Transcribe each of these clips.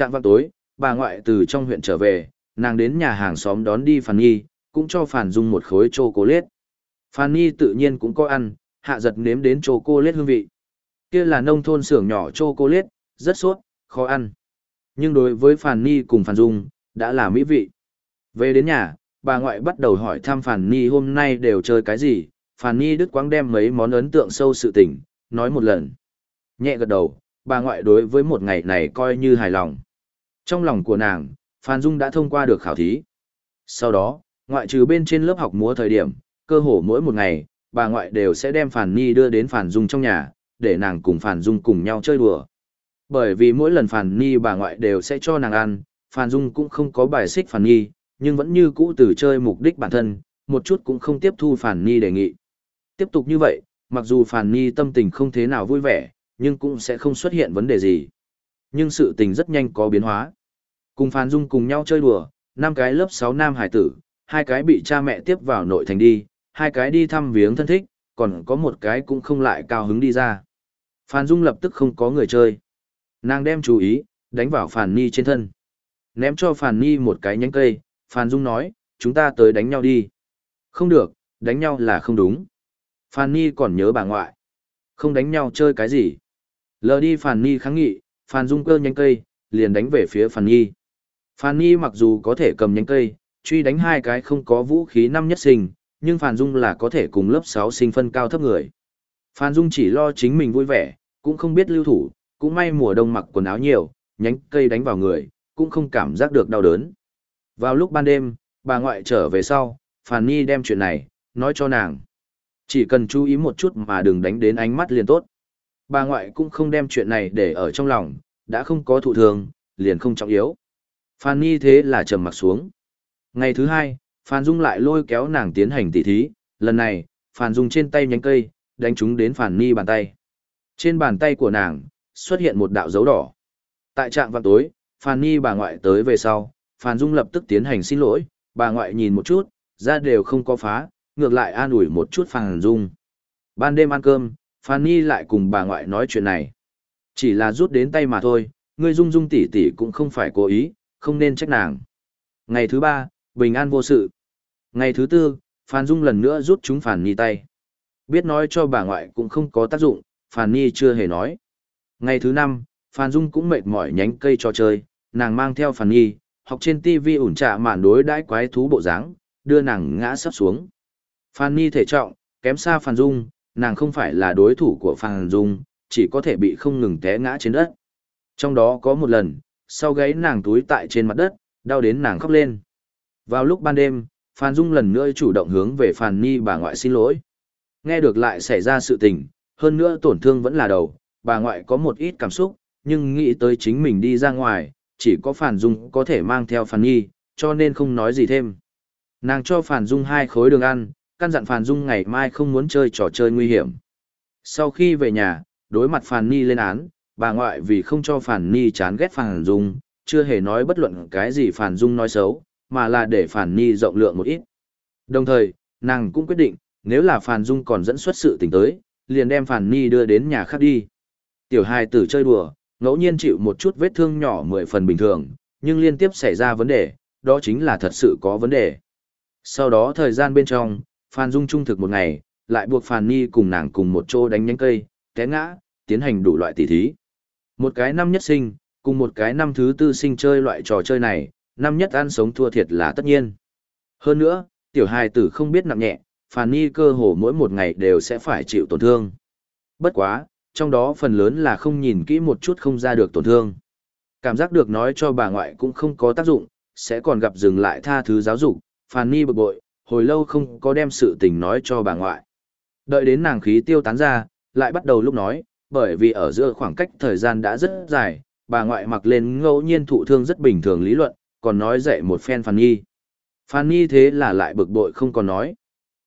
Trạng vào tối, bà ngoại từ trong huyện trở về, nàng đến nhà hàng xóm đón đi Phàn Nhi, cũng cho Phàn Dung một khối chocolate. Phàn Nhi tự nhiên cũng có ăn, hạ giật nếm đến chocolate hương vị. Kia là nông thôn xưởng nhỏ chocolate, rất sốt, khó ăn. Nhưng đối với Phàn Nhi cùng Phàn Dung, đã là mỹ vị. Về đến nhà, bà ngoại bắt đầu hỏi thăm Phàn Nhi hôm nay đều chơi cái gì, Phàn Nhi đứt quãng đem mấy món ấn tượng sâu sự tình, nói một lần. Nhẹ gật đầu, bà ngoại đối với một ngày này coi như hài lòng. Trong lòng của nàng, Phan Dung đã thông qua được khảo thí. Sau đó, ngoại trừ bên trên lớp học múa thời điểm, cơ hồ mỗi một ngày, bà ngoại đều sẽ đem Phàn Nhi đưa đến Phàn Dung trong nhà, để nàng cùng Phàn Dung cùng nhau chơi đùa. Bởi vì mỗi lần Phàn Nhi bà ngoại đều sẽ cho nàng ăn, Phàn Dung cũng không có bài xích Phàn Nhi, nhưng vẫn như cũ từ chơi mục đích bản thân, một chút cũng không tiếp thu Phàn Nhi đề nghị. Tiếp tục như vậy, mặc dù Phàn Nhi tâm tình không thế nào vui vẻ, nhưng cũng sẽ không xuất hiện vấn đề gì. Nhưng sự tình rất nhanh có biến hóa. Cùng Phan Dung cùng nhau chơi đùa, năm cái lớp 6 nam hải tử, hai cái bị cha mẹ tiếp vào nội thành đi, hai cái đi thăm viếng thân thích, còn có một cái cũng không lại cao hứng đi ra. Phan Dung lập tức không có người chơi. Nàng đem chú ý, đánh vào Phan Ni trên thân. Ném cho Phan Ni một cái nhánh cây, Phan Dung nói, chúng ta tới đánh nhau đi. Không được, đánh nhau là không đúng. Phan Ni còn nhớ bà ngoại. Không đánh nhau chơi cái gì. Lờ đi Phan Ni kháng nghị, Phan Dung cơ nhánh cây, liền đánh về phía Phan Ni. Phan Nhi mặc dù có thể cầm nhánh cây, truy đánh hai cái không có vũ khí năm nhất sinh, nhưng Phan Dung là có thể cùng lớp 6 sinh phân cao thấp người. Phan Dung chỉ lo chính mình vui vẻ, cũng không biết lưu thủ, cũng may mùa đông mặc quần áo nhiều, nhánh cây đánh vào người, cũng không cảm giác được đau đớn. Vào lúc ban đêm, bà ngoại trở về sau, Phan Nhi đem chuyện này, nói cho nàng. Chỉ cần chú ý một chút mà đừng đánh đến ánh mắt liền tốt. Bà ngoại cũng không đem chuyện này để ở trong lòng, đã không có thụ thường, liền không trọng yếu. Phan Nhi thế là trầm mặt xuống. Ngày thứ hai, Phan Dung lại lôi kéo nàng tiến hành tỉ thí, lần này, Phan Dung trên tay nhánh cây, đánh chúng đến Phan Nhi bàn tay. Trên bàn tay của nàng, xuất hiện một đạo dấu đỏ. Tại trạng vào tối, Phan Nhi bà ngoại tới về sau, Phan Dung lập tức tiến hành xin lỗi, bà ngoại nhìn một chút, ra đều không có phá, ngược lại an ủi một chút Phan Dung. Ban đêm ăn cơm, Phan Nhi lại cùng bà ngoại nói chuyện này. Chỉ là rút đến tay mà thôi, người Dung Dung tỷ tỷ cũng không phải cố ý, không nên trách nàng. Ngày thứ ba, bình an vô sự. Ngày thứ tư, Phan Dung lần nữa rút chúng Phản Nhi tay. Biết nói cho bà ngoại cũng không có tác dụng, Phản Nhi chưa hề nói. Ngày thứ năm, Phan Dung cũng mệt mỏi nhánh cây cho chơi, nàng mang theo phản Nhi, học trên TV ủn trạ màn đối đãi quái thú bộ dáng, đưa nàng ngã sắp xuống. Phan Nhi thể trọng, kém xa Phan Dung, nàng không phải là đối thủ của Phan Dung, chỉ có thể bị không ngừng té ngã trên đất. Trong đó có một lần, sau gáy nàng túi tại trên mặt đất, đau đến nàng khóc lên. Vào lúc ban đêm, Phan Dung lần nữa chủ động hướng về Phan Ni bà ngoại xin lỗi. Nghe được lại xảy ra sự tình, hơn nữa tổn thương vẫn là đầu, bà ngoại có một ít cảm xúc, nhưng nghĩ tới chính mình đi ra ngoài, chỉ có Phan Dung có thể mang theo Phan Nhi, cho nên không nói gì thêm. Nàng cho Phan Dung hai khối đường ăn, căn dặn Phan Dung ngày mai không muốn chơi trò chơi nguy hiểm. Sau khi về nhà, đối mặt Phan Nhi lên án, bà ngoại vì không cho Phản Ni chán ghét Phản Dung, chưa hề nói bất luận cái gì Phản Dung nói xấu, mà là để Phản Ni rộng lượng một ít. Đồng thời, nàng cũng quyết định, nếu là Phản Dung còn dẫn xuất sự tình tới, liền đem Phản Ni đưa đến nhà khác đi. Tiểu hai tử chơi đùa, ngẫu nhiên chịu một chút vết thương nhỏ mười phần bình thường, nhưng liên tiếp xảy ra vấn đề, đó chính là thật sự có vấn đề. Sau đó thời gian bên trong, Phan Dung trung thực một ngày, lại buộc Phan Ni cùng nàng cùng một chỗ đánh nhánh cây, té ngã, tiến hành đủ loại tỉ thí. Một cái năm nhất sinh, cùng một cái năm thứ tư sinh chơi loại trò chơi này, năm nhất ăn sống thua thiệt là tất nhiên. Hơn nữa, tiểu hài tử không biết nặng nhẹ, phàn ni cơ hồ mỗi một ngày đều sẽ phải chịu tổn thương. Bất quá, trong đó phần lớn là không nhìn kỹ một chút không ra được tổn thương. Cảm giác được nói cho bà ngoại cũng không có tác dụng, sẽ còn gặp dừng lại tha thứ giáo dục, phàn ni bực bội, hồi lâu không có đem sự tình nói cho bà ngoại. Đợi đến nàng khí tiêu tán ra, lại bắt đầu lúc nói, bởi vì ở giữa khoảng cách thời gian đã rất dài, bà ngoại mặc lên ngẫu nhiên thụ thương rất bình thường lý luận, còn nói dạy một phen Phan Nhi. Phan Nhi thế là lại bực bội không còn nói.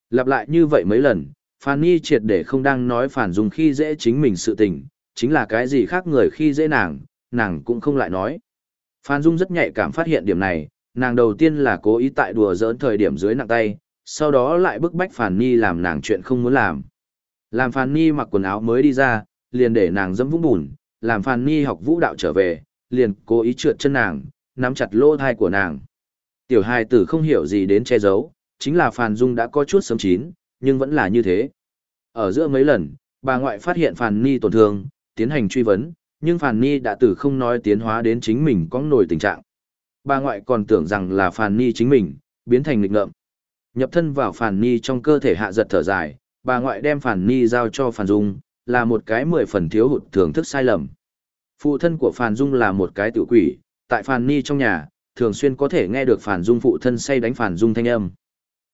Lặp lại như vậy mấy lần, Phan Nhi triệt để không đang nói phản dùng khi dễ chính mình sự tình, chính là cái gì khác người khi dễ nàng, nàng cũng không lại nói. Phan Dung rất nhạy cảm phát hiện điểm này, nàng đầu tiên là cố ý tại đùa giỡn thời điểm dưới nặng tay, sau đó lại bức bách phan Nhi làm nàng chuyện không muốn làm. Làm phan Nhi mặc quần áo mới đi ra, liền để nàng dẫm vũng bùn, làm Phan Ni học vũ đạo trở về, liền cố ý trượt chân nàng, nắm chặt lỗ thai của nàng. Tiểu hài tử không hiểu gì đến che giấu, chính là Phàn Dung đã có chút sớm chín, nhưng vẫn là như thế. Ở giữa mấy lần, bà ngoại phát hiện Phàn Ni tổn thương, tiến hành truy vấn, nhưng Phàn Ni đã từ không nói tiến hóa đến chính mình có nổi tình trạng. Bà ngoại còn tưởng rằng là Phàn Ni chính mình, biến thành nghịch ngợm. Nhập thân vào Phàn Ni trong cơ thể hạ giật thở dài, bà ngoại đem Phàn Ni giao cho Phàn Dung, là một cái mười phần thiếu hụt thưởng thức sai lầm. Phụ thân của Phàn Dung là một cái tiểu quỷ, tại Phàn Ni trong nhà, thường xuyên có thể nghe được Phàn Dung phụ thân say đánh Phàn Dung thanh âm.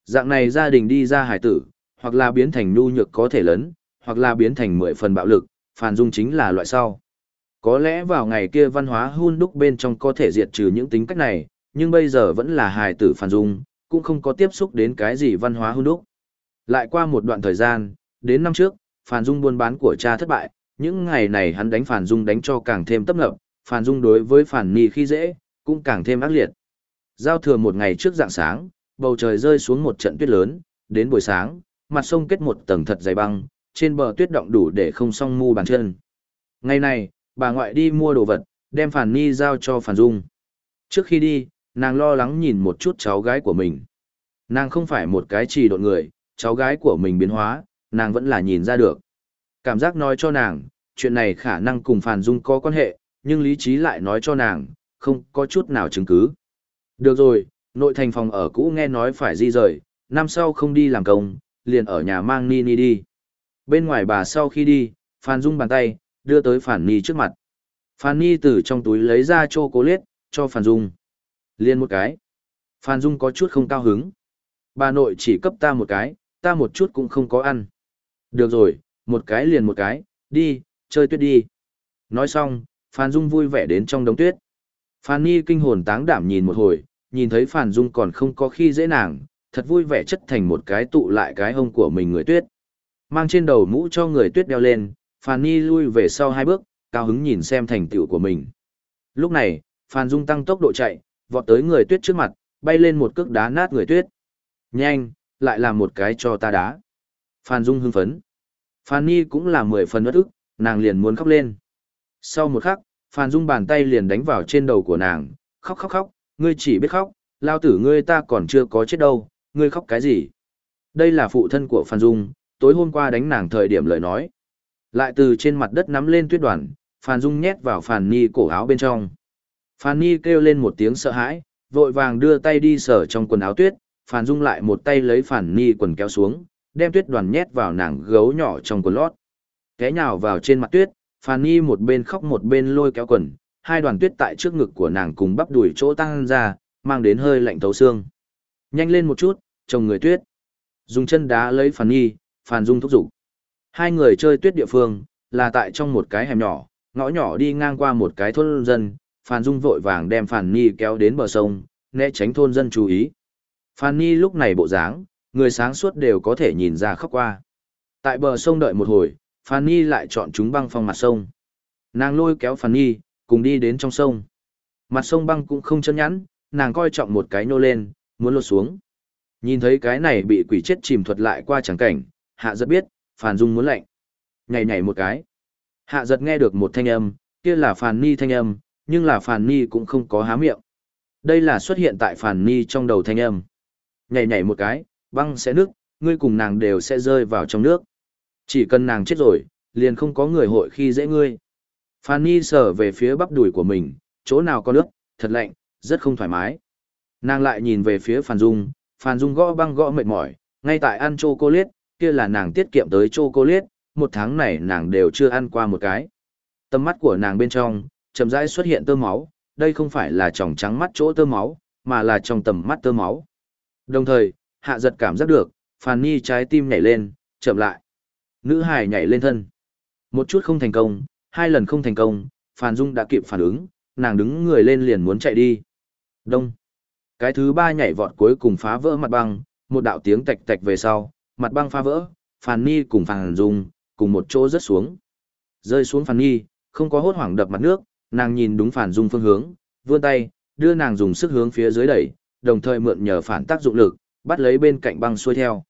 Dạng này gia đình đi ra hải tử, hoặc là biến thành nhu nhược có thể lớn, hoặc là biến thành mười phần bạo lực, Phàn Dung chính là loại sau. Có lẽ vào ngày kia văn hóa hun đúc bên trong có thể diệt trừ những tính cách này, nhưng bây giờ vẫn là hài tử Phàn Dung, cũng không có tiếp xúc đến cái gì văn hóa hun đúc. Lại qua một đoạn thời gian, đến năm trước, Phàn Dung buôn bán của cha thất bại, những ngày này hắn đánh Phàn Dung đánh cho càng thêm tấp nập, Phàn Dung đối với Phàn Nhi khi dễ, cũng càng thêm ác liệt. Giao thừa một ngày trước dạng sáng, bầu trời rơi xuống một trận tuyết lớn, đến buổi sáng, mặt sông kết một tầng thật dày băng, trên bờ tuyết động đủ để không song mu bàn chân. Ngày này, bà ngoại đi mua đồ vật, đem Phàn Nhi giao cho Phàn Dung. Trước khi đi, nàng lo lắng nhìn một chút cháu gái của mình. Nàng không phải một cái trì độn người, cháu gái của mình biến hóa, nàng vẫn là nhìn ra được. Cảm giác nói cho nàng, chuyện này khả năng cùng Phàn Dung có quan hệ, nhưng lý trí lại nói cho nàng, không có chút nào chứng cứ. Được rồi, nội thành phòng ở cũ nghe nói phải di rời, năm sau không đi làm công, liền ở nhà mang Nini đi. Bên ngoài bà sau khi đi, Phan Dung bàn tay, đưa tới Phản Ni trước mặt. Phan Ni từ trong túi lấy ra chô cố liết, cho Phan Dung. Liên một cái. Phan Dung có chút không cao hứng. Bà nội chỉ cấp ta một cái, ta một chút cũng không có ăn. Được rồi, một cái liền một cái, đi, chơi tuyết đi. Nói xong, Phan Dung vui vẻ đến trong đống tuyết. Phan Nhi kinh hồn táng đảm nhìn một hồi, nhìn thấy Phan Dung còn không có khi dễ nàng, thật vui vẻ chất thành một cái tụ lại cái hông của mình người tuyết. Mang trên đầu mũ cho người tuyết đeo lên, Phan Nhi lui về sau hai bước, cao hứng nhìn xem thành tựu của mình. Lúc này, Phan Dung tăng tốc độ chạy, vọt tới người tuyết trước mặt, bay lên một cước đá nát người tuyết. Nhanh, lại làm một cái cho ta đá. Phan Dung hưng phấn. Phan Nhi cũng là mười phần ức ức, nàng liền muốn khóc lên. Sau một khắc, Phan Dung bàn tay liền đánh vào trên đầu của nàng, khóc khóc khóc, ngươi chỉ biết khóc, lao tử ngươi ta còn chưa có chết đâu, ngươi khóc cái gì? Đây là phụ thân của Phan Dung, tối hôm qua đánh nàng thời điểm lời nói. Lại từ trên mặt đất nắm lên tuyết đoàn, Phan Dung nhét vào Phan Nhi cổ áo bên trong. Phan Nhi kêu lên một tiếng sợ hãi, vội vàng đưa tay đi sờ trong quần áo tuyết, Phan Dung lại một tay lấy Phan Nhi quần kéo xuống, đem tuyết đoàn nhét vào nàng gấu nhỏ trong quần lót. Té nhào vào trên mặt tuyết, Phan Nhi một bên khóc một bên lôi kéo quần, hai đoàn tuyết tại trước ngực của nàng cùng bắp đùi chỗ tăng ra, mang đến hơi lạnh thấu xương. Nhanh lên một chút, chồng người tuyết. Dùng chân đá lấy Phan Nhi, Phan Dung thúc giục. Hai người chơi tuyết địa phương, là tại trong một cái hẻm nhỏ, ngõ nhỏ đi ngang qua một cái thôn dân, Phan Dung vội vàng đem Phan Nhi kéo đến bờ sông, né tránh thôn dân chú ý. Phan Nhi lúc này bộ dáng, người sáng suốt đều có thể nhìn ra khóc qua. Tại bờ sông đợi một hồi, Phan Nhi lại chọn chúng băng phong mặt sông. Nàng lôi kéo Phan Nhi, cùng đi đến trong sông. Mặt sông băng cũng không chân nhẵn, nàng coi trọng một cái nô lên, muốn lột xuống. Nhìn thấy cái này bị quỷ chết chìm thuật lại qua chẳng cảnh, hạ giật biết, Phàn Dung muốn lạnh. Nhảy nhảy một cái. Hạ giật nghe được một thanh âm, kia là Phàn Ni thanh âm, nhưng là Phàn Ni cũng không có há miệng. Đây là xuất hiện tại Phàn Ni trong đầu thanh âm. Nhảy nhảy một cái, băng sẽ nứt, ngươi cùng nàng đều sẽ rơi vào trong nước. Chỉ cần nàng chết rồi, liền không có người hội khi dễ ngươi. Fanny sờ về phía bắp đùi của mình, chỗ nào có nước, thật lạnh, rất không thoải mái. Nàng lại nhìn về phía Phan Dung, Phan Dung gõ băng gõ mệt mỏi, ngay tại ăn chocolate, kia là nàng tiết kiệm tới chocolate, một tháng này nàng đều chưa ăn qua một cái. Tâm mắt của nàng bên trong, chậm rãi xuất hiện tơ máu, đây không phải là tròng trắng mắt chỗ tơ máu, mà là trong tầm mắt tơ máu. Đồng thời, hạ giật cảm giác được, Phàn Nhi trái tim nhảy lên, chậm lại. Nữ Hải nhảy lên thân. Một chút không thành công, hai lần không thành công, Phàn Dung đã kịp phản ứng, nàng đứng người lên liền muốn chạy đi. Đông. Cái thứ ba nhảy vọt cuối cùng phá vỡ mặt băng, một đạo tiếng tạch tạch về sau, mặt băng phá vỡ, Phàn Ni cùng Phàn Dung, cùng một chỗ rớt xuống. Rơi xuống Phàn Ni, không có hốt hoảng đập mặt nước, nàng nhìn đúng Phàn Dung phương hướng, vươn tay, đưa nàng dùng sức hướng phía dưới đẩy, đồng thời mượn nhờ phản tác dụng lực, bắt lấy bên cạnh băng xuôi theo.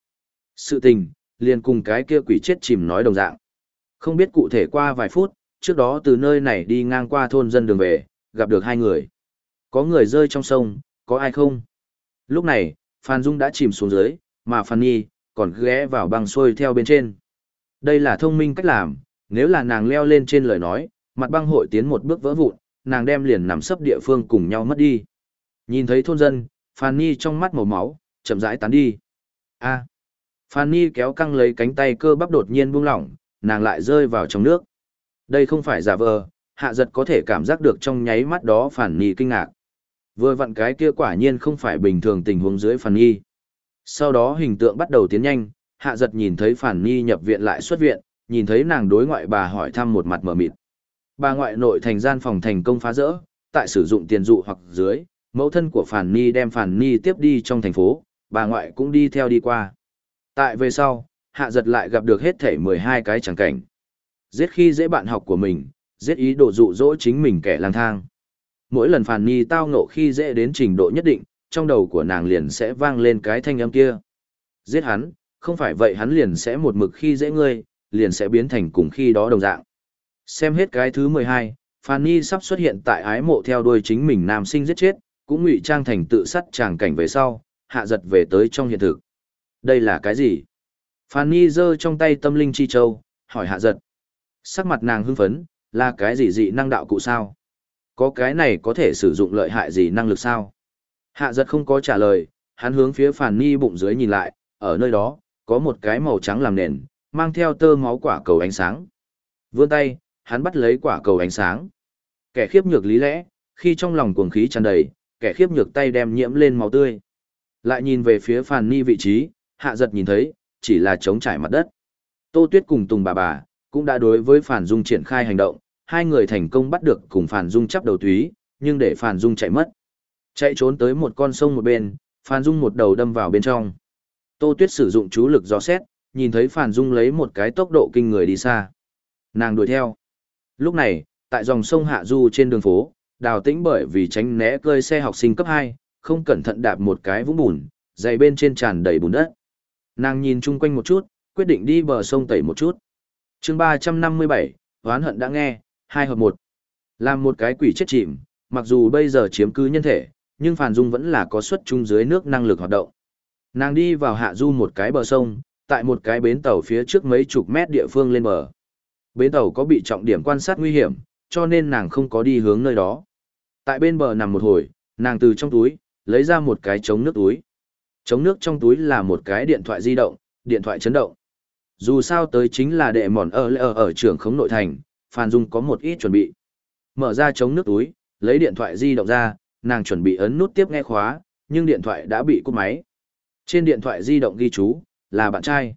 Sự tình, liền cùng cái kia quỷ chết chìm nói đồng dạng. Không biết cụ thể qua vài phút, trước đó từ nơi này đi ngang qua thôn dân đường về, gặp được hai người. Có người rơi trong sông, có ai không? Lúc này, Phan Dung đã chìm xuống dưới, mà Phan Nhi còn ghé vào băng xuôi theo bên trên. Đây là thông minh cách làm, nếu là nàng leo lên trên lời nói, mặt băng hội tiến một bước vỡ vụn, nàng đem liền nằm sấp địa phương cùng nhau mất đi. Nhìn thấy thôn dân, Phan Nhi trong mắt màu máu, chậm rãi tán đi. A. Phan Nhi kéo căng lấy cánh tay cơ bắp đột nhiên buông lỏng, nàng lại rơi vào trong nước. Đây không phải giả vờ, hạ giật có thể cảm giác được trong nháy mắt đó Fanny Nhi kinh ngạc. Vừa vặn cái kia quả nhiên không phải bình thường tình huống dưới Fanny. Nhi. Sau đó hình tượng bắt đầu tiến nhanh, hạ giật nhìn thấy Fanny Nhi nhập viện lại xuất viện, nhìn thấy nàng đối ngoại bà hỏi thăm một mặt mở mịt. Bà ngoại nội thành gian phòng thành công phá rỡ, tại sử dụng tiền dụ hoặc dưới, mẫu thân của Phản Ni đem Phản Ni tiếp đi trong thành phố, bà ngoại cũng đi theo đi qua. Tại về sau, hạ giật lại gặp được hết thể 12 cái chẳng cảnh. Giết khi dễ bạn học của mình, giết ý đồ dụ dỗ chính mình kẻ lang thang. Mỗi lần Phản Ni tao ngộ khi dễ đến trình độ nhất định, trong đầu của nàng liền sẽ vang lên cái thanh âm kia. Giết hắn, không phải vậy hắn liền sẽ một mực khi dễ ngươi, liền sẽ biến thành cùng khi đó đồng dạng. Xem hết cái thứ 12, Fanny sắp xuất hiện tại ái mộ theo đuôi chính mình nam sinh giết chết, cũng ngụy trang thành tự sát tràng cảnh về sau, hạ giật về tới trong hiện thực. Đây là cái gì? Fanny giơ trong tay tâm linh chi châu, hỏi hạ giật. Sắc mặt nàng hưng phấn, là cái gì dị năng đạo cụ sao? Có cái này có thể sử dụng lợi hại gì năng lực sao? Hạ giật không có trả lời, hắn hướng phía Fanny bụng dưới nhìn lại, ở nơi đó, có một cái màu trắng làm nền, mang theo tơ máu quả cầu ánh sáng. Vươn tay, hắn bắt lấy quả cầu ánh sáng. Kẻ khiếp nhược lý lẽ, khi trong lòng cuồng khí tràn đầy, kẻ khiếp nhược tay đem nhiễm lên máu tươi. Lại nhìn về phía Phàn Ni vị trí, hạ giật nhìn thấy, chỉ là trống trải mặt đất. Tô Tuyết cùng Tùng bà bà, cũng đã đối với phản Dung triển khai hành động, hai người thành công bắt được cùng phản Dung chắp đầu túy, nhưng để phản Dung chạy mất. Chạy trốn tới một con sông một bên, phản Dung một đầu đâm vào bên trong. Tô Tuyết sử dụng chú lực gió xét, nhìn thấy phản Dung lấy một cái tốc độ kinh người đi xa. Nàng đuổi theo. Lúc này, tại dòng sông Hạ Du trên đường phố, đào tĩnh bởi vì tránh né cơi xe học sinh cấp 2, không cẩn thận đạp một cái vũng bùn, giày bên trên tràn đầy bùn đất. Nàng nhìn chung quanh một chút, quyết định đi bờ sông tẩy một chút. chương 357, oán hận đã nghe, hai hợp một. Làm một cái quỷ chết chìm, mặc dù bây giờ chiếm cứ nhân thể, nhưng Phàn Dung vẫn là có xuất chung dưới nước năng lực hoạt động. Nàng đi vào hạ du một cái bờ sông, tại một cái bến tàu phía trước mấy chục mét địa phương lên bờ. Bến tàu có bị trọng điểm quan sát nguy hiểm, cho nên nàng không có đi hướng nơi đó. Tại bên bờ nằm một hồi, nàng từ trong túi, lấy ra một cái chống nước túi. Chống nước trong túi là một cái điện thoại di động, điện thoại chấn động. Dù sao tới chính là đệ mòn ở ở ở trưởng khống nội thành, Phan Dung có một ít chuẩn bị. Mở ra chống nước túi, lấy điện thoại di động ra, nàng chuẩn bị ấn nút tiếp nghe khóa, nhưng điện thoại đã bị cúp máy. Trên điện thoại di động ghi chú, là bạn trai.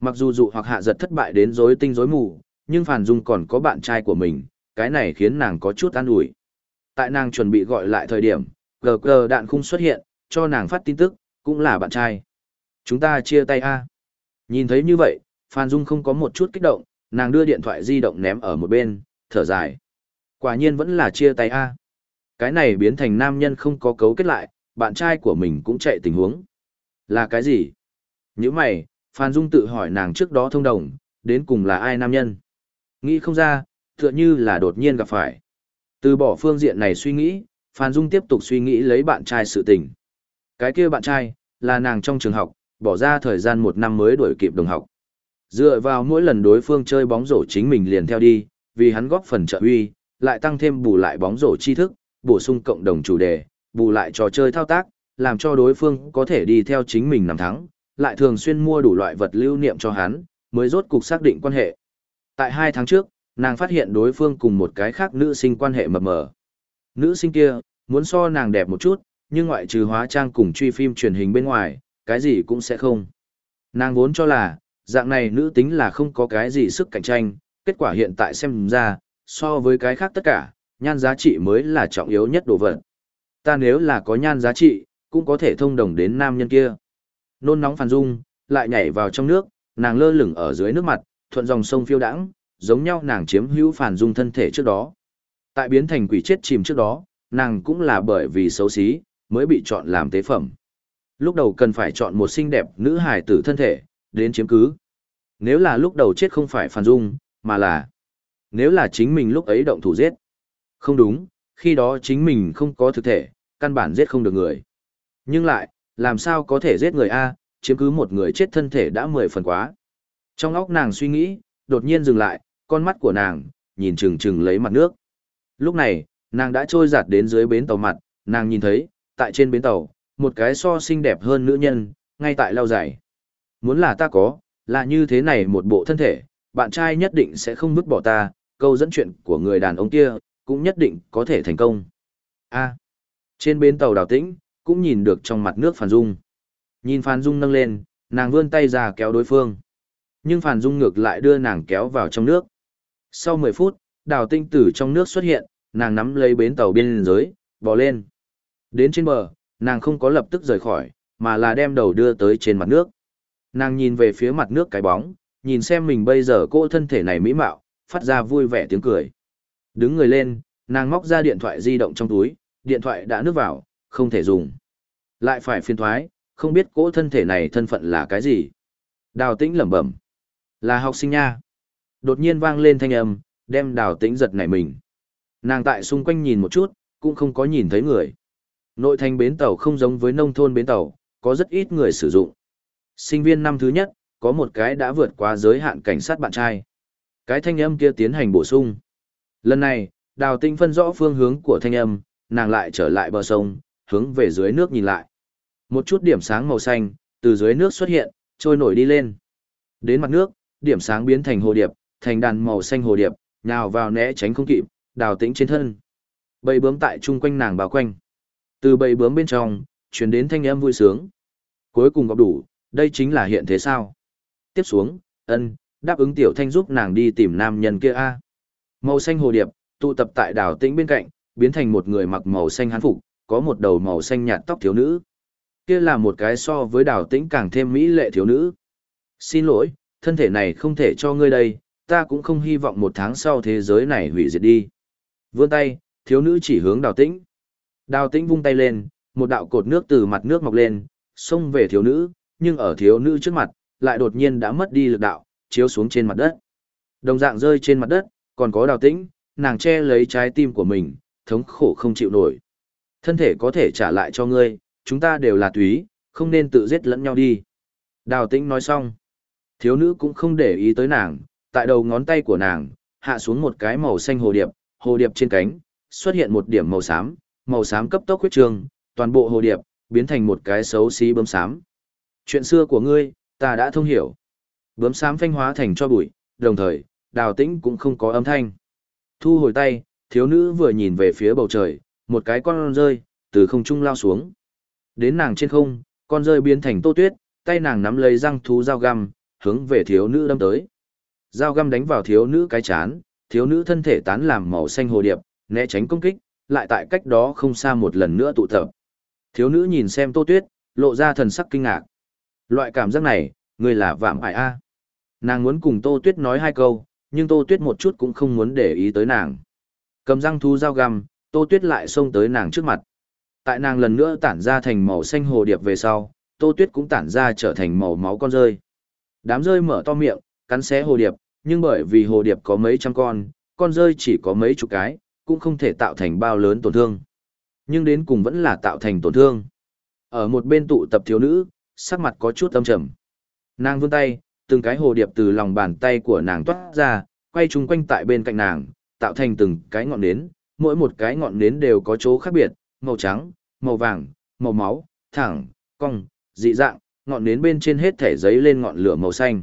Mặc dù dụ hoặc hạ giật thất bại đến rối tinh rối mù, nhưng Phàn Dung còn có bạn trai của mình, cái này khiến nàng có chút an ủi. Tại nàng chuẩn bị gọi lại thời điểm, gờ gờ đạn khung xuất hiện, cho nàng phát tin tức, cũng là bạn trai. Chúng ta chia tay a. Nhìn thấy như vậy, Phan Dung không có một chút kích động, nàng đưa điện thoại di động ném ở một bên, thở dài. Quả nhiên vẫn là chia tay a. Cái này biến thành nam nhân không có cấu kết lại, bạn trai của mình cũng chạy tình huống. Là cái gì? Nhữ mày, Phan Dung tự hỏi nàng trước đó thông đồng, đến cùng là ai nam nhân? Nghĩ không ra, tựa như là đột nhiên gặp phải. Từ bỏ phương diện này suy nghĩ, Phan Dung tiếp tục suy nghĩ lấy bạn trai sự tình. Cái kia bạn trai, là nàng trong trường học, bỏ ra thời gian một năm mới đuổi kịp đồng học. Dựa vào mỗi lần đối phương chơi bóng rổ chính mình liền theo đi, vì hắn góp phần trợ uy, lại tăng thêm bù lại bóng rổ tri thức, bổ sung cộng đồng chủ đề, bù lại trò chơi thao tác, làm cho đối phương có thể đi theo chính mình nằm thắng, lại thường xuyên mua đủ loại vật lưu niệm cho hắn, mới rốt cục xác định quan hệ. Tại hai tháng trước, nàng phát hiện đối phương cùng một cái khác nữ sinh quan hệ mập mờ. Nữ sinh kia, muốn so nàng đẹp một chút, nhưng ngoại trừ hóa trang cùng truy phim truyền hình bên ngoài, cái gì cũng sẽ không. Nàng vốn cho là, dạng này nữ tính là không có cái gì sức cạnh tranh, kết quả hiện tại xem ra, so với cái khác tất cả, nhan giá trị mới là trọng yếu nhất đồ vật. Ta nếu là có nhan giá trị, cũng có thể thông đồng đến nam nhân kia. Nôn nóng phản dung, lại nhảy vào trong nước, nàng lơ lửng ở dưới nước mặt, thuận dòng sông phiêu đãng, giống nhau nàng chiếm hữu phản dung thân thể trước đó. Tại biến thành quỷ chết chìm trước đó, nàng cũng là bởi vì xấu xí, mới bị chọn làm tế phẩm. Lúc đầu cần phải chọn một xinh đẹp nữ hài tử thân thể, đến chiếm cứ. Nếu là lúc đầu chết không phải Phan dung, mà là... Nếu là chính mình lúc ấy động thủ giết. Không đúng, khi đó chính mình không có thực thể, căn bản giết không được người. Nhưng lại, làm sao có thể giết người A, chiếm cứ một người chết thân thể đã mười phần quá. Trong óc nàng suy nghĩ, đột nhiên dừng lại, con mắt của nàng, nhìn chừng chừng lấy mặt nước. Lúc này, nàng đã trôi giạt đến dưới bến tàu mặt, nàng nhìn thấy, tại trên bến tàu, một cái so xinh đẹp hơn nữ nhân, ngay tại lao giày. Muốn là ta có, là như thế này một bộ thân thể, bạn trai nhất định sẽ không vứt bỏ ta, câu dẫn chuyện của người đàn ông kia, cũng nhất định có thể thành công. A. trên bến tàu đào tĩnh, cũng nhìn được trong mặt nước Phản Dung. Nhìn Phản Dung nâng lên, nàng vươn tay ra kéo đối phương. Nhưng Phản Dung ngược lại đưa nàng kéo vào trong nước. Sau 10 phút, đào tinh tử trong nước xuất hiện, nàng nắm lấy bến tàu biên giới, bò lên. Đến trên bờ, nàng không có lập tức rời khỏi, mà là đem đầu đưa tới trên mặt nước. Nàng nhìn về phía mặt nước cái bóng, nhìn xem mình bây giờ cô thân thể này mỹ mạo, phát ra vui vẻ tiếng cười. Đứng người lên, nàng móc ra điện thoại di động trong túi, điện thoại đã nước vào, không thể dùng. Lại phải phiền thoái, không biết cỗ thân thể này thân phận là cái gì. Đào tĩnh lẩm bẩm. Là học sinh nha. Đột nhiên vang lên thanh âm, đem đào tĩnh giật nảy mình. Nàng tại xung quanh nhìn một chút, cũng không có nhìn thấy người. Nội thành bến tàu không giống với nông thôn bến tàu, có rất ít người sử dụng. Sinh viên năm thứ nhất, có một cái đã vượt qua giới hạn cảnh sát bạn trai. Cái thanh âm kia tiến hành bổ sung. Lần này, đào tinh phân rõ phương hướng của thanh âm, nàng lại trở lại bờ sông, hướng về dưới nước nhìn lại. Một chút điểm sáng màu xanh, từ dưới nước xuất hiện, trôi nổi đi lên. Đến mặt nước, điểm sáng biến thành hồ điệp, thành đàn màu xanh hồ điệp, nhào vào né tránh không kịp, đào tĩnh trên thân. Bầy bướm tại chung quanh nàng bao quanh. Từ bầy bướm bên trong, chuyển đến thanh âm vui sướng. Cuối cùng gặp đủ, đây chính là hiện thế sao. Tiếp xuống, ân, đáp ứng tiểu thanh giúp nàng đi tìm nam nhân kia a. Màu xanh hồ điệp, tụ tập tại đào tĩnh bên cạnh, biến thành một người mặc màu xanh hán phục, có một đầu màu xanh nhạt tóc thiếu nữ. Kia là một cái so với đào tĩnh càng thêm mỹ lệ thiếu nữ. Xin lỗi, thân thể này không thể cho ngươi đây, ta cũng không hy vọng một tháng sau thế giới này hủy diệt đi. Vươn tay, thiếu nữ chỉ hướng đào tĩnh. Đào tĩnh vung tay lên, một đạo cột nước từ mặt nước mọc lên, xông về thiếu nữ, nhưng ở thiếu nữ trước mặt, lại đột nhiên đã mất đi lực đạo, chiếu xuống trên mặt đất. Đồng dạng rơi trên mặt đất, còn có đào tĩnh, nàng che lấy trái tim của mình, thống khổ không chịu nổi. Thân thể có thể trả lại cho ngươi, chúng ta đều là túy, không nên tự giết lẫn nhau đi. Đào tĩnh nói xong. Thiếu nữ cũng không để ý tới nàng, tại đầu ngón tay của nàng, hạ xuống một cái màu xanh hồ điệp, hồ điệp trên cánh, xuất hiện một điểm màu xám, màu xám cấp tốc huyết trường, toàn bộ hồ điệp, biến thành một cái xấu xí bướm xám. Chuyện xưa của ngươi, ta đã thông hiểu. Bướm xám phanh hóa thành cho bụi, đồng thời, đào tĩnh cũng không có âm thanh. Thu hồi tay, thiếu nữ vừa nhìn về phía bầu trời, một cái con rơi, từ không trung lao xuống. Đến nàng trên không, con rơi biến thành tô tuyết, tay nàng nắm lấy răng thú dao găm, hướng về thiếu nữ đâm tới. Dao găm đánh vào thiếu nữ cái chán, thiếu nữ thân thể tán làm màu xanh hồ điệp, né tránh công kích, lại tại cách đó không xa một lần nữa tụ tập. Thiếu nữ nhìn xem Tô Tuyết, lộ ra thần sắc kinh ngạc. Loại cảm giác này, người là vạm ải a. Nàng muốn cùng Tô Tuyết nói hai câu, nhưng Tô Tuyết một chút cũng không muốn để ý tới nàng. Cầm răng thu dao găm, Tô Tuyết lại xông tới nàng trước mặt. Tại nàng lần nữa tản ra thành màu xanh hồ điệp về sau, Tô Tuyết cũng tản ra trở thành màu máu con rơi. Đám rơi mở to miệng, cắn xé hồ điệp, nhưng bởi vì hồ điệp có mấy trăm con, con rơi chỉ có mấy chục cái, cũng không thể tạo thành bao lớn tổn thương. Nhưng đến cùng vẫn là tạo thành tổn thương. Ở một bên tụ tập thiếu nữ, sắc mặt có chút âm trầm. Nàng vươn tay, từng cái hồ điệp từ lòng bàn tay của nàng toát ra, quay chung quanh tại bên cạnh nàng, tạo thành từng cái ngọn nến, mỗi một cái ngọn nến đều có chỗ khác biệt, màu trắng, màu vàng, màu máu, thẳng, cong, dị dạng, ngọn nến bên trên hết thể giấy lên ngọn lửa màu xanh.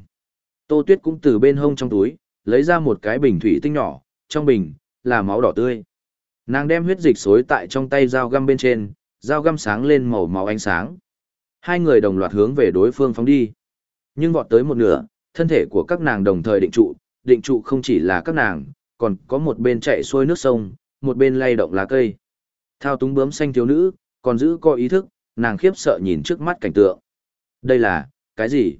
Tô Tuyết cũng từ bên hông trong túi, lấy ra một cái bình thủy tinh nhỏ, trong bình, là máu đỏ tươi. Nàng đem huyết dịch xối tại trong tay dao găm bên trên, dao găm sáng lên màu máu ánh sáng. Hai người đồng loạt hướng về đối phương phóng đi. Nhưng vọt tới một nửa, thân thể của các nàng đồng thời định trụ, định trụ không chỉ là các nàng, còn có một bên chạy xuôi nước sông, một bên lay động lá cây. Thao túng bướm xanh thiếu nữ, còn giữ có ý thức, nàng khiếp sợ nhìn trước mắt cảnh tượng. Đây là, cái gì?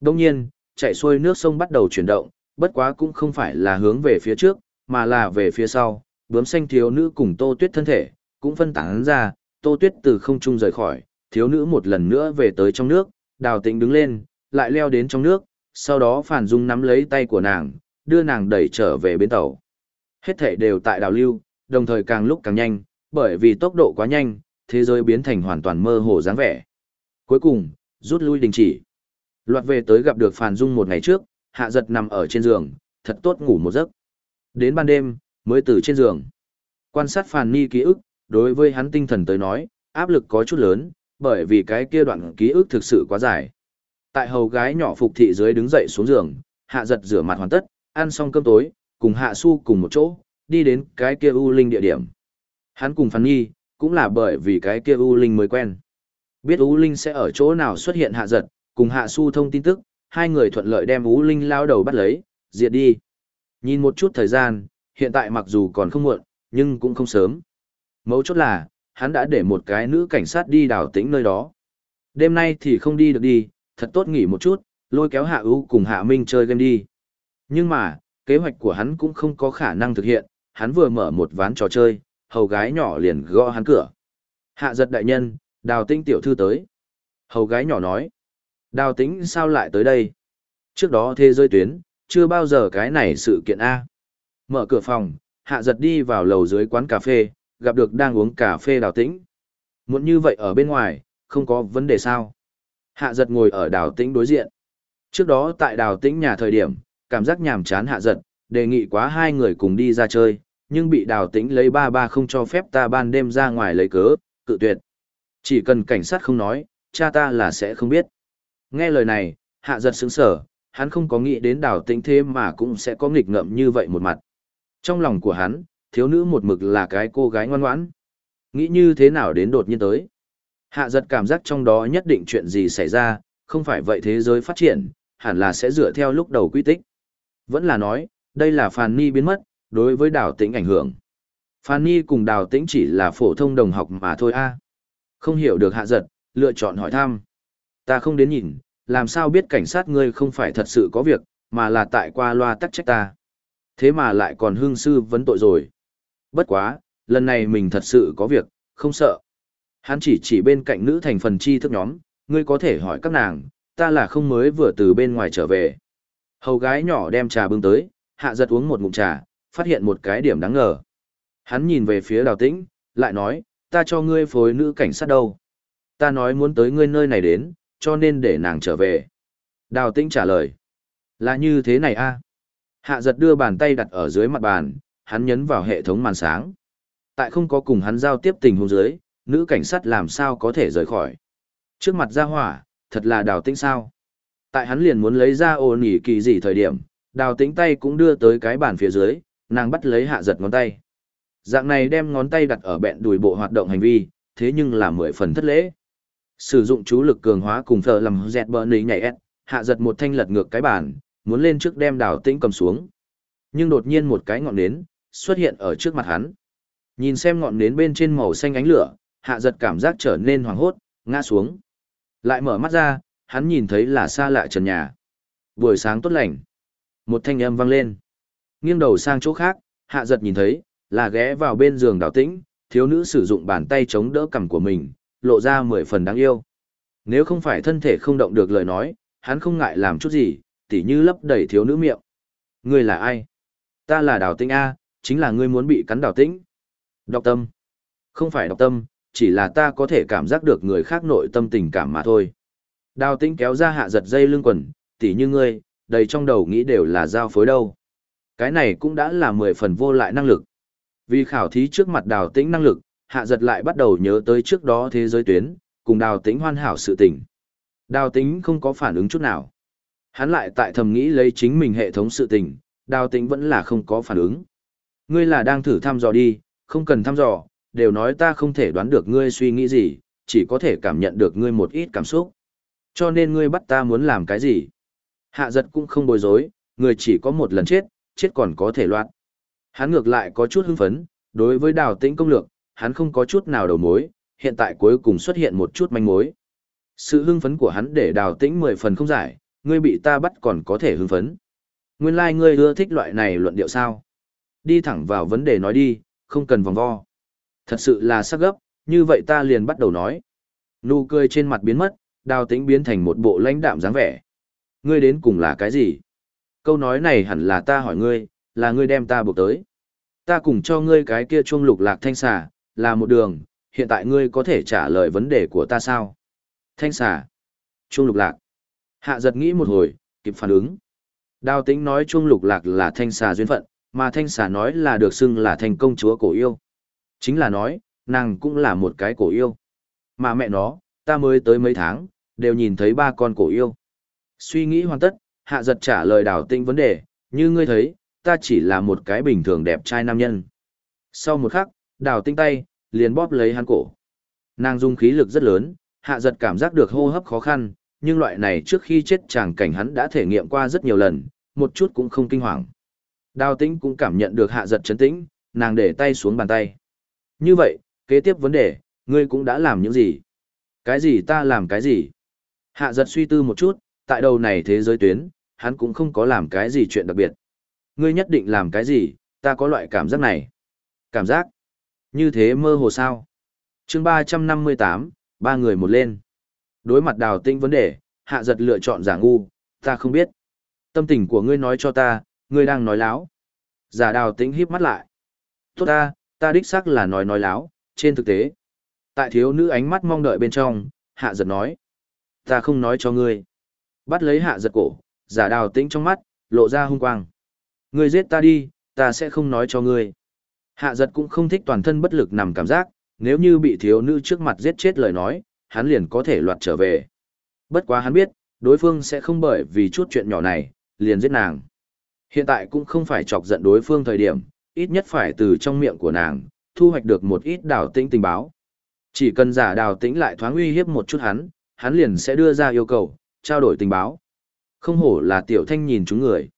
Đông nhiên, chạy xuôi nước sông bắt đầu chuyển động, bất quá cũng không phải là hướng về phía trước, mà là về phía sau, bướm xanh thiếu nữ cùng tô tuyết thân thể, cũng phân tán ra, tô tuyết từ không trung rời khỏi, thiếu nữ một lần nữa về tới trong nước, đào tĩnh đứng lên, lại leo đến trong nước, sau đó phản dung nắm lấy tay của nàng, đưa nàng đẩy trở về bến tàu. Hết thể đều tại đào lưu, đồng thời càng lúc càng nhanh, bởi vì tốc độ quá nhanh, thế giới biến thành hoàn toàn mơ hồ dáng vẻ. Cuối cùng, rút lui đình chỉ. Loạt về tới gặp được Phàn Dung một ngày trước, hạ giật nằm ở trên giường, thật tốt ngủ một giấc. Đến ban đêm, mới từ trên giường. Quan sát Phàn Ni ký ức, đối với hắn tinh thần tới nói, áp lực có chút lớn, bởi vì cái kia đoạn ký ức thực sự quá dài. Tại hầu gái nhỏ phục thị dưới đứng dậy xuống giường, hạ giật rửa mặt hoàn tất, ăn xong cơm tối, cùng hạ su cùng một chỗ, đi đến cái kia u linh địa điểm. Hắn cùng Phàn Nhi, cũng là bởi vì cái kia u linh mới quen. Biết u linh sẽ ở chỗ nào xuất hiện hạ giật, cùng hạ su thông tin tức, hai người thuận lợi đem Ú linh lao đầu bắt lấy, diệt đi. Nhìn một chút thời gian, hiện tại mặc dù còn không muộn, nhưng cũng không sớm. Mấu chốt là, hắn đã để một cái nữ cảnh sát đi đào tĩnh nơi đó. Đêm nay thì không đi được đi, thật tốt nghỉ một chút, lôi kéo Hạ Ú cùng Hạ Minh chơi game đi. Nhưng mà, kế hoạch của hắn cũng không có khả năng thực hiện, hắn vừa mở một ván trò chơi, hầu gái nhỏ liền gõ hắn cửa. Hạ giật đại nhân, đào tinh tiểu thư tới. Hầu gái nhỏ nói, đào tĩnh sao lại tới đây? Trước đó thế giới tuyến, chưa bao giờ cái này sự kiện A. Mở cửa phòng, hạ giật đi vào lầu dưới quán cà phê, gặp được đang uống cà phê đào tĩnh. Muốn như vậy ở bên ngoài, không có vấn đề sao. Hạ giật ngồi ở đào tĩnh đối diện. Trước đó tại đào tĩnh nhà thời điểm, cảm giác nhàm chán hạ giật, đề nghị quá hai người cùng đi ra chơi, nhưng bị đào tĩnh lấy ba ba không cho phép ta ban đêm ra ngoài lấy cớ, cự tuyệt. Chỉ cần cảnh sát không nói, cha ta là sẽ không biết. Nghe lời này, hạ giật sững sở, hắn không có nghĩ đến đào tĩnh thế mà cũng sẽ có nghịch ngợm như vậy một mặt. Trong lòng của hắn, thiếu nữ một mực là cái cô gái ngoan ngoãn. Nghĩ như thế nào đến đột nhiên tới. Hạ giật cảm giác trong đó nhất định chuyện gì xảy ra, không phải vậy thế giới phát triển, hẳn là sẽ dựa theo lúc đầu quy tích. Vẫn là nói, đây là Phàn Ni biến mất, đối với đào tĩnh ảnh hưởng. Phàn Ni cùng đào tĩnh chỉ là phổ thông đồng học mà thôi a Không hiểu được hạ giật, lựa chọn hỏi thăm. Ta không đến nhìn, làm sao biết cảnh sát ngươi không phải thật sự có việc, mà là tại qua loa tắc trách ta. Thế mà lại còn hương sư vấn tội rồi. Bất quá, lần này mình thật sự có việc, không sợ. Hắn chỉ chỉ bên cạnh nữ thành phần chi thức nhóm, ngươi có thể hỏi các nàng, ta là không mới vừa từ bên ngoài trở về. Hầu gái nhỏ đem trà bưng tới, hạ giật uống một ngụm trà, phát hiện một cái điểm đáng ngờ. Hắn nhìn về phía đào tĩnh, lại nói, ta cho ngươi phối nữ cảnh sát đâu. Ta nói muốn tới ngươi nơi này đến, cho nên để nàng trở về. Đào tĩnh trả lời, là như thế này a Hạ giật đưa bàn tay đặt ở dưới mặt bàn, hắn nhấn vào hệ thống màn sáng. Tại không có cùng hắn giao tiếp tình huống dưới, nữ cảnh sát làm sao có thể rời khỏi. Trước mặt ra hỏa, thật là đào tĩnh sao. Tại hắn liền muốn lấy ra ồn ỉ kỳ gì thời điểm, đào tĩnh tay cũng đưa tới cái bàn phía dưới, nàng bắt lấy hạ giật ngón tay. Dạng này đem ngón tay đặt ở bẹn đùi bộ hoạt động hành vi, thế nhưng là mười phần thất lễ. Sử dụng chú lực cường hóa cùng thờ làm dẹt bờ nỉ nhảy ép, hạ giật một thanh lật ngược cái bàn, muốn lên trước đem đào tĩnh cầm xuống. Nhưng đột nhiên một cái ngọn nến, xuất hiện ở trước mặt hắn. Nhìn xem ngọn nến bên trên màu xanh ánh lửa, hạ giật cảm giác trở nên hoảng hốt, ngã xuống. Lại mở mắt ra, hắn nhìn thấy là xa lạ trần nhà. Buổi sáng tốt lành. Một thanh âm vang lên. Nghiêng đầu sang chỗ khác, hạ giật nhìn thấy, là ghé vào bên giường đào tĩnh, thiếu nữ sử dụng bàn tay chống đỡ cằm của mình, lộ ra mười phần đáng yêu. Nếu không phải thân thể không động được lời nói, hắn không ngại làm chút gì, tỉ như lấp đầy thiếu nữ miệng. Ngươi là ai? Ta là đào tĩnh A, chính là ngươi muốn bị cắn đào tĩnh. Đọc tâm. Không phải đọc tâm, chỉ là ta có thể cảm giác được người khác nội tâm tình cảm mà thôi. Đào tĩnh kéo ra hạ giật dây lưng quần, tỉ như ngươi, đầy trong đầu nghĩ đều là giao phối đâu. Cái này cũng đã là mười phần vô lại năng lực. Vì khảo thí trước mặt đào tĩnh năng lực, hạ giật lại bắt đầu nhớ tới trước đó thế giới tuyến, cùng đào tĩnh hoàn hảo sự tình. Đào tĩnh không có phản ứng chút nào. Hắn lại tại thầm nghĩ lấy chính mình hệ thống sự tình, đào tĩnh vẫn là không có phản ứng. Ngươi là đang thử thăm dò đi, không cần thăm dò, đều nói ta không thể đoán được ngươi suy nghĩ gì, chỉ có thể cảm nhận được ngươi một ít cảm xúc. Cho nên ngươi bắt ta muốn làm cái gì? Hạ giật cũng không bối rối, người chỉ có một lần chết, chết còn có thể loạn. Hắn ngược lại có chút hưng phấn, đối với đào tĩnh công lược, hắn không có chút nào đầu mối, hiện tại cuối cùng xuất hiện một chút manh mối. Sự hưng phấn của hắn để đào tĩnh mười phần không giải, ngươi bị ta bắt còn có thể hưng phấn. Nguyên lai like ngươi ưa thích loại này luận điệu sao? Đi thẳng vào vấn đề nói đi, không cần vòng vo. Thật sự là sắc gấp, như vậy ta liền bắt đầu nói. Nụ cười trên mặt biến mất, đào tĩnh biến thành một bộ lãnh đạm dáng vẻ. Ngươi đến cùng là cái gì? Câu nói này hẳn là ta hỏi ngươi, là ngươi đem ta buộc tới. Ta cùng cho ngươi cái kia chuông lục lạc thanh xà, là một đường, hiện tại ngươi có thể trả lời vấn đề của ta sao? Thanh xà. Chuông lục lạc. Hạ giật nghĩ một hồi, kịp phản ứng. Đào tĩnh nói chuông lục lạc là thanh xà duyên phận, mà thanh xà nói là được xưng là thành công chúa cổ yêu. Chính là nói, nàng cũng là một cái cổ yêu. Mà mẹ nó, ta mới tới mấy tháng, đều nhìn thấy ba con cổ yêu. Suy nghĩ hoàn tất, hạ giật trả lời đào tĩnh vấn đề, như ngươi thấy, ta chỉ là một cái bình thường đẹp trai nam nhân. Sau một khắc, đào tinh tay, liền bóp lấy hắn cổ. Nàng dùng khí lực rất lớn, hạ giật cảm giác được hô hấp khó khăn, nhưng loại này trước khi chết chàng cảnh hắn đã thể nghiệm qua rất nhiều lần, một chút cũng không kinh hoàng. Đào tĩnh cũng cảm nhận được hạ giật chấn tĩnh, nàng để tay xuống bàn tay. Như vậy, kế tiếp vấn đề, ngươi cũng đã làm những gì? Cái gì ta làm cái gì? Hạ giật suy tư một chút, tại đầu này thế giới tuyến, hắn cũng không có làm cái gì chuyện đặc biệt. Ngươi nhất định làm cái gì, ta có loại cảm giác này. Cảm giác? Như thế mơ hồ sao? chương ba trăm năm mươi tám, ba người một lên. Đối mặt đào tinh vấn đề, hạ giật lựa chọn giả ngu, ta không biết. Tâm tình của ngươi nói cho ta, ngươi đang nói láo. Giả đào tĩnh híp mắt lại. Tốt ta, ta đích xác là nói nói láo, trên thực tế. Tại thiếu nữ ánh mắt mong đợi bên trong, hạ giật nói. Ta không nói cho ngươi. Bắt lấy hạ giật cổ, giả đào tĩnh trong mắt, lộ ra hung quang. Ngươi giết ta đi, ta sẽ không nói cho ngươi. Hạ giật cũng không thích toàn thân bất lực nằm cảm giác, nếu như bị thiếu nữ trước mặt giết chết lời nói, hắn liền có thể loạt trở về. Bất quá hắn biết, đối phương sẽ không bởi vì chút chuyện nhỏ này, liền giết nàng. Hiện tại cũng không phải chọc giận đối phương thời điểm, ít nhất phải từ trong miệng của nàng, thu hoạch được một ít đào tĩnh tình báo. Chỉ cần giả đào tĩnh lại thoáng uy hiếp một chút hắn, hắn liền sẽ đưa ra yêu cầu, trao đổi tình báo. Không hổ là tiểu thanh nhìn chúng người.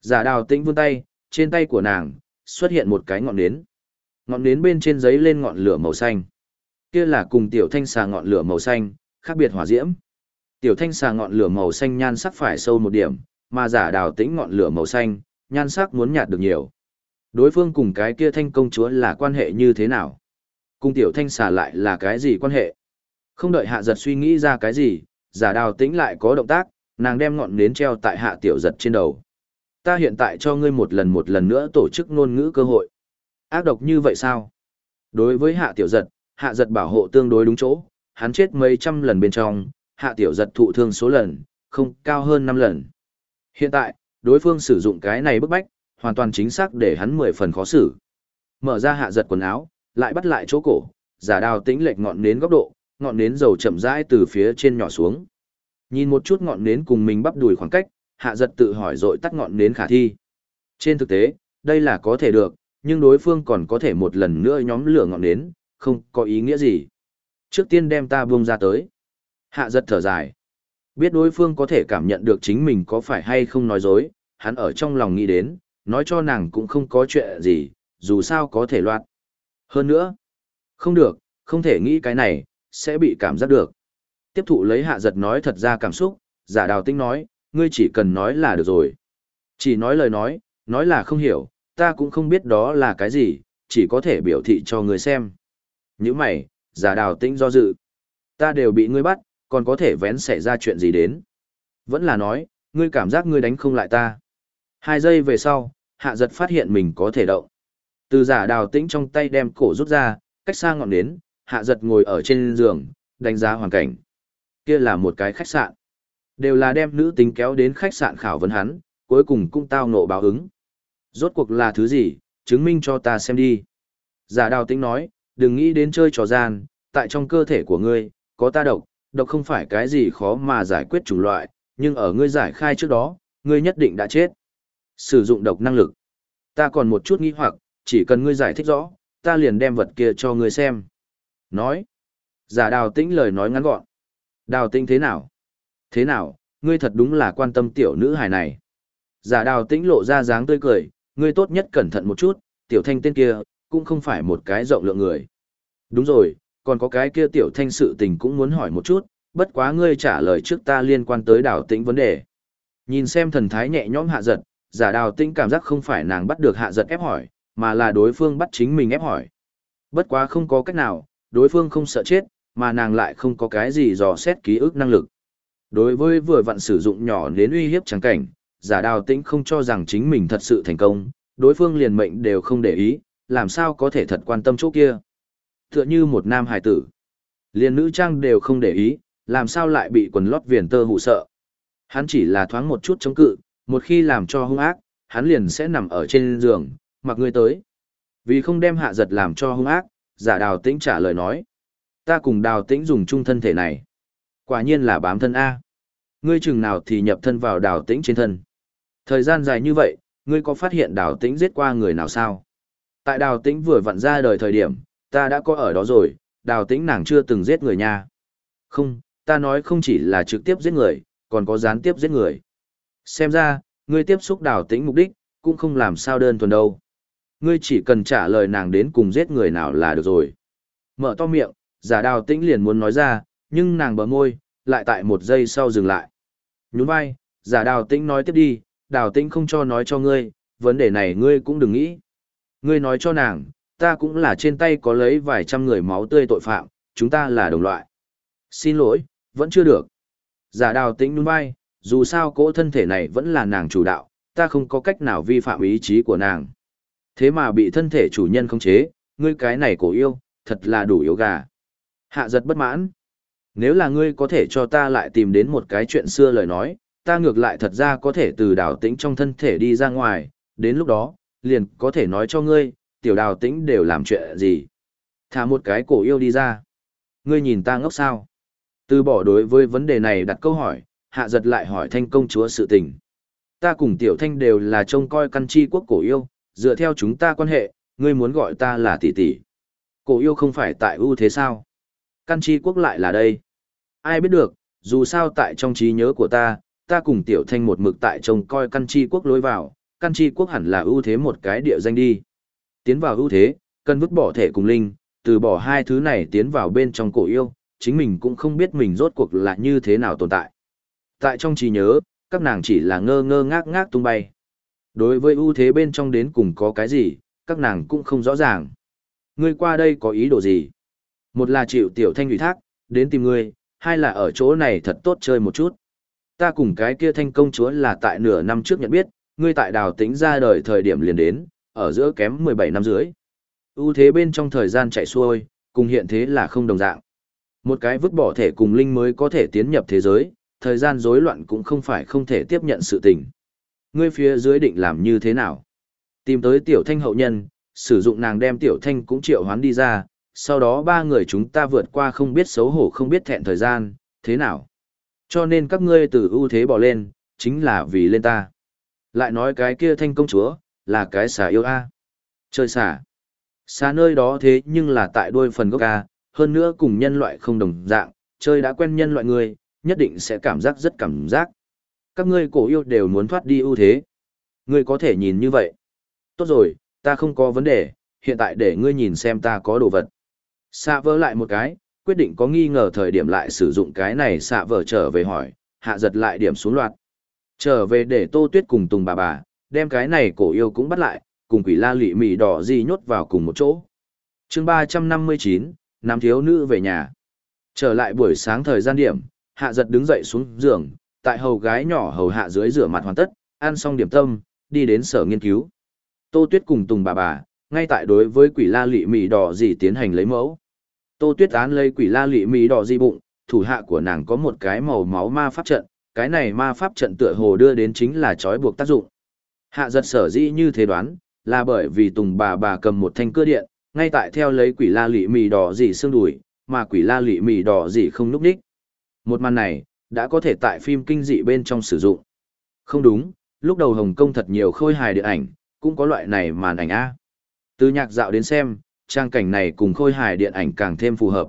Giả đào tĩnh vươn tay, trên tay của nàng, xuất hiện một cái ngọn nến. Ngọn nến bên trên giấy lên ngọn lửa màu xanh. Kia là cùng tiểu thanh xà ngọn lửa màu xanh, khác biệt hỏa diễm. Tiểu thanh xà ngọn lửa màu xanh nhan sắc phải sâu một điểm, mà giả đào tĩnh ngọn lửa màu xanh, nhan sắc muốn nhạt được nhiều. Đối phương cùng cái kia thanh công chúa là quan hệ như thế nào? Cùng tiểu thanh xà lại là cái gì quan hệ? Không đợi hạ giật suy nghĩ ra cái gì, giả đào tĩnh lại có động tác, nàng đem ngọn nến treo tại hạ tiểu giật trên đầu. Ta hiện tại cho ngươi một lần một lần nữa tổ chức ngôn ngữ cơ hội. Ác độc như vậy sao? Đối với hạ tiểu giật, hạ giật bảo hộ tương đối đúng chỗ, hắn chết mấy trăm lần bên trong, hạ tiểu giật thụ thương số lần, không cao hơn 5 lần. Hiện tại, đối phương sử dụng cái này bức bách, hoàn toàn chính xác để hắn 10 phần khó xử. Mở ra hạ giật quần áo, lại bắt lại chỗ cổ, giả đào tĩnh lệch ngọn nến góc độ, ngọn nến dầu chậm rãi từ phía trên nhỏ xuống. Nhìn một chút ngọn nến cùng mình bắp đùi khoảng cách, hạ giật tự hỏi dội tắt ngọn nến khả thi. Trên thực tế, đây là có thể được, nhưng đối phương còn có thể một lần nữa nhóm lửa ngọn nến, không có ý nghĩa gì. Trước tiên đem ta buông ra tới. Hạ giật thở dài. Biết đối phương có thể cảm nhận được chính mình có phải hay không nói dối, hắn ở trong lòng nghĩ đến, nói cho nàng cũng không có chuyện gì, dù sao có thể loạt. Hơn nữa, không được, không thể nghĩ cái này, sẽ bị cảm giác được. Tiếp thụ lấy hạ giật nói thật ra cảm xúc, giả đào tinh nói, ngươi chỉ cần nói là được rồi. Chỉ nói lời nói, nói là không hiểu, ta cũng không biết đó là cái gì, chỉ có thể biểu thị cho ngươi xem. Như mày, giả đào tinh do dự. Ta đều bị ngươi bắt, còn có thể vén xảy ra chuyện gì đến. Vẫn là nói, ngươi cảm giác ngươi đánh không lại ta. Hai giây về sau, hạ giật phát hiện mình có thể động. Từ giả đào tĩnh trong tay đem cổ rút ra, cách xa ngọn nến, hạ giật ngồi ở trên giường, đánh giá hoàn cảnh. Kia là một cái khách sạn. Đều là đem nữ tính kéo đến khách sạn khảo vấn hắn, cuối cùng cũng tao nộ báo ứng. Rốt cuộc là thứ gì, chứng minh cho ta xem đi. Giả đào tĩnh nói, đừng nghĩ đến chơi trò gian, tại trong cơ thể của ngươi, có ta độc, độc không phải cái gì khó mà giải quyết chủng loại, nhưng ở ngươi giải khai trước đó, ngươi nhất định đã chết. Sử dụng độc năng lực. Ta còn một chút nghi hoặc, chỉ cần ngươi giải thích rõ, ta liền đem vật kia cho ngươi xem. Nói. Giả đào tĩnh lời nói ngắn gọn. Đào tĩnh thế nào? Thế nào, ngươi thật đúng là quan tâm tiểu nữ hài này. Giả đào tĩnh lộ ra dáng tươi cười, ngươi tốt nhất cẩn thận một chút, tiểu thanh tên kia, cũng không phải một cái rộng lượng người. Đúng rồi, còn có cái kia tiểu thanh sự tình cũng muốn hỏi một chút, bất quá ngươi trả lời trước ta liên quan tới đào tĩnh vấn đề. Nhìn xem thần thái nhẹ nhõm hạ giật, giả đào tĩnh cảm giác không phải nàng bắt được hạ giật ép hỏi, mà là đối phương bắt chính mình ép hỏi. Bất quá không có cách nào, đối phương không sợ chết, mà nàng lại không có cái gì dò xét ký ức năng lực. Đối với vừa vặn sử dụng nhỏ đến uy hiếp trắng cảnh, giả đào tĩnh không cho rằng chính mình thật sự thành công, đối phương liền mệnh đều không để ý, làm sao có thể thật quan tâm chỗ kia. Tựa như một nam hải tử. Liền nữ trang đều không để ý, làm sao lại bị quần lót viền tơ hụ sợ. Hắn chỉ là thoáng một chút chống cự, một khi làm cho hung ác, hắn liền sẽ nằm ở trên giường, mặc người tới. Vì không đem hạ giật làm cho hung ác, giả đào tĩnh trả lời nói. Ta cùng đào tĩnh dùng chung thân thể này. Quả nhiên là bám thân A. Ngươi chừng nào thì nhập thân vào đào tĩnh trên thân. Thời gian dài như vậy, ngươi có phát hiện đào tĩnh giết qua người nào sao? Tại đào tĩnh vừa vặn ra đời thời điểm, ta đã có ở đó rồi, đào tĩnh nàng chưa từng giết người nha. Không, ta nói không chỉ là trực tiếp giết người, còn có gián tiếp giết người. Xem ra, ngươi tiếp xúc đào tĩnh mục đích, cũng không làm sao đơn thuần đâu. Ngươi chỉ cần trả lời nàng đến cùng giết người nào là được rồi. Mở to miệng, giả đào tĩnh liền muốn nói ra, nhưng nàng bờ môi, lại tại một giây sau dừng lại. Nhún vai, giả đào tĩnh nói tiếp đi, đào tĩnh không cho nói cho ngươi, vấn đề này ngươi cũng đừng nghĩ. Ngươi nói cho nàng, ta cũng là trên tay có lấy vài trăm người máu tươi tội phạm, chúng ta là đồng loại. Xin lỗi, vẫn chưa được. Giả đào tĩnh nhún vai, dù sao cỗ thân thể này vẫn là nàng chủ đạo, ta không có cách nào vi phạm ý chí của nàng. Thế mà bị thân thể chủ nhân khống chế, ngươi cái này cổ yêu, thật là đủ yếu gà. Hạ giật bất mãn. Nếu là ngươi có thể cho ta lại tìm đến một cái chuyện xưa lời nói, ta ngược lại thật ra có thể từ đào tĩnh trong thân thể đi ra ngoài, đến lúc đó, liền có thể nói cho ngươi, tiểu đào tĩnh đều làm chuyện gì. Thả một cái cổ yêu đi ra. Ngươi nhìn ta ngốc sao? Từ bỏ đối với vấn đề này đặt câu hỏi, hạ giật lại hỏi thanh công chúa sự tình. Ta cùng tiểu thanh đều là trông coi căn chi quốc cổ yêu, dựa theo chúng ta quan hệ, ngươi muốn gọi ta là tỷ tỷ. Cổ yêu không phải tại ưu thế sao? Căn chi quốc lại là đây. Ai biết được, dù sao tại trong trí nhớ của ta, ta cùng tiểu thanh một mực tại trông coi căn chi quốc lối vào, căn chi quốc hẳn là ưu thế một cái địa danh đi. Tiến vào ưu thế, cần vứt bỏ thể cùng linh, từ bỏ hai thứ này tiến vào bên trong cổ yêu, chính mình cũng không biết mình rốt cuộc là như thế nào tồn tại. Tại trong trí nhớ, các nàng chỉ là ngơ ngơ ngác ngác tung bay. Đối với ưu thế bên trong đến cùng có cái gì, các nàng cũng không rõ ràng. Ngươi qua đây có ý đồ gì? Một là chịu tiểu thanh ủy thác, đến tìm ngươi, hai là ở chỗ này thật tốt chơi một chút. Ta cùng cái kia thanh công chúa là tại nửa năm trước nhận biết, ngươi tại đào tính ra đời thời điểm liền đến, ở giữa kém 17 năm dưới. ưu thế bên trong thời gian chạy xuôi, cùng hiện thế là không đồng dạng. Một cái vứt bỏ thể cùng linh mới có thể tiến nhập thế giới, thời gian rối loạn cũng không phải không thể tiếp nhận sự tình. Ngươi phía dưới định làm như thế nào? Tìm tới tiểu thanh hậu nhân, sử dụng nàng đem tiểu thanh cũng triệu hoán đi ra, sau đó ba người chúng ta vượt qua không biết xấu hổ không biết thẹn thời gian, thế nào? Cho nên các ngươi từ ưu thế bỏ lên, chính là vì lên ta. Lại nói cái kia thanh công chúa, là cái xà yêu a. Chơi xà. Xà nơi đó thế nhưng là tại đuôi phần gốc a, hơn nữa cùng nhân loại không đồng dạng, chơi đã quen nhân loại người, nhất định sẽ cảm giác rất cảm giác. Các ngươi cổ yêu đều muốn thoát đi ưu thế. Ngươi có thể nhìn như vậy. Tốt rồi, ta không có vấn đề, hiện tại để ngươi nhìn xem ta có đồ vật. Xạ vỡ lại một cái, quyết định có nghi ngờ thời điểm lại sử dụng cái này xạ vỡ trở về hỏi, hạ giật lại điểm xuống loạt. Trở về để tô tuyết cùng tùng bà bà, đem cái này cổ yêu cũng bắt lại, cùng quỷ la lụy mì đỏ gì nhốt vào cùng một chỗ. chương ba trăm năm mươi chín nam thiếu nữ về nhà. Trở lại buổi sáng thời gian điểm, hạ giật đứng dậy xuống giường, tại hầu gái nhỏ hầu hạ dưới rửa mặt hoàn tất, ăn xong điểm tâm, đi đến sở nghiên cứu. Tô Tuyết cùng Tùng bà bà, ngay tại đối với quỷ la lị mì đỏ gì tiến hành lấy mẫu. Tô Tuyết án lấy quỷ la lị mì đỏ di bụng, thủ hạ của nàng có một cái màu máu ma pháp trận, cái này ma pháp trận tựa hồ đưa đến chính là trói buộc tác dụng. Hạ giật sở dĩ như thế đoán, là bởi vì Tùng bà bà cầm một thanh cưa điện, ngay tại theo lấy quỷ la lị mì đỏ gì xương đùi, mà quỷ la lị mì đỏ gì không núp đích. Một màn này, đã có thể tại phim kinh dị bên trong sử dụng. Không đúng, lúc đầu Hồng Kông thật nhiều khôi hài điện ảnh, cũng có loại này màn ảnh A. Từ nhạc dạo đến xem, trang cảnh này cùng khôi hài điện ảnh càng thêm phù hợp.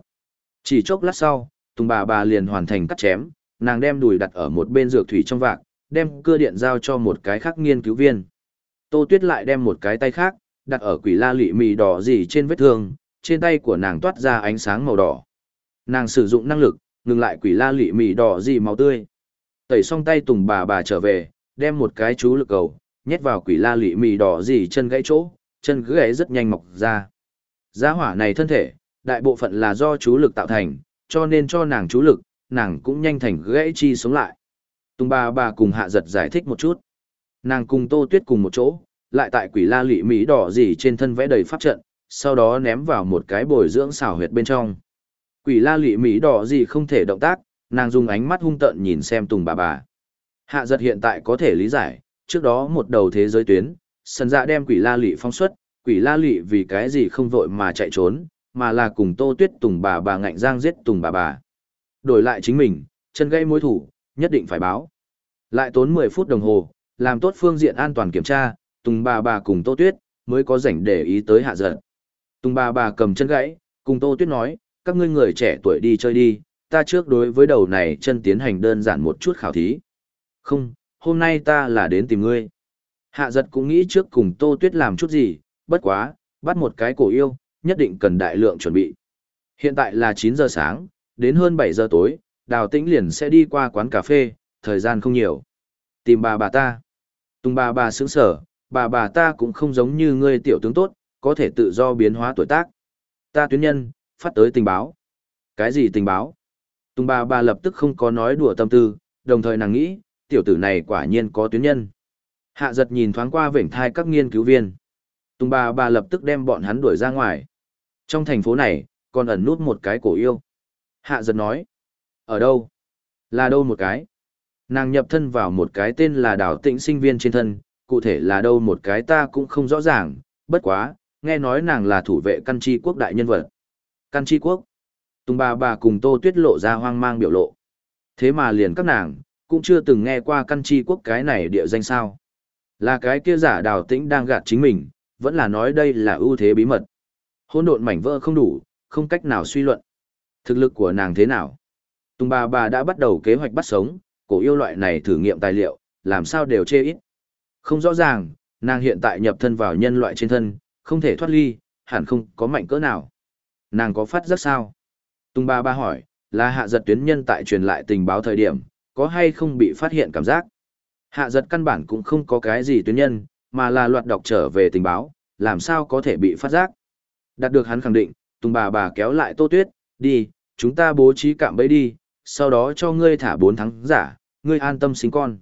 Chỉ chốc lát sau, Tùng bà bà liền hoàn thành cắt chém, nàng đem đùi đặt ở một bên dược thủy trong vạc, đem cưa điện giao cho một cái khác nghiên cứu viên. Tô Tuyết lại đem một cái tay khác, đặt ở quỷ la lị mì đỏ gì trên vết thương, trên tay của nàng toát ra ánh sáng màu đỏ. Nàng sử dụng năng lực, ngừng lại quỷ la lị mì đỏ gì máu tươi. Tẩy xong tay Tùng bà bà trở về, đem một cái chú lực cầu, nhét vào quỷ la lị mì đỏ gì chân gãy chỗ, chân gãy rất nhanh mọc ra. Giá hỏa này thân thể, đại bộ phận là do chú lực tạo thành, cho nên cho nàng chú lực, nàng cũng nhanh thành gãy chi sống lại. Tùng bà bà cùng hạ giật giải thích một chút. Nàng cùng tô tuyết cùng một chỗ, lại tại quỷ la lị Mỹ đỏ gì trên thân vẽ đầy pháp trận, sau đó ném vào một cái bồi dưỡng xảo huyệt bên trong. Quỷ la lị Mỹ đỏ gì không thể động tác, nàng dùng ánh mắt hung tợn nhìn xem tùng bà bà. Hạ giật hiện tại có thể lý giải, trước đó một đầu thế giới tuyến, sần dạ đem quỷ la lị phong xuất, quỷ la lị vì cái gì không vội mà chạy trốn, mà là cùng tô tuyết tùng bà bà ngạnh giang giết tùng bà bà. Đổi lại chính mình, chân gây mối thủ, nhất định phải báo. Lại tốn 10 phút đồng hồ, làm tốt phương diện an toàn kiểm tra, tùng bà bà cùng tô tuyết, mới có rảnh để ý tới hạ Giận. Tùng bà bà cầm chân gãy, cùng tô tuyết nói, các ngươi người trẻ tuổi đi chơi đi, ta trước đối với đầu này chân tiến hành đơn giản một chút khảo thí. Không, hôm nay ta là đến tìm ngươi. Hạ giật cũng nghĩ trước cùng Tô Tuyết làm chút gì, bất quá, bắt một cái cổ yêu, nhất định cần đại lượng chuẩn bị. Hiện tại là 9 giờ sáng, đến hơn 7 giờ tối, đào tĩnh liền sẽ đi qua quán cà phê, thời gian không nhiều. Tìm bà bà ta. Tùng bà bà sướng sở, bà bà ta cũng không giống như ngươi tiểu tướng tốt, có thể tự do biến hóa tuổi tác. Ta tuyến nhân, phát tới tình báo. Cái gì tình báo? Tùng bà bà lập tức không có nói đùa tâm tư, đồng thời nàng nghĩ, tiểu tử này quả nhiên có tuyến nhân. Hạ giật nhìn thoáng qua vểnh thai các nghiên cứu viên. Tùng bà bà lập tức đem bọn hắn đuổi ra ngoài. Trong thành phố này, còn ẩn nút một cái cổ yêu. Hạ giật nói. Ở đâu? Là đâu một cái? Nàng nhập thân vào một cái tên là đảo tĩnh sinh viên trên thân, cụ thể là đâu một cái ta cũng không rõ ràng, bất quá, nghe nói nàng là thủ vệ căn tri quốc đại nhân vật. Căn tri quốc? Tùng bà bà cùng tô tuyết lộ ra hoang mang biểu lộ. Thế mà liền các nàng, cũng chưa từng nghe qua căn tri quốc cái này địa danh sao. Là cái kia giả đào tĩnh đang gạt chính mình, vẫn là nói đây là ưu thế bí mật. Hôn độn mảnh vỡ không đủ, không cách nào suy luận. Thực lực của nàng thế nào? Tùng bà bà đã bắt đầu kế hoạch bắt sống, cổ yêu loại này thử nghiệm tài liệu, làm sao đều chê ít. Không rõ ràng, nàng hiện tại nhập thân vào nhân loại trên thân, không thể thoát ly, hẳn không có mạnh cỡ nào. Nàng có phát giác sao? Tùng bà bà hỏi, là hạ giật tuyến nhân tại truyền lại tình báo thời điểm, có hay không bị phát hiện cảm giác? Hạ giật căn bản cũng không có cái gì tuyến nhân, mà là loạt đọc trở về tình báo, làm sao có thể bị phát giác. Đạt được hắn khẳng định, Tùng bà bà kéo lại Tô Tuyết, đi, chúng ta bố trí cạm bẫy đi, sau đó cho ngươi thả bốn tháng giả, ngươi an tâm sinh con.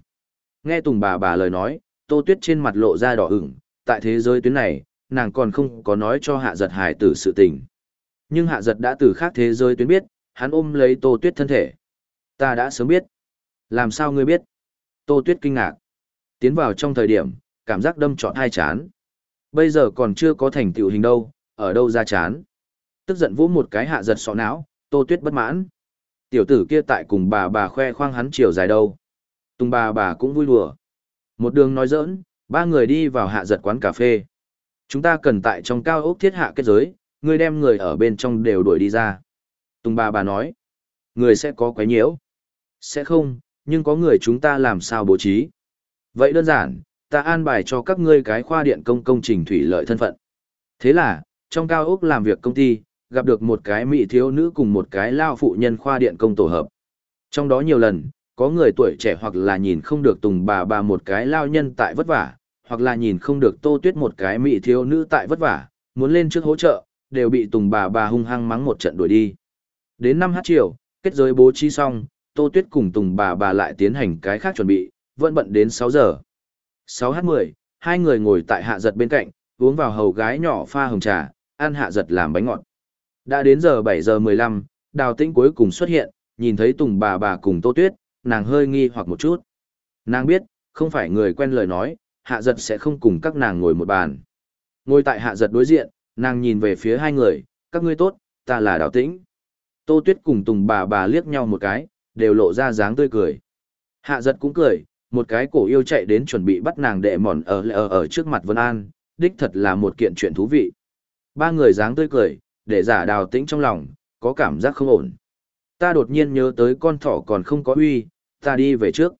Nghe Tùng bà bà lời nói, Tô Tuyết trên mặt lộ ra đỏ ửng, tại thế giới tuyến này, nàng còn không có nói cho hạ giật hài tử sự tình. Nhưng hạ giật đã từ khác thế giới tuyến biết, hắn ôm lấy Tô Tuyết thân thể. Ta đã sớm biết. Làm sao ngươi biết? Tô Tuyết kinh ngạc. Tiến vào trong thời điểm, cảm giác đâm trọn hai chán. Bây giờ còn chưa có thành tựu hình đâu, ở đâu ra chán. Tức giận vũ một cái hạ giật sọ não, Tô Tuyết bất mãn. Tiểu tử kia tại cùng bà bà khoe khoang hắn chiều dài đâu. Tùng bà bà cũng vui đùa. Một đường nói giỡn, ba người đi vào hạ giật quán cà phê. Chúng ta cần tại trong cao ốc thiết hạ kết giới, người đem người ở bên trong đều đuổi đi ra. Tùng bà bà nói. Người sẽ có quái nhiễu. Sẽ không, nhưng có người chúng ta làm sao bố trí. Vậy đơn giản, ta an bài cho các ngươi cái khoa điện công công trình thủy lợi thân phận. Thế là, trong cao ốc làm việc công ty, gặp được một cái mỹ thiếu nữ cùng một cái lao phụ nhân khoa điện công tổ hợp. Trong đó nhiều lần, có người tuổi trẻ hoặc là nhìn không được tùng bà bà một cái lao nhân tại vất vả, hoặc là nhìn không được tô tuyết một cái mỹ thiếu nữ tại vất vả, muốn lên trước hỗ trợ, đều bị tùng bà bà hung hăng mắng một trận đuổi đi. Đến năm h chiều, kết giới bố trí xong, Tô Tuyết cùng Tùng bà bà lại tiến hành cái khác chuẩn bị, vẫn bận đến 6 giờ. 6h10, hai người ngồi tại hạ giật bên cạnh, uống vào hầu gái nhỏ pha hồng trà, ăn hạ giật làm bánh ngọt. Đã đến giờ 7 giờ 15, đào tĩnh cuối cùng xuất hiện, nhìn thấy Tùng bà bà cùng Tô Tuyết, nàng hơi nghi hoặc một chút. Nàng biết, không phải người quen lời nói, hạ giật sẽ không cùng các nàng ngồi một bàn. Ngồi tại hạ giật đối diện, nàng nhìn về phía hai người, các ngươi tốt, ta là đào tĩnh. Tô Tuyết cùng Tùng bà bà liếc nhau một cái, đều lộ ra dáng tươi cười. Hạ giật cũng cười, một cái cổ yêu chạy đến chuẩn bị bắt nàng đệ mòn ở ở ở trước mặt Vân An, đích thật là một kiện chuyện thú vị. Ba người dáng tươi cười, để giả đào tĩnh trong lòng, có cảm giác không ổn. Ta đột nhiên nhớ tới con thỏ còn không có uy, ta đi về trước.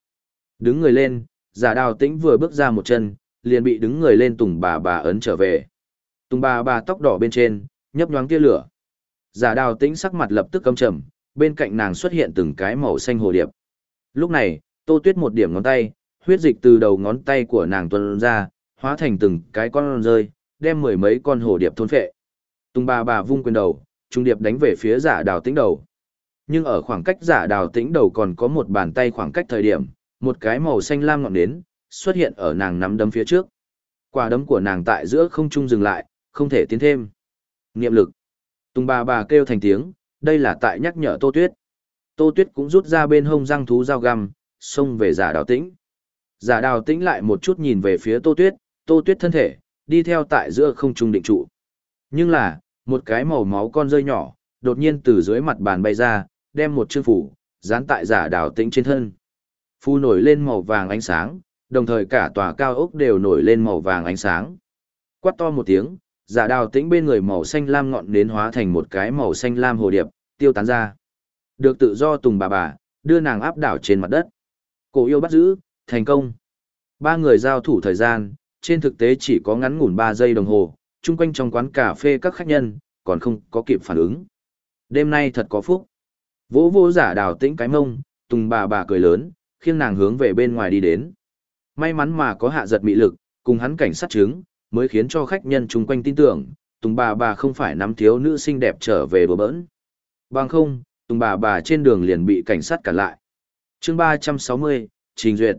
Đứng người lên, giả đào tĩnh vừa bước ra một chân, liền bị đứng người lên tùng bà bà ấn trở về. Tùng bà bà tóc đỏ bên trên, nhấp nhoáng tia lửa. Giả đào tĩnh sắc mặt lập tức căm trầm, bên cạnh nàng xuất hiện từng cái màu xanh hồ điệp. Lúc này, Tô Tuyết một điểm ngón tay, huyết dịch từ đầu ngón tay của nàng tuôn ra, hóa thành từng cái con rơi, đem mười mấy con hồ điệp thôn phệ. Tung bà bà vung quyền đầu, trung điệp đánh về phía giả đào tĩnh đầu. Nhưng ở khoảng cách giả đào tĩnh đầu còn có một bàn tay khoảng cách thời điểm, một cái màu xanh lam ngọn nến, xuất hiện ở nàng nắm đấm phía trước. Quả đấm của nàng tại giữa không trung dừng lại, không thể tiến thêm. Niệm lực. Tùng bà bà kêu thành tiếng, đây là tại nhắc nhở Tô Tuyết. Tô Tuyết cũng rút ra bên hông răng thú dao găm, xông về giả đào tĩnh. Giả đào tĩnh lại một chút nhìn về phía Tô Tuyết, Tô Tuyết thân thể, đi theo tại giữa không trung định trụ. Nhưng là, một cái màu máu con rơi nhỏ, đột nhiên từ dưới mặt bàn bay ra, đem một chương phủ, dán tại giả đào tĩnh trên thân. Phu nổi lên màu vàng ánh sáng, đồng thời cả tòa cao ốc đều nổi lên màu vàng ánh sáng. Quát to một tiếng, giả đào tĩnh bên người màu xanh lam ngọn nến hóa thành một cái màu xanh lam hồ điệp, tiêu tán ra. Được tự do tùng bà bà, đưa nàng áp đảo trên mặt đất. Cổ yêu bắt giữ, thành công. Ba người giao thủ thời gian, trên thực tế chỉ có ngắn ngủn 3 giây đồng hồ, chung quanh trong quán cà phê các khách nhân, còn không có kịp phản ứng. Đêm nay thật có phúc. Vỗ vô giả đào tĩnh cái mông, tùng bà bà cười lớn, khiêng nàng hướng về bên ngoài đi đến. May mắn mà có hạ giật mị lực, cùng hắn cảnh sát chứng, mới khiến cho khách nhân chung quanh tin tưởng, tùng bà bà không phải nắm thiếu nữ xinh đẹp trở về đùa bỡn. Bằng không, tùng bà bà trên đường liền bị cảnh sát cản lại chương 360, Trình Duyệt.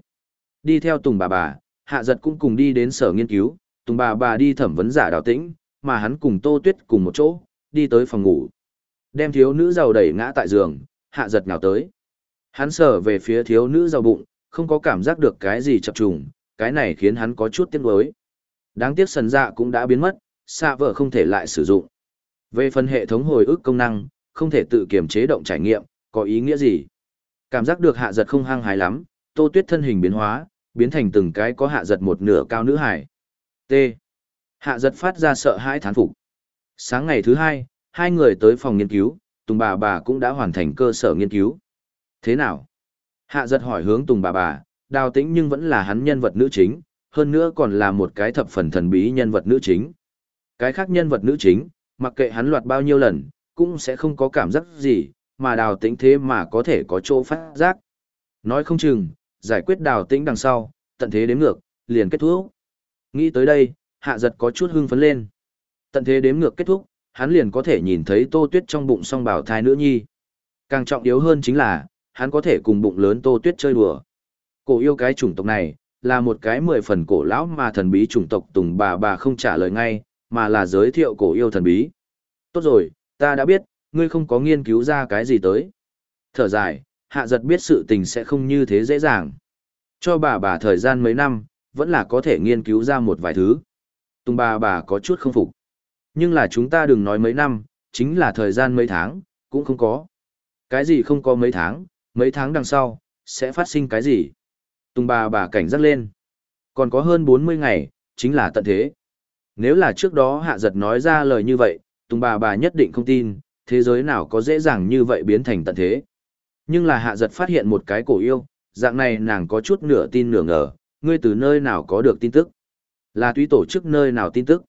Đi theo tùng bà bà, hạ giật cũng cùng đi đến sở nghiên cứu, tùng bà bà đi thẩm vấn giả đào tĩnh, mà hắn cùng tô tuyết cùng một chỗ, đi tới phòng ngủ. Đem thiếu nữ giàu đẩy ngã tại giường, hạ giật nào tới. Hắn sở về phía thiếu nữ giàu bụng, không có cảm giác được cái gì chập trùng, cái này khiến hắn có chút tiếc nuối. Đáng tiếc sần dạ cũng đã biến mất, xạ vợ không thể lại sử dụng. Về phần hệ thống hồi ức công năng, không thể tự kiểm chế động trải nghiệm, có ý nghĩa gì? Cảm giác được hạ giật không hăng hái lắm, tô tuyết thân hình biến hóa, biến thành từng cái có hạ giật một nửa cao nữ hải. T. Hạ giật phát ra sợ hãi thán phục. Sáng ngày thứ hai, hai người tới phòng nghiên cứu, Tùng bà bà cũng đã hoàn thành cơ sở nghiên cứu. Thế nào? Hạ giật hỏi hướng Tùng bà bà, đào tĩnh nhưng vẫn là hắn nhân vật nữ chính, hơn nữa còn là một cái thập phần thần bí nhân vật nữ chính. Cái khác nhân vật nữ chính, mặc kệ hắn loạt bao nhiêu lần, cũng sẽ không có cảm giác gì, mà đào tĩnh thế mà có thể có chỗ phát giác. Nói không chừng, giải quyết đào tĩnh đằng sau, tận thế đếm ngược, liền kết thúc. Nghĩ tới đây, hạ giật có chút hưng phấn lên. Tận thế đếm ngược kết thúc, hắn liền có thể nhìn thấy tô tuyết trong bụng song bảo thai nữ nhi. Càng trọng yếu hơn chính là, hắn có thể cùng bụng lớn tô tuyết chơi đùa. Cổ yêu cái chủng tộc này, là một cái mười phần cổ lão mà thần bí chủng tộc tùng bà bà không trả lời ngay, mà là giới thiệu cổ yêu thần bí. Tốt rồi, ta đã biết, ngươi không có nghiên cứu ra cái gì tới. Thở dài, hạ giật biết sự tình sẽ không như thế dễ dàng. Cho bà bà thời gian mấy năm, vẫn là có thể nghiên cứu ra một vài thứ. Tùng bà bà có chút không phục. Nhưng là chúng ta đừng nói mấy năm, chính là thời gian mấy tháng, cũng không có. Cái gì không có mấy tháng, mấy tháng đằng sau, sẽ phát sinh cái gì? Tùng bà bà cảnh giác lên. Còn có hơn 40 ngày, chính là tận thế. Nếu là trước đó hạ giật nói ra lời như vậy, Tùng bà bà nhất định không tin, thế giới nào có dễ dàng như vậy biến thành tận thế. Nhưng là hạ giật phát hiện một cái cổ yêu, dạng này nàng có chút nửa tin nửa ngờ, ngươi từ nơi nào có được tin tức. Là túy tổ chức nơi nào tin tức.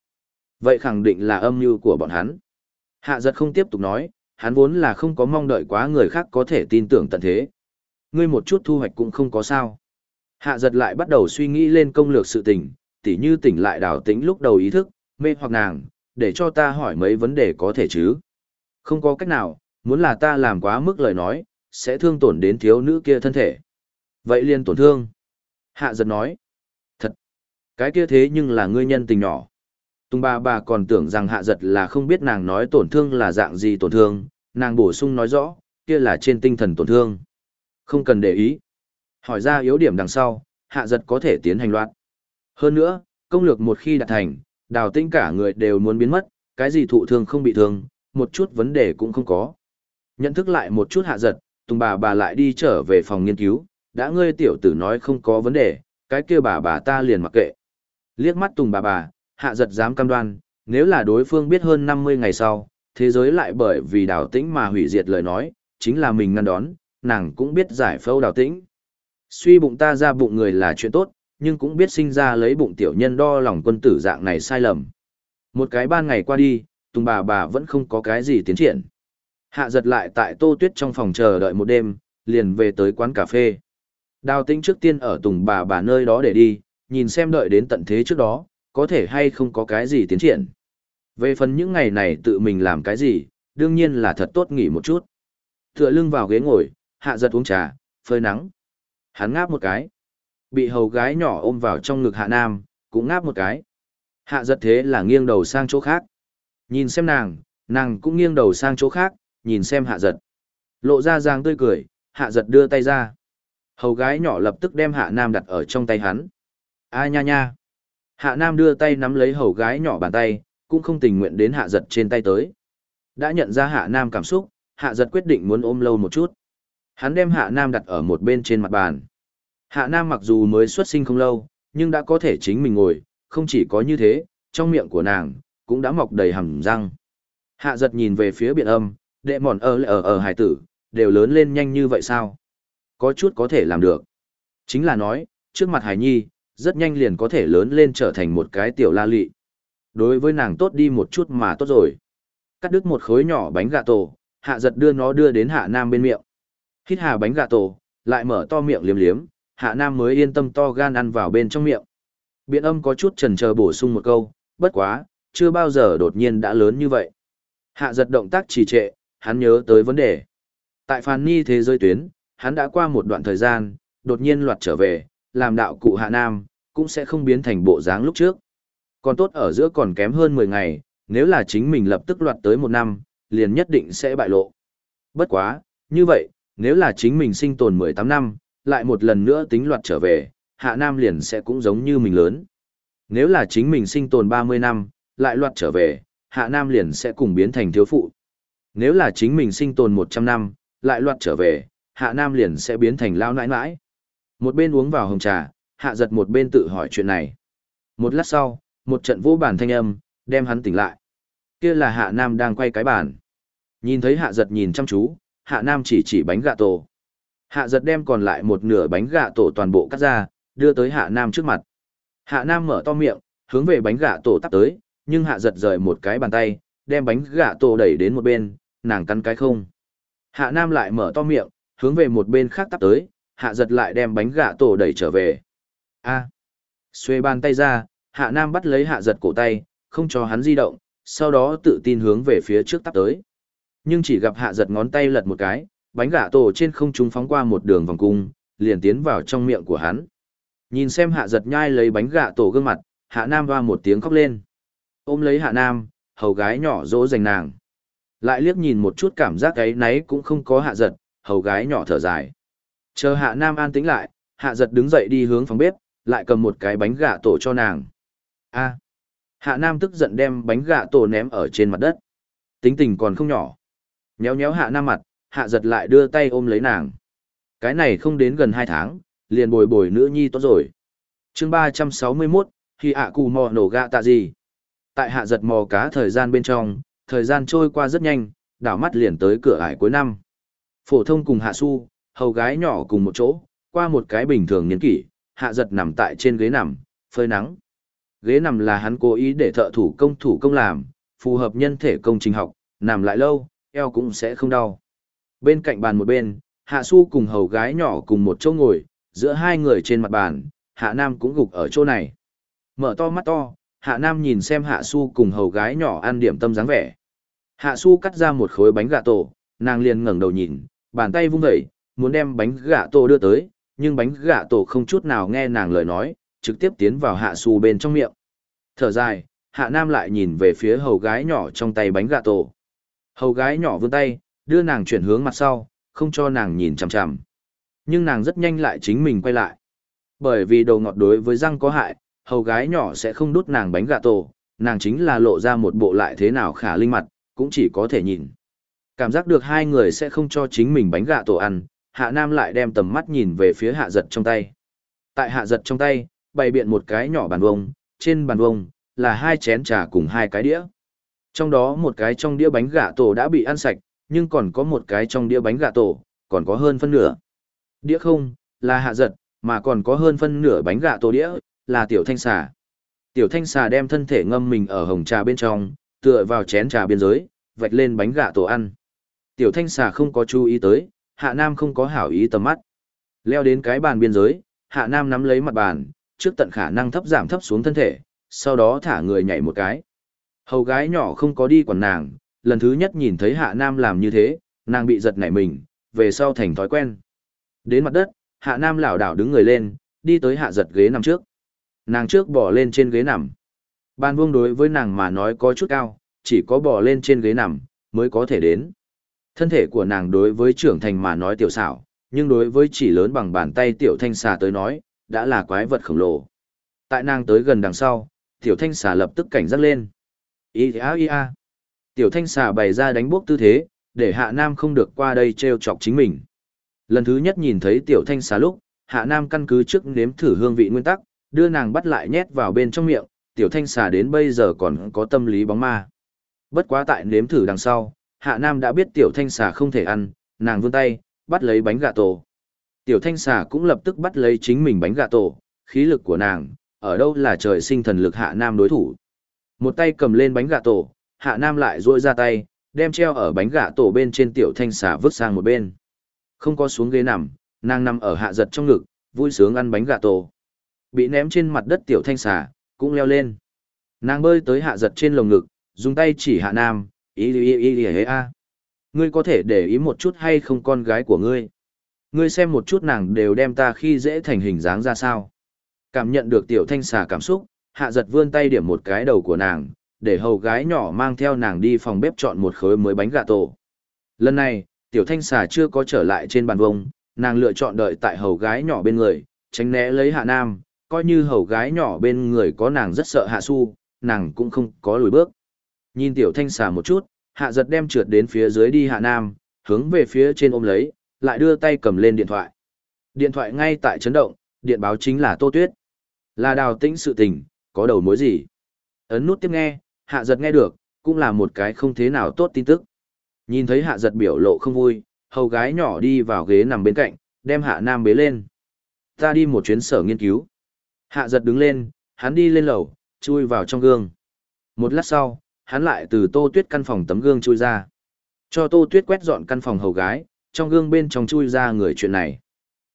Vậy khẳng định là âm mưu của bọn hắn. Hạ giật không tiếp tục nói, hắn vốn là không có mong đợi quá người khác có thể tin tưởng tận thế. Ngươi một chút thu hoạch cũng không có sao. Hạ giật lại bắt đầu suy nghĩ lên công lược sự tình, tỉ như tỉnh lại đào tính lúc đầu ý thức, mê hoặc nàng, để cho ta hỏi mấy vấn đề có thể chứ. Không có cách nào, muốn là ta làm quá mức lời nói, sẽ thương tổn đến thiếu nữ kia thân thể. Vậy liền tổn thương. Hạ giật nói. Thật. Cái kia thế nhưng là ngươi nhân tình nhỏ. Tùng bà bà còn tưởng rằng hạ giật là không biết nàng nói tổn thương là dạng gì tổn thương, nàng bổ sung nói rõ, kia là trên tinh thần tổn thương. Không cần để ý. Hỏi ra yếu điểm đằng sau, hạ giật có thể tiến hành loạt. Hơn nữa, công lược một khi đạt thành, đào tinh cả người đều muốn biến mất, cái gì thụ thương không bị thương, một chút vấn đề cũng không có. Nhận thức lại một chút hạ giật, Tùng bà bà lại đi trở về phòng nghiên cứu, đã ngươi tiểu tử nói không có vấn đề, cái kia bà bà ta liền mặc kệ. Liếc mắt Tùng bà bà, hạ giật dám cam đoan, nếu là đối phương biết hơn 50 ngày sau, thế giới lại bởi vì đào tĩnh mà hủy diệt lời nói, chính là mình ngăn đón, nàng cũng biết giải phẫu đào tĩnh. Suy bụng ta ra bụng người là chuyện tốt, nhưng cũng biết sinh ra lấy bụng tiểu nhân đo lòng quân tử dạng này sai lầm. Một cái ban ngày qua đi, Tùng bà bà vẫn không có cái gì tiến triển. Hạ giật lại tại tô tuyết trong phòng chờ đợi một đêm, liền về tới quán cà phê. Đào tĩnh trước tiên ở Tùng bà bà nơi đó để đi, nhìn xem đợi đến tận thế trước đó, có thể hay không có cái gì tiến triển. Về phần những ngày này tự mình làm cái gì, đương nhiên là thật tốt nghỉ một chút. Tựa lưng vào ghế ngồi, hạ giật uống trà, phơi nắng. Hắn ngáp một cái. Bị hầu gái nhỏ ôm vào trong ngực hạ nam, cũng ngáp một cái. Hạ giật thế là nghiêng đầu sang chỗ khác. Nhìn xem nàng, nàng cũng nghiêng đầu sang chỗ khác, nhìn xem hạ giật. Lộ ra giang tươi cười, hạ giật đưa tay ra. Hầu gái nhỏ lập tức đem hạ nam đặt ở trong tay hắn. A nha nha. Hạ nam đưa tay nắm lấy hầu gái nhỏ bàn tay, cũng không tình nguyện đến hạ giật trên tay tới. Đã nhận ra hạ nam cảm xúc, hạ giật quyết định muốn ôm lâu một chút. Hắn đem hạ nam đặt ở một bên trên mặt bàn. Hạ nam mặc dù mới xuất sinh không lâu, nhưng đã có thể chính mình ngồi, không chỉ có như thế, trong miệng của nàng, cũng đã mọc đầy hầm răng. Hạ giật nhìn về phía biển âm, đệ mòn ở ở ở hải tử, đều lớn lên nhanh như vậy sao? Có chút có thể làm được. Chính là nói, trước mặt hải nhi, rất nhanh liền có thể lớn lên trở thành một cái tiểu la lị. Đối với nàng tốt đi một chút mà tốt rồi. Cắt đứt một khối nhỏ bánh gà tổ, hạ giật đưa nó đưa đến hạ nam bên miệng. Hít hà bánh gà tổ, lại mở to miệng liếm liếm, hạ nam mới yên tâm to gan ăn vào bên trong miệng. Biện âm có chút trần chờ bổ sung một câu, bất quá, chưa bao giờ đột nhiên đã lớn như vậy. Hạ giật động tác trì trệ, hắn nhớ tới vấn đề. Tại Phan ni thế giới tuyến, hắn đã qua một đoạn thời gian, đột nhiên loạt trở về, làm đạo cụ hạ nam, cũng sẽ không biến thành bộ dáng lúc trước. Còn tốt ở giữa còn kém hơn 10 ngày, nếu là chính mình lập tức loạt tới một năm, liền nhất định sẽ bại lộ. Bất quá, như vậy, nếu là chính mình sinh tồn 18 năm, lại một lần nữa tính loạt trở về, hạ nam liền sẽ cũng giống như mình lớn. Nếu là chính mình sinh tồn 30 năm, lại loạt trở về, hạ nam liền sẽ cùng biến thành thiếu phụ. Nếu là chính mình sinh tồn 100 năm, lại loạt trở về, hạ nam liền sẽ biến thành lao nãi nãi. Một bên uống vào hồng trà, hạ giật một bên tự hỏi chuyện này. Một lát sau, một trận vô bản thanh âm, đem hắn tỉnh lại. Kia là hạ nam đang quay cái bàn. Nhìn thấy hạ giật nhìn chăm chú, hạ nam chỉ chỉ bánh gà tổ. Hạ giật đem còn lại một nửa bánh gà tổ toàn bộ cắt ra, đưa tới hạ nam trước mặt. Hạ nam mở to miệng, hướng về bánh gà tổ tắp tới, nhưng hạ giật rời một cái bàn tay, đem bánh gà tổ đẩy đến một bên, nàng cắn cái không. Hạ nam lại mở to miệng, hướng về một bên khác tắp tới, hạ giật lại đem bánh gà tổ đẩy trở về. A. Xuê bàn tay ra, hạ nam bắt lấy hạ giật cổ tay, không cho hắn di động, sau đó tự tin hướng về phía trước tắp tới. Nhưng chỉ gặp hạ giật ngón tay lật một cái, bánh gà tổ trên không trung phóng qua một đường vòng cung, liền tiến vào trong miệng của hắn. Nhìn xem hạ giật nhai lấy bánh gà tổ gương mặt, hạ nam hoa một tiếng khóc lên. Ôm lấy hạ nam, hầu gái nhỏ dỗ dành nàng. Lại liếc nhìn một chút cảm giác cái nấy cũng không có hạ giật, hầu gái nhỏ thở dài. Chờ hạ nam an tĩnh lại, hạ giật đứng dậy đi hướng phòng bếp, lại cầm một cái bánh gà tổ cho nàng. a hạ nam tức giận đem bánh gà tổ ném ở trên mặt đất. Tính tình còn không nhỏ. Nhéo nhéo hạ nam mặt, hạ giật lại đưa tay ôm lấy nàng. Cái này không đến gần hai tháng, liền bồi bồi nữ nhi tốt rồi. chương ba trăm sáu mươi 361, khi ạ cù mò nổ gạ tạ gì? Tại hạ giật mò cá thời gian bên trong, thời gian trôi qua rất nhanh, đảo mắt liền tới cửa ải cuối năm. Phổ thông cùng hạ su, hầu gái nhỏ cùng một chỗ, qua một cái bình thường niên kỷ, hạ giật nằm tại trên ghế nằm, phơi nắng. Ghế nằm là hắn cố ý để thợ thủ công thủ công làm, phù hợp nhân thể công trình học, nằm lại lâu, eo cũng sẽ không đau. Bên cạnh bàn một bên, hạ su cùng hầu gái nhỏ cùng một chỗ ngồi, giữa hai người trên mặt bàn, hạ nam cũng gục ở chỗ này. Mở to mắt to, hạ nam nhìn xem hạ su cùng hầu gái nhỏ ăn điểm tâm dáng vẻ. Hạ su cắt ra một khối bánh gà tổ, nàng liền ngẩng đầu nhìn, bàn tay vung vẩy, muốn đem bánh gà tổ đưa tới, nhưng bánh gà tổ không chút nào nghe nàng lời nói, trực tiếp tiến vào hạ su bên trong miệng. Thở dài, hạ nam lại nhìn về phía hầu gái nhỏ trong tay bánh gà tổ. Hầu gái nhỏ vươn tay, đưa nàng chuyển hướng mặt sau, không cho nàng nhìn chằm chằm. Nhưng nàng rất nhanh lại chính mình quay lại. Bởi vì đồ ngọt đối với răng có hại, hầu gái nhỏ sẽ không đút nàng bánh gà tổ, nàng chính là lộ ra một bộ lại thế nào khả linh mặt, cũng chỉ có thể nhìn. Cảm giác được hai người sẽ không cho chính mình bánh gà tổ ăn, hạ nam lại đem tầm mắt nhìn về phía hạ giật trong tay. Tại hạ giật trong tay, bày biện một cái nhỏ bàn vông, trên bàn vông, là hai chén trà cùng hai cái đĩa. Trong đó một cái trong đĩa bánh gà tổ đã bị ăn sạch, nhưng còn có một cái trong đĩa bánh gà tổ, còn có hơn phân nửa. Đĩa không, là hạ giật, mà còn có hơn phân nửa bánh gà tổ đĩa, là tiểu thanh xà. Tiểu thanh xà đem thân thể ngâm mình ở hồng trà bên trong, tựa vào chén trà biên giới, vạch lên bánh gà tổ ăn. Tiểu thanh xà không có chú ý tới, hạ nam không có hảo ý tầm mắt. Leo đến cái bàn biên giới, hạ nam nắm lấy mặt bàn, trước tận khả năng thấp giảm thấp xuống thân thể, sau đó thả người nhảy một cái. Hầu gái nhỏ không có đi quản nàng, lần thứ nhất nhìn thấy hạ nam làm như thế, nàng bị giật nảy mình, về sau thành thói quen. Đến mặt đất, hạ nam lảo đảo đứng người lên, đi tới hạ giật ghế nằm trước. Nàng trước bỏ lên trên ghế nằm. Ban vuông đối với nàng mà nói có chút cao, chỉ có bỏ lên trên ghế nằm, mới có thể đến. Thân thể của nàng đối với trưởng thành mà nói tiểu xảo, nhưng đối với chỉ lớn bằng bàn tay tiểu thanh xà tới nói, đã là quái vật khổng lồ. Tại nàng tới gần đằng sau, tiểu thanh xà lập tức cảnh giác lên. Ý á ý á. Tiểu thanh xà bày ra đánh bốc tư thế, để hạ nam không được qua đây treo chọc chính mình. Lần thứ nhất nhìn thấy tiểu thanh xà lúc, hạ nam căn cứ trước nếm thử hương vị nguyên tắc, đưa nàng bắt lại nhét vào bên trong miệng, tiểu thanh xà đến bây giờ còn có tâm lý bóng ma. Bất quá tại nếm thử đằng sau, hạ nam đã biết tiểu thanh xà không thể ăn, nàng vươn tay, bắt lấy bánh gà tổ. Tiểu thanh xà cũng lập tức bắt lấy chính mình bánh gà tổ, khí lực của nàng, ở đâu là trời sinh thần lực hạ nam đối thủ. Một tay cầm lên bánh gà tổ, hạ nam lại duỗi ra tay, đem treo ở bánh gà tổ bên trên tiểu thanh xà vứt sang một bên. Không có xuống ghế nằm, nàng nằm ở hạ giật trong ngực, vui sướng ăn bánh gà tổ. Bị ném trên mặt đất tiểu thanh xà, cũng leo lên. Nàng bơi tới hạ giật trên lồng ngực, dùng tay chỉ hạ nam, ý ý ý ý ý a. Ngươi có thể để ý một chút hay không con gái của ngươi? Ngươi xem một chút nàng đều đem ta khi dễ thành hình dáng ra sao. Cảm nhận được tiểu thanh xà cảm xúc, hạ giật vươn tay điểm một cái đầu của nàng, để hầu gái nhỏ mang theo nàng đi phòng bếp chọn một khối mới bánh gà tổ. Lần này, tiểu thanh xà chưa có trở lại trên bàn vông, nàng lựa chọn đợi tại hầu gái nhỏ bên người, tránh né lấy hạ nam, coi như hầu gái nhỏ bên người có nàng rất sợ hạ su, nàng cũng không có lùi bước. Nhìn tiểu thanh xà một chút, hạ giật đem trượt đến phía dưới đi hạ nam, hướng về phía trên ôm lấy, lại đưa tay cầm lên điện thoại. Điện thoại ngay tại chấn động, điện báo chính là Tô Tuyết. Là đào tĩnh sự tình, có đầu mối gì? Ấn nút tiếp nghe, hạ giật nghe được, cũng là một cái không thế nào tốt tin tức. Nhìn thấy hạ giật biểu lộ không vui, hầu gái nhỏ đi vào ghế nằm bên cạnh, đem hạ nam bế lên. Ta đi một chuyến sở nghiên cứu. Hạ giật đứng lên, hắn đi lên lầu, chui vào trong gương. Một lát sau, hắn lại từ tô tuyết căn phòng tấm gương chui ra. Cho tô tuyết quét dọn căn phòng hầu gái, trong gương bên trong chui ra người chuyện này.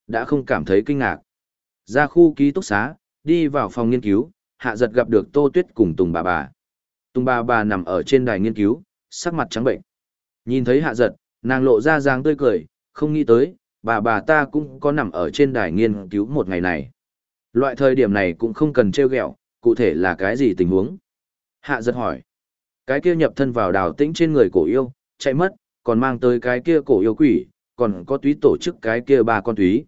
Đã không cảm thấy kinh ngạc. Ra khu ký túc xá, đi vào phòng nghiên cứu, hạ giật gặp được tô tuyết cùng Tùng bà bà. Tùng bà bà nằm ở trên đài nghiên cứu, sắc mặt trắng bệnh. Nhìn thấy hạ giật, nàng lộ ra dáng tươi cười, không nghĩ tới, bà bà ta cũng có nằm ở trên đài nghiên cứu một ngày này. Loại thời điểm này cũng không cần trêu ghẹo, cụ thể là cái gì tình huống? Hạ giật hỏi. Cái kia nhập thân vào đào tĩnh trên người cổ yêu, chạy mất, còn mang tới cái kia cổ yêu quỷ, còn có túy tổ chức cái kia ba con túy.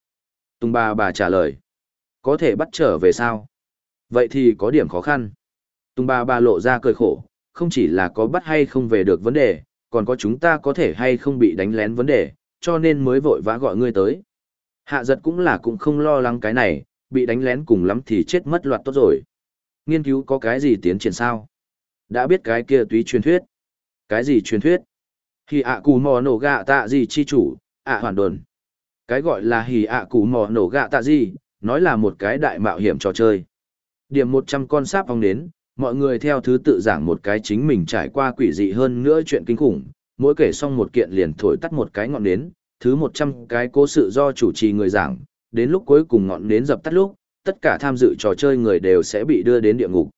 Tùng bà bà trả lời. Có thể bắt trở về sao? Vậy thì có điểm khó khăn. Tùng bà bà lộ ra cười khổ, không chỉ là có bắt hay không về được vấn đề, còn có chúng ta có thể hay không bị đánh lén vấn đề, cho nên mới vội vã gọi ngươi tới. Hạ giật cũng là cũng không lo lắng cái này, bị đánh lén cùng lắm thì chết mất loạt tốt rồi. Nghiên cứu có cái gì tiến triển sao? Đã biết cái kia túy truyền thuyết. Cái gì truyền thuyết? Hì ạ cù mò nổ gạ tạ gì chi chủ, ạ hoàn đồn. Cái gọi là hì ạ cù mò nổ gạ tạ gì, nói là một cái đại mạo hiểm trò chơi. Điểm 100 con sáp vòng đến, mọi người theo thứ tự giảng một cái chính mình trải qua quỷ dị hơn nữa chuyện kinh khủng, mỗi kể xong một kiện liền thổi tắt một cái ngọn nến, thứ 100 cái cố sự do chủ trì người giảng, đến lúc cuối cùng ngọn nến dập tắt lúc, tất cả tham dự trò chơi người đều sẽ bị đưa đến địa ngục.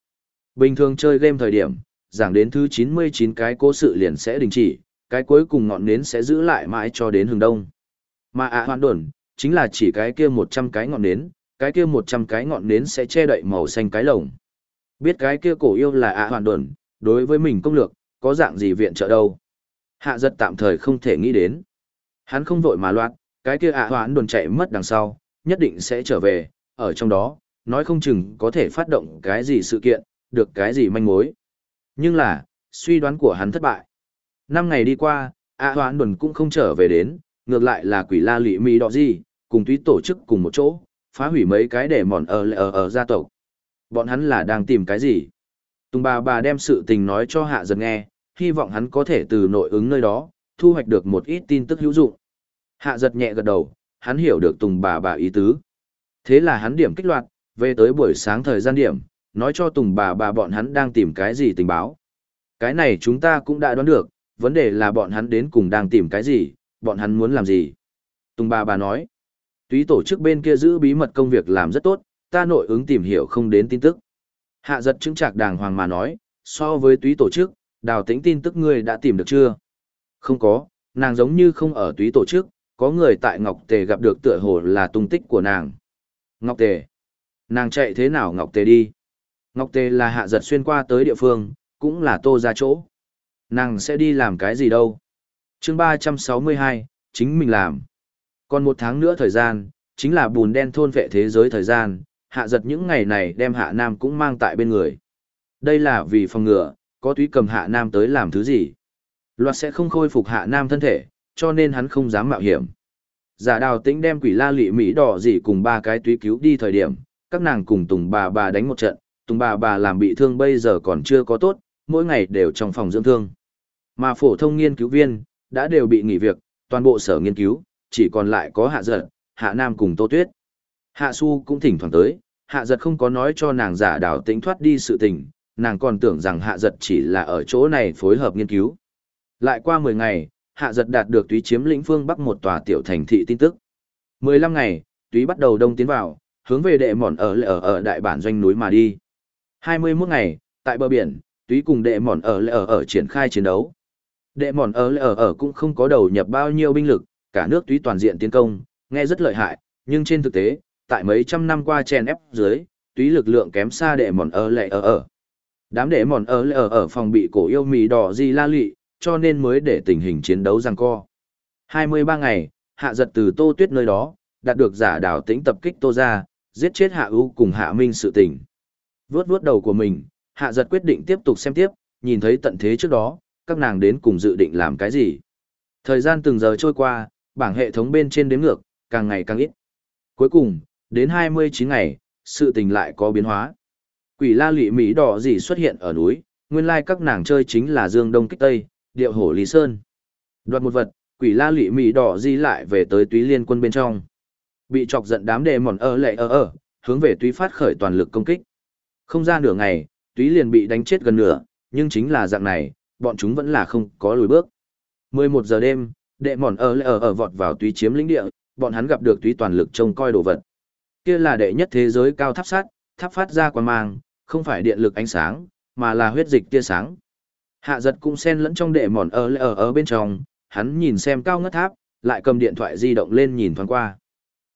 Bình thường chơi game thời điểm, giảng đến thứ 99 cái cố sự liền sẽ đình chỉ, cái cuối cùng ngọn nến sẽ giữ lại mãi cho đến hừng đông. Mà ạ à hoan đồn, chính là chỉ cái kia 100 cái ngọn nến, cái kia 100 cái ngọn nến sẽ che đậy màu xanh cái lồng. Biết cái kia cổ yêu là ạ à hoàn đồn, đối với mình công lược, có dạng gì viện trợ đâu. Hạ giật tạm thời không thể nghĩ đến. Hắn không vội mà loạn, cái kia ạ à đồn chạy mất đằng sau, nhất định sẽ trở về, ở trong đó, nói không chừng có thể phát động cái gì sự kiện, được cái gì manh mối. Nhưng là, suy đoán của hắn thất bại. Năm ngày đi qua, a hoãn đồn cũng không trở về đến, ngược lại là quỷ la lị mỹ đỏ gì, cùng túy tổ chức cùng một chỗ, phá hủy mấy cái để mòn ở ở ở gia tộc. Bọn hắn là đang tìm cái gì? Tùng bà bà đem sự tình nói cho hạ giật nghe, hy vọng hắn có thể từ nội ứng nơi đó, thu hoạch được một ít tin tức hữu dụng. Hạ giật nhẹ gật đầu, hắn hiểu được Tùng bà bà ý tứ. Thế là hắn điểm kích loạt, về tới buổi sáng thời gian điểm, nói cho Tùng bà bà bọn hắn đang tìm cái gì tình báo. Cái này chúng ta cũng đã đoán được, vấn đề là bọn hắn đến cùng đang tìm cái gì, bọn hắn muốn làm gì. Tùng bà bà nói, túy tổ chức bên kia giữ bí mật công việc làm rất tốt, ta nội ứng tìm hiểu không đến tin tức. Hạ giật chứng trạc đàng hoàng mà nói, so với túy tổ chức, đào tính tin tức ngươi đã tìm được chưa? Không có, nàng giống như không ở túy tổ chức, có người tại Ngọc Tề gặp được tựa hồ là tung tích của nàng. Ngọc Tề. Nàng chạy thế nào Ngọc Tề đi? Ngọc Tề là hạ giật xuyên qua tới địa phương, cũng là tô ra chỗ. Nàng sẽ đi làm cái gì đâu? chương 362, chính mình làm. Còn một tháng nữa thời gian, chính là bùn đen thôn vệ thế giới thời gian, hạ giật những ngày này đem hạ nam cũng mang tại bên người. Đây là vì phòng ngừa, có túy cầm hạ nam tới làm thứ gì. Loạt sẽ không khôi phục hạ nam thân thể, cho nên hắn không dám mạo hiểm. Giả đào tĩnh đem quỷ la lị Mỹ đỏ gì cùng ba cái túy cứu đi thời điểm, các nàng cùng Tùng bà bà đánh một trận, Tùng bà bà làm bị thương bây giờ còn chưa có tốt, mỗi ngày đều trong phòng dưỡng thương. Mà phổ thông nghiên cứu viên, đã đều bị nghỉ việc, toàn bộ sở nghiên cứu, chỉ còn lại có hạ giật, hạ nam cùng tô tuyết. Hạ su cũng thỉnh thoảng tới, hạ giật không có nói cho nàng giả đào tĩnh thoát đi sự tình, nàng còn tưởng rằng hạ giật chỉ là ở chỗ này phối hợp nghiên cứu. Lại qua 10 ngày, hạ giật đạt được túy chiếm lĩnh phương bắc một tòa tiểu thành thị tin tức. 15 ngày, túy bắt đầu đông tiến vào, hướng về đệ mòn ở ở ở đại bản doanh núi mà đi. 21 ngày, tại bờ biển, túy cùng đệ mòn ở ở ở triển khai chiến đấu. Đệ mòn ở ở ở cũng không có đầu nhập bao nhiêu binh lực, cả nước túy toàn diện tiến công, nghe rất lợi hại, nhưng trên thực tế, tại mấy trăm năm qua chèn ép dưới, túy lực lượng kém xa đệ mòn ở lệ ở ở. Đám đệ mòn ở ở ở phòng bị cổ yêu mì đỏ gì la lị, cho nên mới để tình hình chiến đấu giằng co. 23 ngày, hạ giật từ tô tuyết nơi đó, đạt được giả đảo tĩnh tập kích tô ra, giết chết hạ ưu cùng hạ minh sự tình. Vướt vướt đầu của mình, hạ giật quyết định tiếp tục xem tiếp, nhìn thấy tận thế trước đó, các nàng đến cùng dự định làm cái gì. Thời gian từng giờ trôi qua, bảng hệ thống bên trên đếm ngược, càng ngày càng ít. Cuối cùng, đến 29 ngày, sự tình lại có biến hóa. Quỷ la lị Mỹ đỏ gì xuất hiện ở núi, nguyên lai các nàng chơi chính là Dương Đông Kích Tây, điệu hổ Lý Sơn. Đoạt một vật, quỷ la lụy Mỹ đỏ di lại về tới túy liên quân bên trong. Bị chọc giận đám đề mòn ơ lệ ơ ơ, hướng về túy phát khởi toàn lực công kích. Không ra nửa ngày, túy liền bị đánh chết gần nửa, nhưng chính là dạng này, bọn chúng vẫn là không có lùi bước. 11 giờ đêm, đệ mòn ơ lệ ơ ơ vọt vào túy chiếm lĩnh địa, bọn hắn gặp được túy toàn lực trông coi đồ vật. Kia là đệ nhất thế giới cao tháp sát, tháp phát ra quan mang, không phải điện lực ánh sáng, mà là huyết dịch tia sáng. Hạ giật cũng xen lẫn trong đệ mòn ở ở ở bên trong, hắn nhìn xem cao ngất tháp, lại cầm điện thoại di động lên nhìn thoáng qua.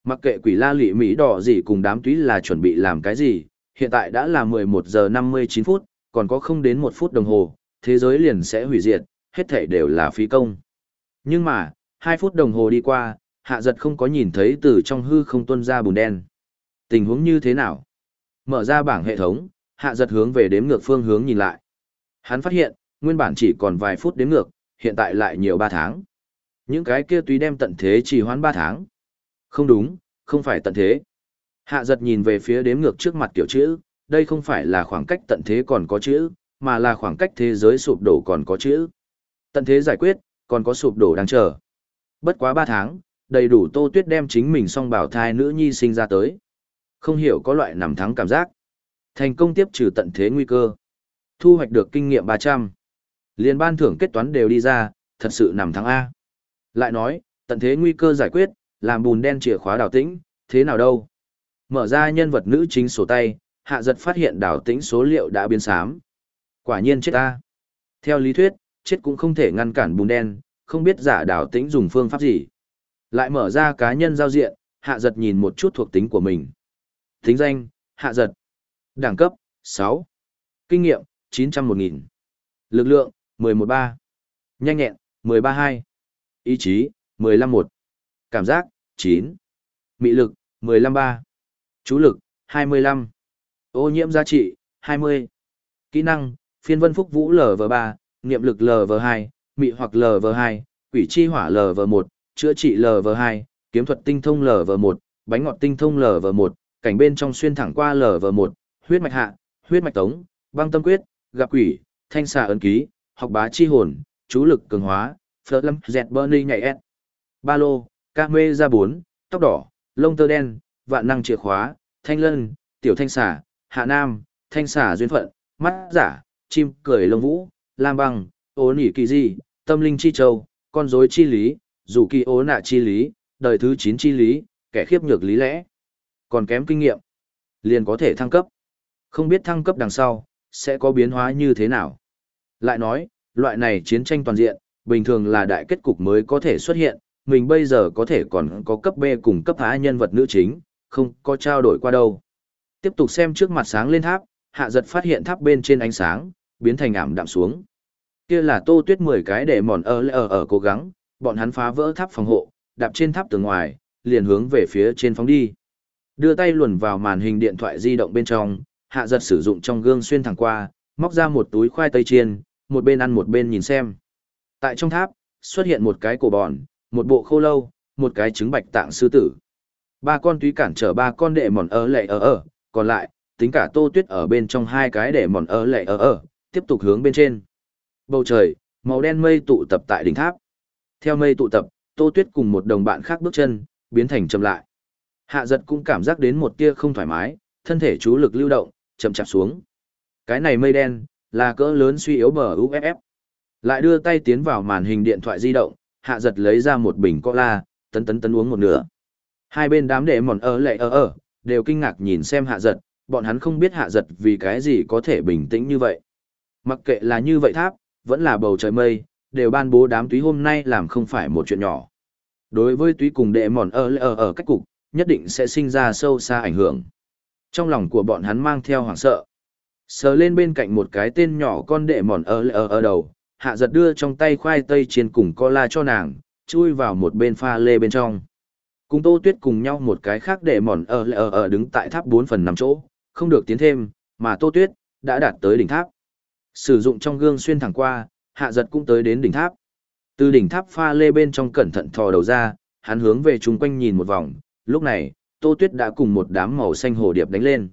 Mặc kệ quỷ la lị Mỹ đỏ gì cùng đám túy là chuẩn bị làm cái gì, hiện tại đã là 11 giờ 59 phút, còn có không đến một phút đồng hồ, thế giới liền sẽ hủy diệt, hết thể đều là phí công. Nhưng mà, hai phút đồng hồ đi qua, hạ giật không có nhìn thấy từ trong hư không tuân ra bùn đen. Tình huống như thế nào? Mở ra bảng hệ thống, hạ giật hướng về đếm ngược phương hướng nhìn lại. Hắn phát hiện, nguyên bản chỉ còn vài phút đến ngược, hiện tại lại nhiều 3 tháng. Những cái kia tùy đem tận thế chỉ hoãn 3 tháng. Không đúng, không phải tận thế. Hạ giật nhìn về phía đếm ngược trước mặt kiểu chữ, đây không phải là khoảng cách tận thế còn có chữ, mà là khoảng cách thế giới sụp đổ còn có chữ. Tận thế giải quyết, còn có sụp đổ đang chờ. Bất quá 3 tháng, đầy đủ tô tuyết đem chính mình song bảo thai nữ nhi sinh ra tới. Không hiểu có loại nằm thắng cảm giác. Thành công tiếp trừ tận thế nguy cơ. Thu hoạch được kinh nghiệm 300. Liên ban thưởng kết toán đều đi ra, thật sự nằm thắng A. Lại nói, tận thế nguy cơ giải quyết, làm bùn đen chìa khóa đào tĩnh, thế nào đâu. Mở ra nhân vật nữ chính sổ tay, hạ giật phát hiện đào tĩnh số liệu đã biến xám. Quả nhiên chết A. Theo lý thuyết, chết cũng không thể ngăn cản bùn đen, không biết giả đào tĩnh dùng phương pháp gì. Lại mở ra cá nhân giao diện, hạ giật nhìn một chút thuộc tính của mình. Tính danh, hạ giật. Đẳng cấp, 6. Kinh nghiệm, 901.000. Lực lượng, 11.3. Nhanh nhẹn, 13.2. Ý chí, 15.1. Cảm giác, 9. Mị lực, 15.3. Chú lực, 25. Ô nhiễm giá trị, 20. Kỹ năng, phiên vân phúc vũ LV3, niệm lực LV2, mị hoặc LV2, quỷ chi hỏa LV1, chữa trị LV2, kiếm thuật tinh thông LV1, bánh ngọt tinh thông LV1, cảnh bên trong xuyên thẳng qua LV1, huyết mạch hạ, huyết mạch tống, băng tâm quyết, gặp quỷ, thanh xà ấn ký, học bá chi hồn, chú lực cường hóa, phở lâm dẹt burning nhảy s. Ba lô, ca mê ra bốn, tóc đỏ, lông tơ đen, vạn năng chìa khóa, thanh lân, tiểu thanh xà, hạ nam, thanh xà duyên phận, mắt giả, chim cười lông vũ, lam băng, ố nỉ kỳ di, tâm linh chi châu, con rối chi lý, dù kỳ ố nạ chi lý, đời thứ chín chi lý, kẻ khiếp nhược lý lẽ. Còn kém kinh nghiệm, liền có thể thăng cấp. Không biết thăng cấp đằng sau, sẽ có biến hóa như thế nào. Lại nói, loại này chiến tranh toàn diện, bình thường là đại kết cục mới có thể xuất hiện, mình bây giờ có thể còn có cấp B cùng cấp A nhân vật nữ chính, không có trao đổi qua đâu. Tiếp tục xem trước mặt sáng lên tháp, hạ giật phát hiện tháp bên trên ánh sáng, biến thành ảm đạm xuống. Kia là tô tuyết 10 cái để mòn ở ở ở cố gắng, bọn hắn phá vỡ tháp phòng hộ, đạp trên tháp từ ngoài, liền hướng về phía trên phóng đi. Đưa tay luồn vào màn hình điện thoại di động bên trong, hạ giật sử dụng trong gương xuyên thẳng qua, móc ra một túi khoai tây chiên, một bên ăn một bên nhìn xem. Tại trong tháp, xuất hiện một cái cổ bòn, một bộ khô lâu, một cái trứng bạch tạng sư tử. Ba con túy cản trở ba con đệ mòn ở lệ ở ở, còn lại, tính cả tô tuyết ở bên trong hai cái đệ mòn ở lệ ở ở, tiếp tục hướng bên trên. Bầu trời, màu đen mây tụ tập tại đỉnh tháp. Theo mây tụ tập, tô tuyết cùng một đồng bạn khác bước chân, biến thành chậm lại. Hạ giật cũng cảm giác đến một tia không thoải mái, thân thể chú lực lưu động, chậm chạp xuống. Cái này mây đen, là cỡ lớn suy yếu bờ UFF. Lại đưa tay tiến vào màn hình điện thoại di động, hạ giật lấy ra một bình cola, tấn tấn tấn uống một nửa. Hai bên đám đệ mòn ở lệ ở ở, đều kinh ngạc nhìn xem hạ giật, bọn hắn không biết hạ giật vì cái gì có thể bình tĩnh như vậy. Mặc kệ là như vậy tháp, vẫn là bầu trời mây, đều ban bố đám túy hôm nay làm không phải một chuyện nhỏ. Đối với túy cùng đệ mòn ở lệ ở ở cách cục, nhất định sẽ sinh ra sâu xa ảnh hưởng. Trong lòng của bọn hắn mang theo hoảng sợ. Sờ lên bên cạnh một cái tên nhỏ con đệ mòn ở ở ở đầu, hạ giật đưa trong tay khoai tây chiên cùng cola cho nàng, chui vào một bên pha lê bên trong. Cùng tô tuyết cùng nhau một cái khác đệ mòn ở ở ở đứng tại tháp 4 phần 5 chỗ, không được tiến thêm, mà tô tuyết, đã đạt tới đỉnh tháp. Sử dụng trong gương xuyên thẳng qua, hạ giật cũng tới đến đỉnh tháp. Từ đỉnh tháp pha lê bên trong cẩn thận thò đầu ra, hắn hướng về chung quanh nhìn một vòng, lúc này, tô tuyết đã cùng một đám màu xanh hồ điệp đánh lên.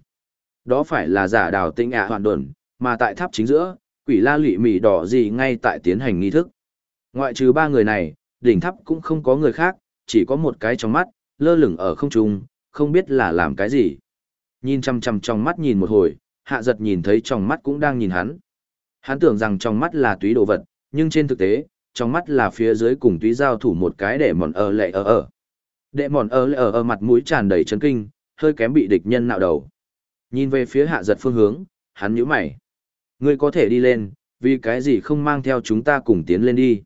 Đó phải là giả đào tinh ạ hoàn đồn, mà tại tháp chính giữa, quỷ la lụy mỉ đỏ gì ngay tại tiến hành nghi thức. Ngoại trừ ba người này, đỉnh tháp cũng không có người khác, chỉ có một cái trong mắt, lơ lửng ở không trung, không biết là làm cái gì. Nhìn chăm chăm trong mắt nhìn một hồi, hạ giật nhìn thấy trong mắt cũng đang nhìn hắn. Hắn tưởng rằng trong mắt là túy đồ vật, nhưng trên thực tế, trong mắt là phía dưới cùng túy giao thủ một cái để mòn ở lệ ở ở. Đệ mòn ở lệ ở ở mặt mũi tràn đầy chấn kinh, hơi kém bị địch nhân nạo đầu. Nhìn về phía hạ giật phương hướng, hắn nhíu mày. Ngươi có thể đi lên, vì cái gì không mang theo chúng ta cùng tiến lên đi.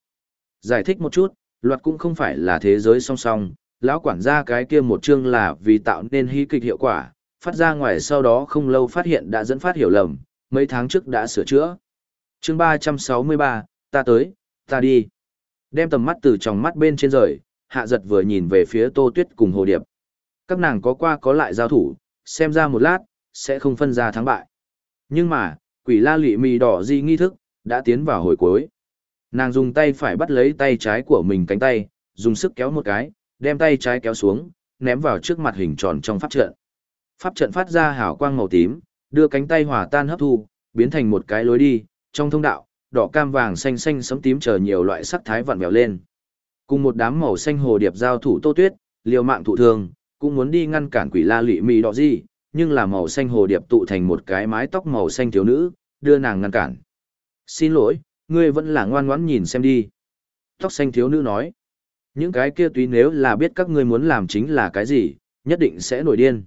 Giải thích một chút, luật cũng không phải là thế giới song song, lão quản gia cái kia một chương là vì tạo nên hí kịch hiệu quả, phát ra ngoài sau đó không lâu phát hiện đã dẫn phát hiểu lầm, mấy tháng trước đã sửa chữa. chương 363, ta tới, ta đi. Đem tầm mắt từ trong mắt bên trên rời, hạ giật vừa nhìn về phía tô tuyết cùng hồ điệp. Các nàng có qua có lại giao thủ, xem ra một lát, sẽ không phân ra thắng bại. Nhưng mà, quỷ la lụy mì đỏ di nghi thức, đã tiến vào hồi cuối. Nàng dùng tay phải bắt lấy tay trái của mình cánh tay, dùng sức kéo một cái, đem tay trái kéo xuống, ném vào trước mặt hình tròn trong pháp trận. Pháp trận phát ra hào quang màu tím, đưa cánh tay hòa tan hấp thu, biến thành một cái lối đi, trong thông đạo, đỏ cam vàng xanh xanh sẫm tím chờ nhiều loại sắc thái vặn vẹo lên. Cùng một đám màu xanh hồ điệp giao thủ Tô Tuyết, liều mạng thụ thương, cũng muốn đi ngăn cản quỷ la lụy mì đỏ gì, nhưng là màu xanh hồ điệp tụ thành một cái mái tóc màu xanh thiếu nữ, đưa nàng ngăn cản. Xin lỗi, ngươi vẫn là ngoan ngoãn nhìn xem đi. Tóc xanh thiếu nữ nói. Những cái kia tuy nếu là biết các ngươi muốn làm chính là cái gì, nhất định sẽ nổi điên.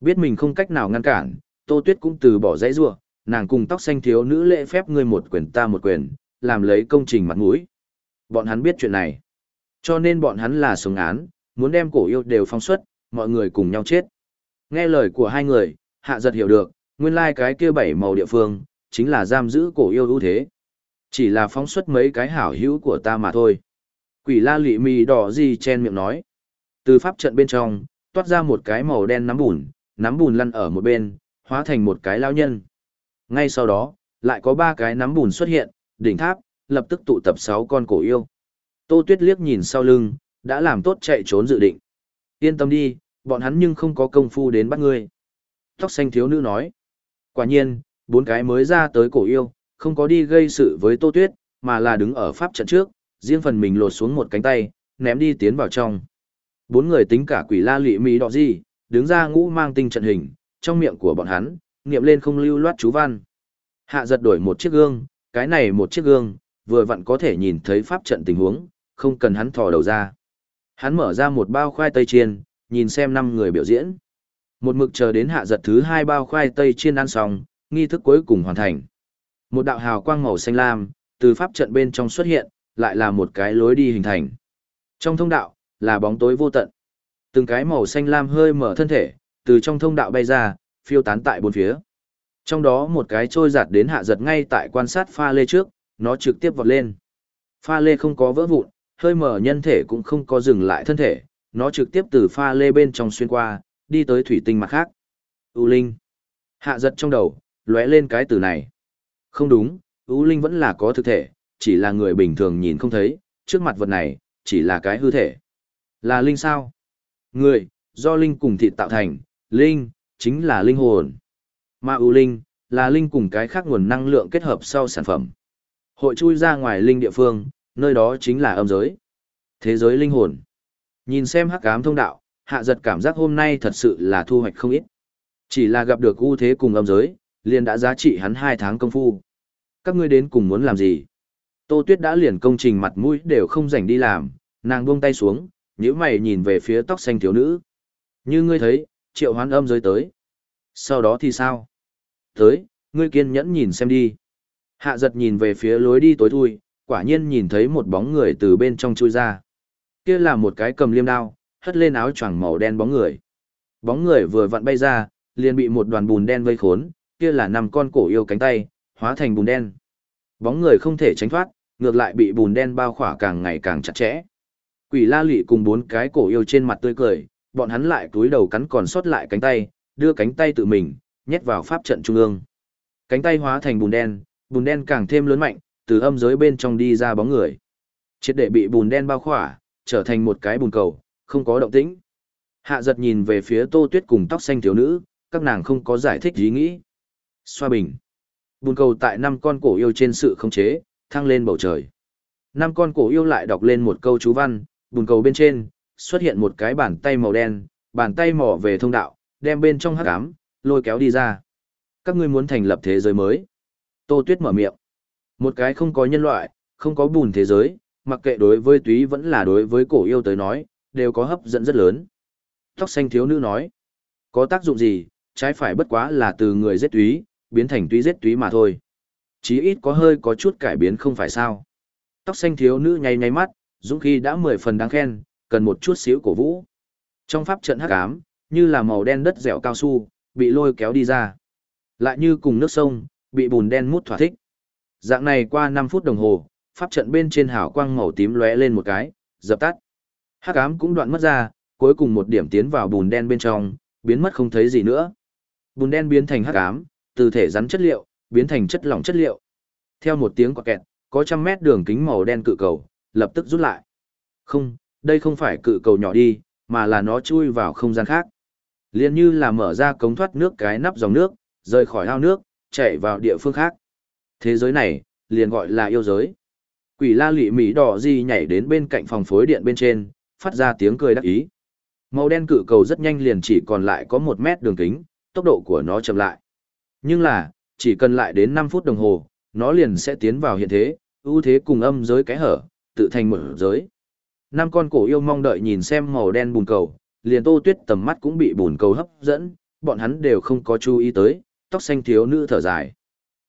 Biết mình không cách nào ngăn cản, Tô Tuyết cũng từ bỏ dãy rua, nàng cùng tóc xanh thiếu nữ lễ phép ngươi một quyền ta một quyền, làm lấy công trình mặt mũi. Bọn hắn biết chuyện này. Cho nên bọn hắn là sống án, muốn đem cổ yêu đều phong xuất, mọi người cùng nhau chết. Nghe lời của hai người, hạ giật hiểu được, nguyên lai cái kia bảy màu địa phương, chính là giam giữ cổ yêu ưu thế. Chỉ là phóng xuất mấy cái hảo hữu của ta mà thôi. Quỷ la lị mì đỏ gì chen miệng nói. Từ pháp trận bên trong, toát ra một cái màu đen nắm bùn, nắm bùn lăn ở một bên, hóa thành một cái lao nhân. Ngay sau đó, lại có ba cái nắm bùn xuất hiện, đỉnh tháp, lập tức tụ tập sáu con cổ yêu. Tô Tuyết liếc nhìn sau lưng, đã làm tốt chạy trốn dự định. Yên tâm đi, bọn hắn nhưng không có công phu đến bắt ngươi. Tóc xanh thiếu nữ nói. Quả nhiên, bốn cái mới ra tới cổ yêu, không có đi gây sự với Tô Tuyết, mà là đứng ở pháp trận trước, riêng phần mình lột xuống một cánh tay, ném đi tiến vào trong. Bốn người tính cả quỷ la lụy mỹ đỏ gì, đứng ra ngũ mang tinh trận hình, trong miệng của bọn hắn, niệm lên không lưu loát chú văn. Hạ giật đổi một chiếc gương, cái này một chiếc gương, vừa vặn có thể nhìn thấy pháp trận tình huống, không cần hắn thò đầu ra. Hắn mở ra một bao khoai tây chiên, nhìn xem năm người biểu diễn. Một mực chờ đến hạ giật thứ hai bao khoai tây chiên ăn xong, nghi thức cuối cùng hoàn thành. Một đạo hào quang màu xanh lam, từ pháp trận bên trong xuất hiện, lại là một cái lối đi hình thành. Trong thông đạo, là bóng tối vô tận. Từng cái màu xanh lam hơi mở thân thể, từ trong thông đạo bay ra, phiêu tán tại bốn phía. Trong đó một cái trôi giạt đến hạ giật ngay tại quan sát pha lê trước, nó trực tiếp vọt lên. Pha lê không có vỡ vụn, hơi mở nhân thể cũng không có dừng lại thân thể, nó trực tiếp từ pha lê bên trong xuyên qua, đi tới thủy tinh mặt khác. U Linh. Hạ giật trong đầu, lóe lên cái từ này. Không đúng, U Linh vẫn là có thực thể, chỉ là người bình thường nhìn không thấy, trước mặt vật này, chỉ là cái hư thể. Là Linh sao? Người, do Linh cùng thịt tạo thành, Linh, chính là linh hồn. Mà U Linh, là Linh cùng cái khác nguồn năng lượng kết hợp sau sản phẩm. Hội chui ra ngoài Linh địa phương, nơi đó chính là âm giới. Thế giới linh hồn. Nhìn xem hắc ám thông đạo, hạ giật cảm giác hôm nay thật sự là thu hoạch không ít. Chỉ là gặp được ưu thế cùng âm giới, liền đã giá trị hắn hai tháng công phu. Các ngươi đến cùng muốn làm gì? Tô Tuyết đã liền công trình mặt mũi đều không rảnh đi làm, nàng buông tay xuống, nhíu mày nhìn về phía tóc xanh thiếu nữ. Như ngươi thấy, triệu hoán âm giới tới. Sau đó thì sao? Tới, ngươi kiên nhẫn nhìn xem đi. Hạ giật nhìn về phía lối đi tối thui, quả nhiên nhìn thấy một bóng người từ bên trong chui ra. Kia là một cái cầm liêm đao, hất lên áo choàng màu đen bóng người. Bóng người vừa vặn bay ra, liền bị một đoàn bùn đen vây khốn, kia là năm con cổ yêu cánh tay, hóa thành bùn đen. Bóng người không thể tránh thoát, ngược lại bị bùn đen bao khỏa càng ngày càng chặt chẽ. Quỷ la Lệ cùng bốn cái cổ yêu trên mặt tươi cười, bọn hắn lại túi đầu cắn còn sót lại cánh tay, đưa cánh tay tự mình, nhét vào pháp trận trung ương. Cánh tay hóa thành bùn đen, bùn đen càng thêm lớn mạnh, từ âm giới bên trong đi ra bóng người. Triệt để bị bùn đen bao khỏa, trở thành một cái bùn cầu, không có động tĩnh. Hạ giật nhìn về phía tô tuyết cùng tóc xanh thiếu nữ, các nàng không có giải thích ý nghĩ. Xoa bình. Bùn cầu tại năm con cổ yêu trên sự khống chế, thăng lên bầu trời. Năm con cổ yêu lại đọc lên một câu chú văn, bùn cầu bên trên, xuất hiện một cái bàn tay màu đen, bàn tay mỏ về thông đạo, đem bên trong hắc ám, lôi kéo đi ra. Các ngươi muốn thành lập thế giới mới. Tô Tuyết mở miệng. Một cái không có nhân loại, không có bùn thế giới, mặc kệ đối với túy vẫn là đối với cổ yêu tới nói, đều có hấp dẫn rất lớn. Tóc xanh thiếu nữ nói. Có tác dụng gì, trái phải bất quá là từ người giết túy, biến thành túy giết túy mà thôi. Chí ít có hơi có chút cải biến không phải sao. Tóc xanh thiếu nữ nháy nháy mắt, dũng khi đã mười phần đáng khen, cần một chút xíu cổ vũ. Trong pháp trận hắc ám, như là màu đen đất dẻo cao su, bị lôi kéo đi ra. Lại như cùng nước sông, bị bùn đen mút thỏa thích. Dạng này qua 5 phút đồng hồ, pháp trận bên trên hào quang màu tím lóe lên một cái, dập tắt. Hắc ám cũng đoạn mất ra, cuối cùng một điểm tiến vào bùn đen bên trong, biến mất không thấy gì nữa. Bùn đen biến thành hắc ám, từ thể rắn chất liệu, biến thành chất lỏng chất liệu. Theo một tiếng quạt kẹt, có trăm mét đường kính màu đen cự cầu, lập tức rút lại. Không, đây không phải cự cầu nhỏ đi, mà là nó chui vào không gian khác. Liên như là mở ra cống thoát nước cái nắp dòng nước, rời khỏi ao nước, chạy vào địa phương khác. Thế giới này, liền gọi là yêu giới. Quỷ la lị mỹ đỏ di nhảy đến bên cạnh phòng phối điện bên trên, phát ra tiếng cười đắc ý. Màu đen cự cầu rất nhanh liền chỉ còn lại có một mét đường kính, tốc độ của nó chậm lại. Nhưng là, chỉ cần lại đến 5 phút đồng hồ, nó liền sẽ tiến vào hiện thế, ưu thế cùng âm giới cái hở, tự thành mở giới. Năm con cổ yêu mong đợi nhìn xem màu đen bùn cầu, liền tô tuyết tầm mắt cũng bị bùn cầu hấp dẫn, bọn hắn đều không có chú ý tới, tóc xanh thiếu nữ thở dài.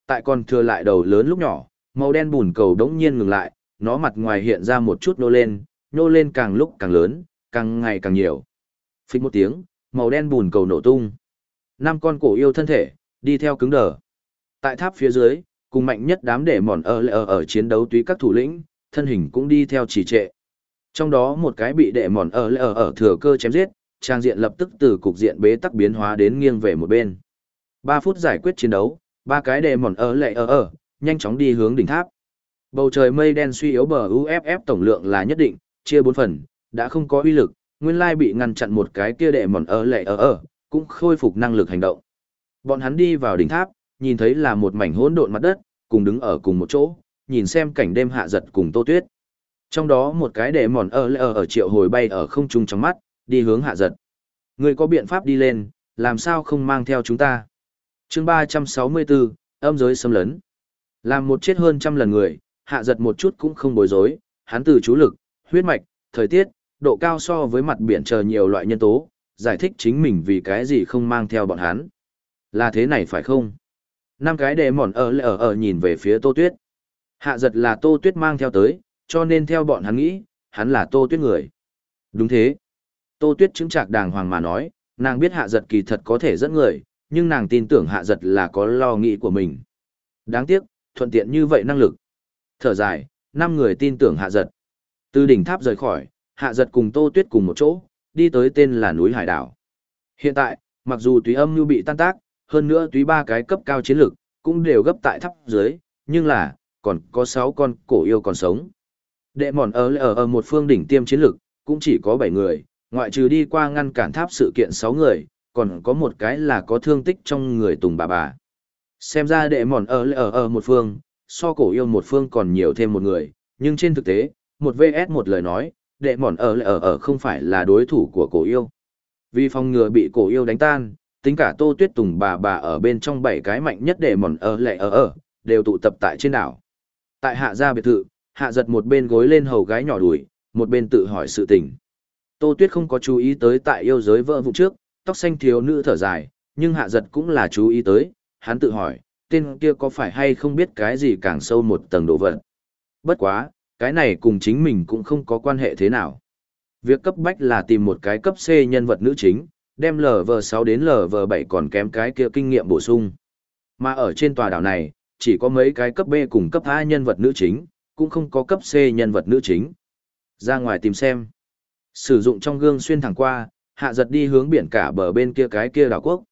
Tại còn thừa lại đầu lớn lúc nhỏ, màu đen bùn cầu đống nhiên ngừng lại, nó mặt ngoài hiện ra một chút nô lên, nô lên càng lúc càng lớn, càng ngày càng nhiều. Phích một tiếng, màu đen bùn cầu nổ tung. Năm con cổ yêu thân thể, đi theo cứng đờ. Tại tháp phía dưới, cùng mạnh nhất đám đệ mòn ở ở ở chiến đấu túy các thủ lĩnh, thân hình cũng đi theo trì trệ. Trong đó một cái bị đệ mòn ở ở ở thừa cơ chém giết, trang diện lập tức từ cục diện bế tắc biến hóa đến nghiêng về một bên. 3 phút giải quyết chiến đấu, ba cái đệ mòn ở lệ ở ở, nhanh chóng đi hướng đỉnh tháp. Bầu trời mây đen suy yếu bờ UFF tổng lượng là nhất định, chia 4 phần, đã không có uy lực, nguyên lai bị ngăn chặn một cái kia đệ mòn ở lệ ở ở, cũng khôi phục năng lực hành động. Bọn hắn đi vào đỉnh tháp, nhìn thấy là một mảnh hỗn độn mặt đất, cùng đứng ở cùng một chỗ, nhìn xem cảnh đêm hạ giật cùng Tô Tuyết. Trong đó một cái đệ mòn ở lệ ở ở triệu hồi bay ở không trung trong mắt, đi hướng hạ giật. Người có biện pháp đi lên, làm sao không mang theo chúng ta? chương 364, âm giới xâm lấn. Làm một chết hơn trăm lần người, hạ giật một chút cũng không bối rối, hắn từ chú lực, huyết mạch, thời tiết, độ cao so với mặt biển chờ nhiều loại nhân tố, giải thích chính mình vì cái gì không mang theo bọn hắn. Là thế này phải không? Năm cái đệ mòn ở ở ở nhìn về phía tô tuyết. Hạ giật là tô tuyết mang theo tới, cho nên theo bọn hắn nghĩ, hắn là tô tuyết người. Đúng thế. Tô tuyết chứng trạc đàng hoàng mà nói, nàng biết hạ giật kỳ thật có thể dẫn người, nhưng nàng tin tưởng hạ giật là có lo nghĩ của mình. Đáng tiếc, thuận tiện như vậy năng lực. Thở dài, năm người tin tưởng hạ giật. Từ đỉnh tháp rời khỏi, hạ giật cùng tô tuyết cùng một chỗ, đi tới tên là núi hải đảo. Hiện tại, mặc dù túy âm như bị tan tác, hơn nữa túy ba cái cấp cao chiến lược, cũng đều gấp tại tháp dưới, nhưng là, còn có sáu con cổ yêu còn sống. Đệ mòn ở ở ở một phương đỉnh tiêm chiến lược, cũng chỉ có bảy người, ngoại trừ đi qua ngăn cản tháp sự kiện sáu người, còn có một cái là có thương tích trong người tùng bà bà. Xem ra đệ mòn ở ở ở một phương, so cổ yêu một phương còn nhiều thêm một người, nhưng trên thực tế, một VS một lời nói, đệ mòn ở ở ở không phải là đối thủ của cổ yêu. Vì phòng ngừa bị cổ yêu đánh tan, tính cả tô tuyết tùng bà bà ở bên trong bảy cái mạnh nhất đệ mòn ở lại ở ở, đều tụ tập tại trên đảo. Tại hạ gia biệt thự, hạ giật một bên gối lên hầu gái nhỏ đùi, một bên tự hỏi sự tình. Tô tuyết không có chú ý tới tại yêu giới vợ vụ trước, tóc xanh thiếu nữ thở dài, nhưng hạ giật cũng là chú ý tới, hắn tự hỏi, tên kia có phải hay không biết cái gì càng sâu một tầng độ vật. Bất quá, cái này cùng chính mình cũng không có quan hệ thế nào. Việc cấp bách là tìm một cái cấp C nhân vật nữ chính, đem LV6 đến LV7 còn kém cái kia kinh nghiệm bổ sung. Mà ở trên tòa đảo này, chỉ có mấy cái cấp B cùng cấp A nhân vật nữ chính, cũng không có cấp C nhân vật nữ chính. Ra ngoài tìm xem. Sử dụng trong gương xuyên thẳng qua, hạ giật đi hướng biển cả bờ bên kia cái kia đảo quốc.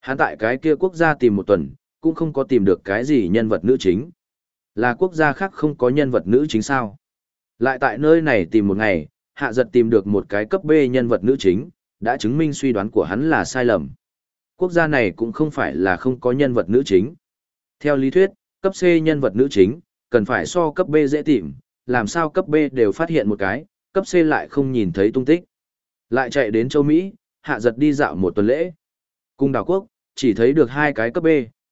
Hắn tại cái kia quốc gia tìm một tuần, cũng không có tìm được cái gì nhân vật nữ chính. Là quốc gia khác không có nhân vật nữ chính sao. Lại tại nơi này tìm một ngày, hạ giật tìm được một cái cấp B nhân vật nữ chính, đã chứng minh suy đoán của hắn là sai lầm. Quốc gia này cũng không phải là không có nhân vật nữ chính. Theo lý thuyết, cấp C nhân vật nữ chính, cần phải so cấp B dễ tìm, làm sao cấp B đều phát hiện một cái, cấp C lại không nhìn thấy tung tích. Lại chạy đến châu Mỹ, hạ giật đi dạo một tuần lễ. Cung đảo quốc, chỉ thấy được hai cái cấp B,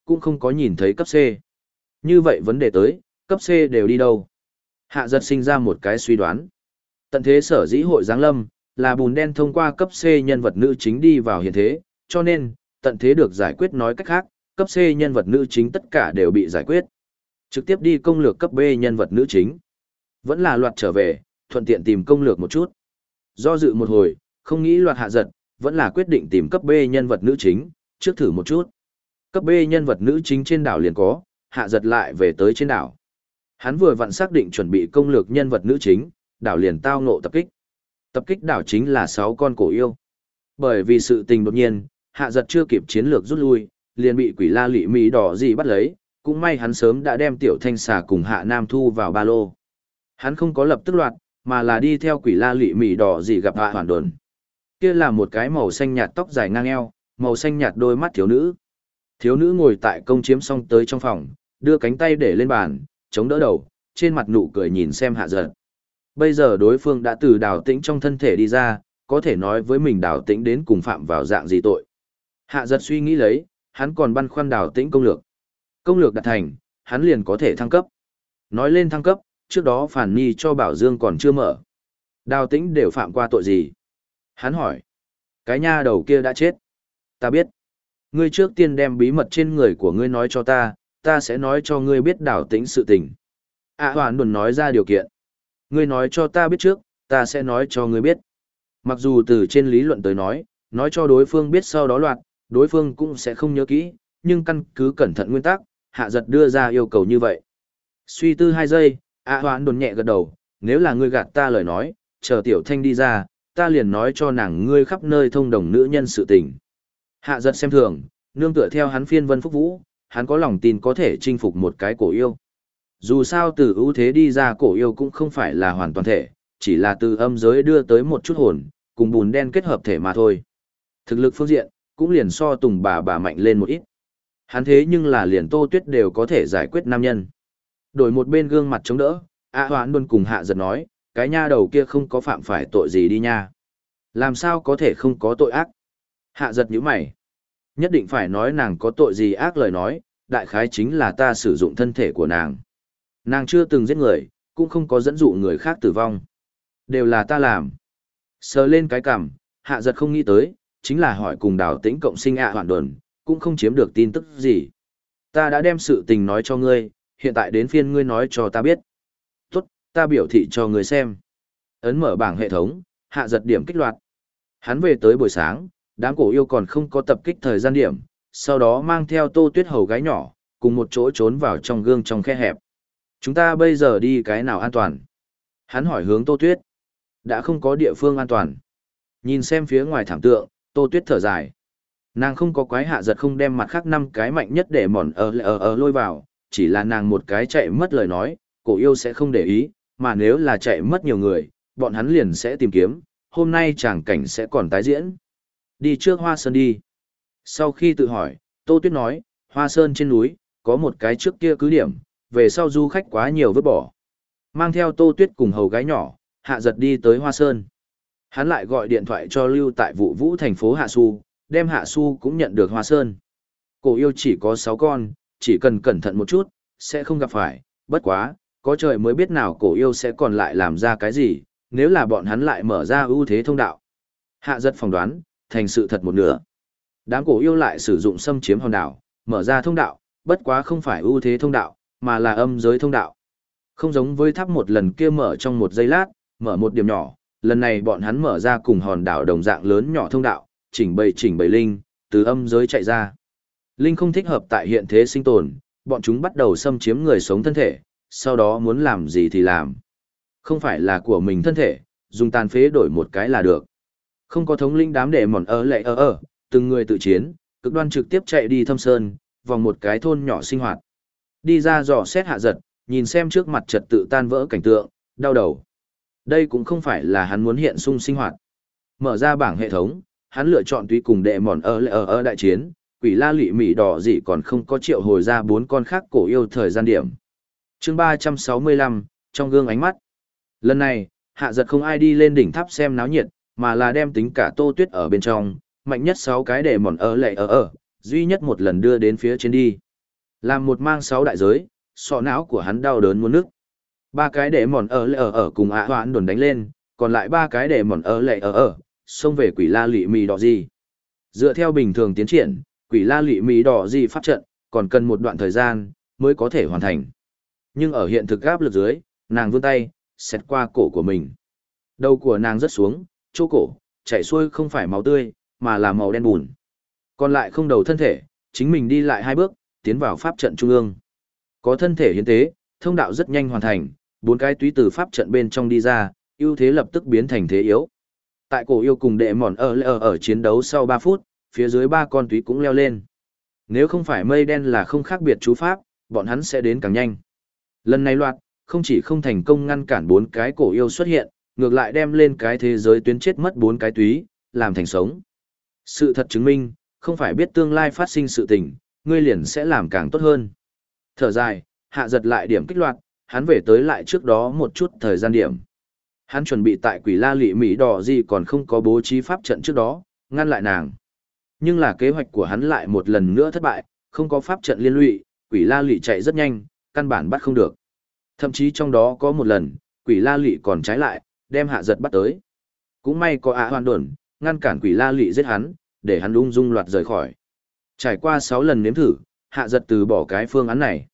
cũng không có nhìn thấy cấp C. Như vậy vấn đề tới, cấp C đều đi đâu? Hạ giật sinh ra một cái suy đoán. Tận thế sở dĩ hội giáng lâm, là bùn đen thông qua cấp C nhân vật nữ chính đi vào hiện thế, cho nên, tận thế được giải quyết nói cách khác, cấp C nhân vật nữ chính tất cả đều bị giải quyết. Trực tiếp đi công lược cấp B nhân vật nữ chính. Vẫn là loạt trở về, thuận tiện tìm công lược một chút. Do dự một hồi, không nghĩ loạt hạ giật, vẫn là quyết định tìm cấp B nhân vật nữ chính, trước thử một chút. Cấp B nhân vật nữ chính trên đảo liền có, hạ giật lại về tới trên đảo. Hắn vừa vặn xác định chuẩn bị công lược nhân vật nữ chính, đảo liền tao ngộ tập kích. Tập kích đảo chính là 6 con cổ yêu. Bởi vì sự tình đột nhiên, hạ giật chưa kịp chiến lược rút lui, liền bị quỷ la lị mỹ đỏ gì bắt lấy, cũng may hắn sớm đã đem tiểu thanh xà cùng hạ nam thu vào ba lô. Hắn không có lập tức loạt, mà là đi theo quỷ la lị mỹ đỏ gì gặp hạ hoàn đồn. Kia là một cái màu xanh nhạt tóc dài ngang eo, màu xanh nhạt đôi mắt thiếu nữ. Thiếu nữ ngồi tại công chiếm xong tới trong phòng, đưa cánh tay để lên bàn, chống đỡ đầu, trên mặt nụ cười nhìn xem hạ giật. Bây giờ đối phương đã từ đào tĩnh trong thân thể đi ra, có thể nói với mình đào tĩnh đến cùng phạm vào dạng gì tội. Hạ giật suy nghĩ lấy, hắn còn băn khoăn đào tĩnh công lược. Công lược đạt thành, hắn liền có thể thăng cấp. Nói lên thăng cấp, trước đó phản nhi cho Bảo Dương còn chưa mở. Đào tĩnh đều phạm qua tội gì? Hắn hỏi. Cái nha đầu kia đã chết. Ta biết. Ngươi trước tiên đem bí mật trên người của ngươi nói cho ta, ta sẽ nói cho ngươi biết đảo tĩnh sự tình. À hoàn đồn nói ra điều kiện. Ngươi nói cho ta biết trước, ta sẽ nói cho ngươi biết. Mặc dù từ trên lý luận tới nói, nói cho đối phương biết sau đó loạt, đối phương cũng sẽ không nhớ kỹ, nhưng căn cứ cẩn thận nguyên tắc, hạ giật đưa ra yêu cầu như vậy. Suy tư hai giây, A hoán đồn nhẹ gật đầu, nếu là ngươi gạt ta lời nói, chờ tiểu thanh đi ra, ta liền nói cho nàng ngươi khắp nơi thông đồng nữ nhân sự tình. Hạ giật xem thường, nương tựa theo hắn phiên vân phúc vũ, hắn có lòng tin có thể chinh phục một cái cổ yêu. Dù sao từ ưu thế đi ra cổ yêu cũng không phải là hoàn toàn thể, chỉ là từ âm giới đưa tới một chút hồn, cùng bùn đen kết hợp thể mà thôi. Thực lực phương diện, cũng liền so tùng bà bà mạnh lên một ít. Hắn thế nhưng là liền tô tuyết đều có thể giải quyết nam nhân. Đổi một bên gương mặt chống đỡ, A hoãn luôn cùng hạ giật nói, cái nha đầu kia không có phạm phải tội gì đi nha. Làm sao có thể không có tội ác? Hạ giật như mày. Nhất định phải nói nàng có tội gì ác lời nói, đại khái chính là ta sử dụng thân thể của nàng. Nàng chưa từng giết người, cũng không có dẫn dụ người khác tử vong. Đều là ta làm. Sờ lên cái cằm, hạ giật không nghĩ tới, chính là hỏi cùng đào tĩnh cộng sinh ạ hoạn đồn, cũng không chiếm được tin tức gì. Ta đã đem sự tình nói cho ngươi, hiện tại đến phiên ngươi nói cho ta biết. Ta biểu thị cho người xem. Ấn mở bảng hệ thống, hạ giật điểm kích loạt. Hắn về tới buổi sáng, đám cổ yêu còn không có tập kích thời gian điểm, sau đó mang theo tô tuyết hầu gái nhỏ, cùng một chỗ trốn vào trong gương trong khe hẹp. Chúng ta bây giờ đi cái nào an toàn? Hắn hỏi hướng tô tuyết. Đã không có địa phương an toàn. Nhìn xem phía ngoài thảm tượng, tô tuyết thở dài. Nàng không có quái hạ giật không đem mặt khác năm cái mạnh nhất để mòn ở ở ở lôi vào, chỉ là nàng một cái chạy mất lời nói, cổ yêu sẽ không để ý, mà nếu là chạy mất nhiều người, bọn hắn liền sẽ tìm kiếm, hôm nay chàng cảnh sẽ còn tái diễn. Đi trước Hoa Sơn đi. Sau khi tự hỏi, Tô Tuyết nói, Hoa Sơn trên núi, có một cái trước kia cứ điểm, về sau du khách quá nhiều vứt bỏ. Mang theo Tô Tuyết cùng hầu gái nhỏ, hạ giật đi tới Hoa Sơn. Hắn lại gọi điện thoại cho lưu tại vụ vũ thành phố Hạ Su, đem Hạ Su cũng nhận được Hoa Sơn. Cổ yêu chỉ có 6 con, chỉ cần cẩn thận một chút, sẽ không gặp phải, bất quá, có trời mới biết nào cổ yêu sẽ còn lại làm ra cái gì, nếu là bọn hắn lại mở ra ưu thế thông đạo. Hạ giật phỏng đoán, thành sự thật một nửa. Đám cổ yêu lại sử dụng xâm chiếm hòn đảo, mở ra thông đạo, bất quá không phải ưu thế thông đạo, mà là âm giới thông đạo. Không giống với tháp một lần kia mở trong một giây lát, mở một điểm nhỏ, lần này bọn hắn mở ra cùng hòn đảo đồng dạng lớn nhỏ thông đạo, chỉnh bầy chỉnh bầy linh, từ âm giới chạy ra. Linh không thích hợp tại hiện thế sinh tồn, bọn chúng bắt đầu xâm chiếm người sống thân thể, sau đó muốn làm gì thì làm. Không phải là của mình thân thể, dùng tàn phế đổi một cái là được. Không có thống lĩnh đám đệ mòn ở lệ ở ở, từng người tự chiến, cực đoan trực tiếp chạy đi thâm sơn, vòng một cái thôn nhỏ sinh hoạt. Đi ra dò xét hạ giật, nhìn xem trước mặt trật tự tan vỡ cảnh tượng, đau đầu. Đây cũng không phải là hắn muốn hiện sung sinh hoạt. Mở ra bảng hệ thống, hắn lựa chọn tùy cùng đệ mòn ở lệ ở ở đại chiến, quỷ la lị mị đỏ gì còn không có triệu hồi ra bốn con khác cổ yêu thời gian điểm chương ba trăm sáu mươi lăm trong gương ánh mắt. Lần này, hạ giật không ai đi lên đỉnh tháp xem náo nhiệt, mà là đem tính cả tô tuyết ở bên trong, mạnh nhất sáu cái để mòn ở lệ ở ở, duy nhất một lần đưa đến phía trên đi. Làm một mang sáu đại giới, sọ não của hắn đau đớn muốn nước. Ba cái để mòn ở lệ ở ở cùng ạ hoãn đồn đánh lên, còn lại ba cái để mòn ở lệ ở ở, xông về quỷ la lị mì đỏ gì. Dựa theo bình thường tiến triển, quỷ la lị mì đỏ gì pháp trận, còn cần một đoạn thời gian, mới có thể hoàn thành. Nhưng ở hiện thực áp lực dưới, nàng vươn tay, xẹt qua cổ của mình. Đầu của nàng rất xuống, chỗ cổ, chảy xuôi không phải máu tươi, mà là màu đen bùn. Còn lại không đầu thân thể, chính mình đi lại hai bước, tiến vào pháp trận trung ương. Có thân thể hiến tế, thông đạo rất nhanh hoàn thành, bốn cái túy từ pháp trận bên trong đi ra, ưu thế lập tức biến thành thế yếu. Tại cổ yêu cùng đệ mòn ở ở ở chiến đấu sau 3 phút, phía dưới ba con túy cũng leo lên. Nếu không phải mây đen là không khác biệt chú pháp, bọn hắn sẽ đến càng nhanh. Lần này loạt, không chỉ không thành công ngăn cản bốn cái cổ yêu xuất hiện, ngược lại đem lên cái thế giới tuyến chết mất bốn cái túy, làm thành sống. Sự thật chứng minh, không phải biết tương lai phát sinh sự tình, ngươi liền sẽ làm càng tốt hơn. Thở dài, hạ giật lại điểm kích loạt, hắn về tới lại trước đó một chút thời gian điểm. Hắn chuẩn bị tại quỷ la lị Mỹ đỏ gì còn không có bố trí pháp trận trước đó, ngăn lại nàng. Nhưng là kế hoạch của hắn lại một lần nữa thất bại, không có pháp trận liên lụy, quỷ la lị chạy rất nhanh, căn bản bắt không được. Thậm chí trong đó có một lần, quỷ la lị còn trái lại, đem hạ giật bắt tới. Cũng may có ạ hoàn đồn, ngăn cản quỷ la lị giết hắn, để hắn ung dung loạt rời khỏi. Trải qua 6 lần nếm thử, hạ giật từ bỏ cái phương án này.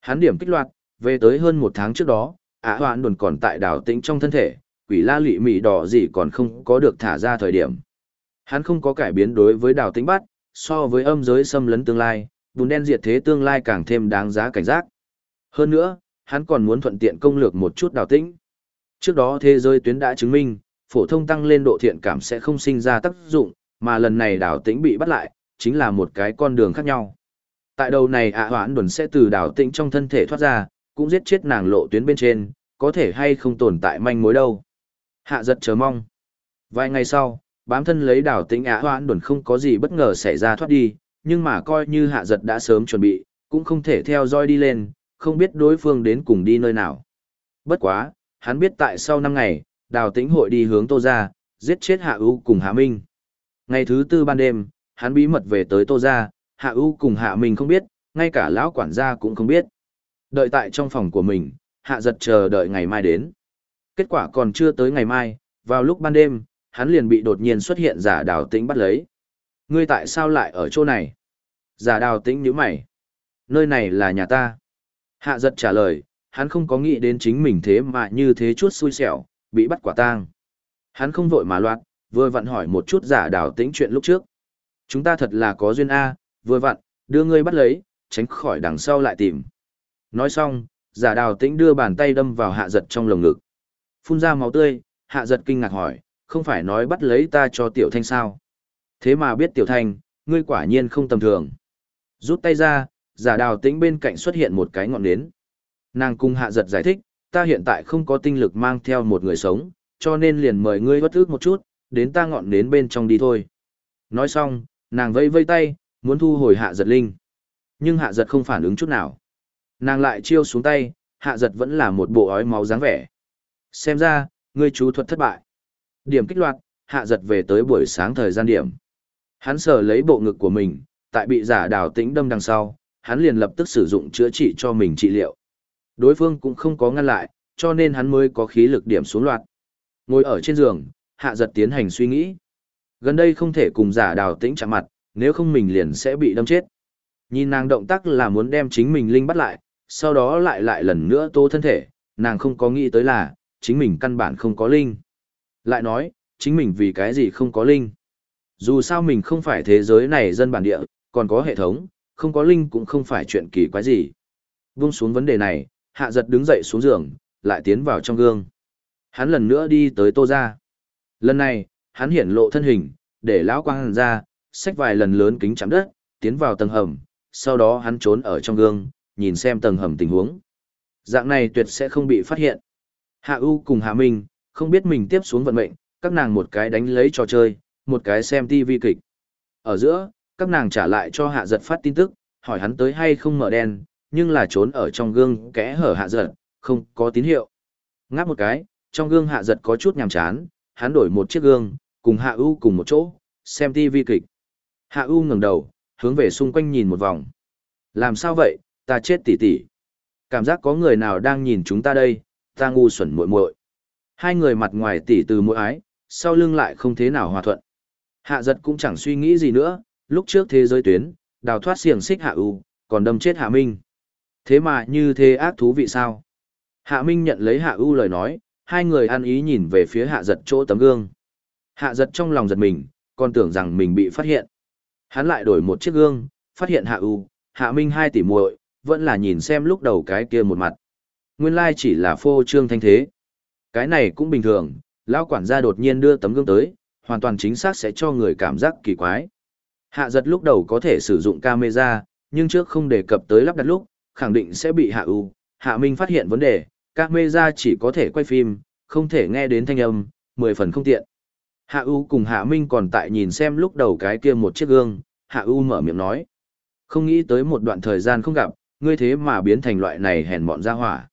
Hắn điểm kích loạt, về tới hơn một tháng trước đó, ạ hoàn đồn còn tại đảo tĩnh trong thân thể, quỷ la lị mị đỏ gì còn không có được thả ra thời điểm. Hắn không có cải biến đối với đảo tĩnh bắt, so với âm giới xâm lấn tương lai, bùn đen diệt thế tương lai càng thêm đáng giá cảnh giác. Hơn nữa, hắn còn muốn thuận tiện công lược một chút đào tĩnh. Trước đó thế giới tuyến đã chứng minh, phổ thông tăng lên độ thiện cảm sẽ không sinh ra tác dụng, mà lần này đào tĩnh bị bắt lại, chính là một cái con đường khác nhau. Tại đầu này ạ hoãn đồn sẽ từ đào tĩnh trong thân thể thoát ra, cũng giết chết nàng lộ tuyến bên trên, có thể hay không tồn tại manh mối đâu. Hạ giật chờ mong. Vài ngày sau, bám thân lấy đào tĩnh ạ hoãn đồn không có gì bất ngờ xảy ra thoát đi, nhưng mà coi như hạ giật đã sớm chuẩn bị, cũng không thể theo dõi đi lên, không biết đối phương đến cùng đi nơi nào. Bất quá, hắn biết tại sau năm ngày, đào tĩnh hội đi hướng Tô Gia, giết chết Hạ U cùng Hạ Minh. Ngày thứ tư ban đêm, hắn bí mật về tới Tô Gia, Hạ U cùng Hạ Minh không biết, ngay cả lão quản gia cũng không biết. Đợi tại trong phòng của mình, Hạ giật chờ đợi ngày mai đến. Kết quả còn chưa tới ngày mai, vào lúc ban đêm, hắn liền bị đột nhiên xuất hiện giả đào tĩnh bắt lấy. Ngươi tại sao lại ở chỗ này? Giả đào tĩnh nhíu mày. Nơi này là nhà ta. Hạ giật trả lời, hắn không có nghĩ đến chính mình thế mà như thế chút xui xẻo, bị bắt quả tang. Hắn không vội mà loạt, vừa vặn hỏi một chút giả đào tĩnh chuyện lúc trước. Chúng ta thật là có duyên A, Vừa vặn, đưa ngươi bắt lấy, tránh khỏi đằng sau lại tìm. Nói xong, giả đào tĩnh đưa bàn tay đâm vào hạ giật trong lồng ngực. Phun ra máu tươi, hạ giật kinh ngạc hỏi, không phải nói bắt lấy ta cho tiểu thanh sao? Thế mà biết tiểu thanh, ngươi quả nhiên không tầm thường. Rút tay ra, giả đào tĩnh bên cạnh xuất hiện một cái ngọn nến. Nàng cung hạ giật giải thích, ta hiện tại không có tinh lực mang theo một người sống, cho nên liền mời ngươi bất ước một chút, đến ta ngọn nến bên trong đi thôi. Nói xong, nàng vây vây tay, muốn thu hồi hạ giật linh. Nhưng hạ giật không phản ứng chút nào. Nàng lại chiêu xuống tay, hạ giật vẫn là một bộ ói máu dáng vẻ. Xem ra, ngươi chú thuật thất bại. Điểm kích loạt, hạ giật về tới buổi sáng thời gian điểm. Hắn sờ lấy bộ ngực của mình, tại bị giả đào tĩnh đâm đằng sau, hắn liền lập tức sử dụng chữa trị cho mình trị liệu. Đối phương cũng không có ngăn lại, cho nên hắn mới có khí lực điểm xuống loạt. Ngồi ở trên giường, hạ giật tiến hành suy nghĩ. Gần đây không thể cùng giả đào tĩnh chạm mặt, nếu không mình liền sẽ bị đâm chết. Nhìn nàng động tác là muốn đem chính mình linh bắt lại, sau đó lại lại lần nữa tô thân thể, nàng không có nghĩ tới là, chính mình căn bản không có linh. Lại nói, chính mình vì cái gì không có linh. Dù sao mình không phải thế giới này dân bản địa, còn có hệ thống, không có linh cũng không phải chuyện kỳ quái gì. Vung xuống vấn đề này, hạ giật đứng dậy xuống giường, lại tiến vào trong gương. Hắn lần nữa đi tới tô ra. Lần này, hắn hiển lộ thân hình, để lão quang ra, xách vài lần lớn kính chạm đất, tiến vào tầng hầm, sau đó hắn trốn ở trong gương, nhìn xem tầng hầm tình huống. Dạng này tuyệt sẽ không bị phát hiện. Hạ U cùng Hạ Minh, không biết mình tiếp xuống vận mệnh, các nàng một cái đánh lấy trò chơi, một cái xem TV kịch. Ở giữa, các nàng trả lại cho Hạ Giật phát tin tức, hỏi hắn tới hay không mở đen, nhưng là trốn ở trong gương kẽ hở Hạ Giật, không có tín hiệu. Ngáp một cái, trong gương Hạ Giật có chút nhàm chán, hắn đổi một chiếc gương, cùng Hạ U cùng một chỗ, xem TV kịch. Hạ U ngẩng đầu, hướng về xung quanh nhìn một vòng. Làm sao vậy, ta chết tỉ tỉ. Cảm giác có người nào đang nhìn chúng ta đây, ta ngu xuẩn muội muội. Hai người mặt ngoài tỉ từ mỗi ái, sau lưng lại không thế nào hòa thuận. Hạ giật cũng chẳng suy nghĩ gì nữa, lúc trước thế giới tuyến, đào thoát xiềng xích hạ u, còn đâm chết hạ minh. Thế mà như thế ác thú vị sao? Hạ minh nhận lấy hạ u lời nói, hai người ăn ý nhìn về phía hạ giật chỗ tấm gương. Hạ giật trong lòng giật mình, còn tưởng rằng mình bị phát hiện. Hắn lại đổi một chiếc gương, phát hiện hạ u, hạ minh hai tỷ muội vẫn là nhìn xem lúc đầu cái kia một mặt. Nguyên lai chỉ là phô trương thanh thế. Cái này cũng bình thường, lão quản gia đột nhiên đưa tấm gương tới, hoàn toàn chính xác sẽ cho người cảm giác kỳ quái. Hạ giật lúc đầu có thể sử dụng camera, nhưng trước không đề cập tới lắp đặt lúc, khẳng định sẽ bị hạ u. Hạ Minh phát hiện vấn đề, camera chỉ có thể quay phim, không thể nghe đến thanh âm, mười phần không tiện. Hạ U cùng Hạ Minh còn tại nhìn xem lúc đầu cái kia một chiếc gương, Hạ U mở miệng nói. Không nghĩ tới một đoạn thời gian không gặp, ngươi thế mà biến thành loại này hèn mọn ra hỏa.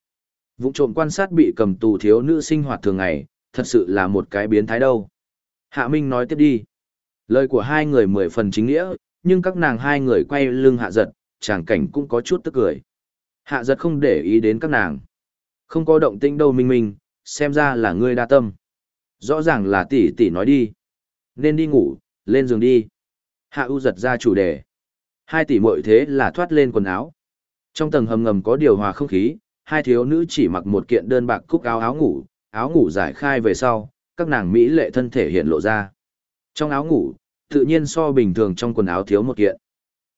Vụ trộm quan sát bị cầm tù thiếu nữ sinh hoạt thường ngày, thật sự là một cái biến thái đâu. Hạ Minh nói tiếp đi. Lời của hai người mười phần chính nghĩa, nhưng các nàng hai người quay lưng hạ giật, chàng cảnh cũng có chút tức cười. Hạ giật không để ý đến các nàng. Không có động tĩnh đâu minh minh, xem ra là ngươi đa tâm. Rõ ràng là tỷ tỷ nói đi. Nên đi ngủ, lên giường đi. Hạ U giật ra chủ đề. Hai tỷ muội thế là thoát lên quần áo. Trong tầng hầm ngầm có điều hòa không khí, hai thiếu nữ chỉ mặc một kiện đơn bạc cúc áo áo ngủ, áo ngủ giải khai về sau, các nàng mỹ lệ thân thể hiện lộ ra. Trong áo ngủ, tự nhiên so bình thường trong quần áo thiếu một kiện.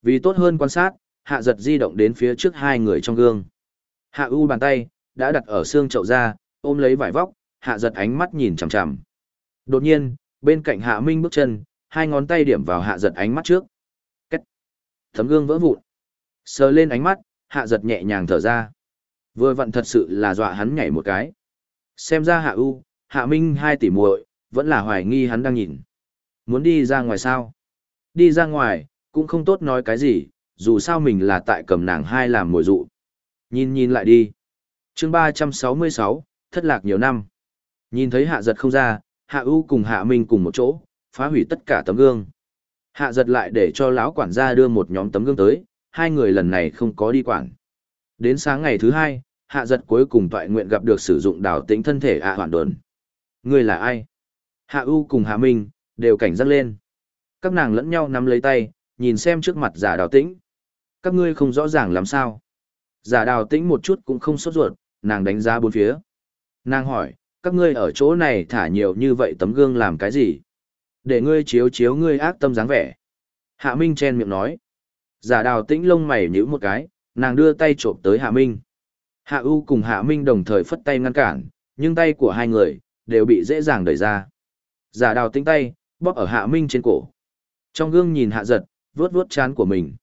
Vì tốt hơn quan sát, hạ giật di động đến phía trước hai người trong gương. Hạ U bàn tay, đã đặt ở xương chậu ra, ôm lấy vải vóc, hạ giật ánh mắt nhìn chằm chằm. Đột nhiên, bên cạnh hạ minh bước chân, hai ngón tay điểm vào hạ giật ánh mắt trước. Cách. Tấm gương vỡ vụn. Sờ lên ánh mắt, hạ giật nhẹ nhàng thở ra. Vừa vặn thật sự là dọa hắn nhảy một cái. Xem ra hạ u, hạ minh hai tỷ muội vẫn là hoài nghi hắn đang nhìn. Muốn đi ra ngoài sao? Đi ra ngoài, cũng không tốt nói cái gì, dù sao mình là tại cầm nàng hai làm mồi dụ. Nhìn nhìn lại đi. chương ba trăm sáu mươi sáu thất lạc nhiều năm. Nhìn thấy hạ giật không ra, hạ u cùng hạ minh cùng một chỗ, phá hủy tất cả tấm gương. Hạ giật lại để cho lão quản gia đưa một nhóm tấm gương tới, hai người lần này không có đi quản. Đến sáng ngày thứ hai, hạ giật cuối cùng toại nguyện gặp được sử dụng đảo tĩnh thân thể ạ hoàn đồn. Người là ai? Hạ U cùng Hạ Minh, đều cảnh giác lên. Các nàng lẫn nhau nắm lấy tay, nhìn xem trước mặt giả đào tĩnh. Các ngươi không rõ ràng làm sao. Giả đào tĩnh một chút cũng không sốt ruột, nàng đánh giá bốn phía. Nàng hỏi, các ngươi ở chỗ này thả nhiều như vậy tấm gương làm cái gì? Để ngươi chiếu chiếu ngươi ác tâm dáng vẻ. Hạ Minh chen miệng nói. Giả đào tĩnh lông mày nhíu một cái, nàng đưa tay trộm tới Hạ Minh. Hạ U cùng Hạ Minh đồng thời phất tay ngăn cản, nhưng tay của hai người đều bị dễ dàng đẩy ra. Giả đào tĩnh tay, bóp ở Hạ Minh trên cổ. Trong gương nhìn Hạ giật, vuốt vuốt chán của mình.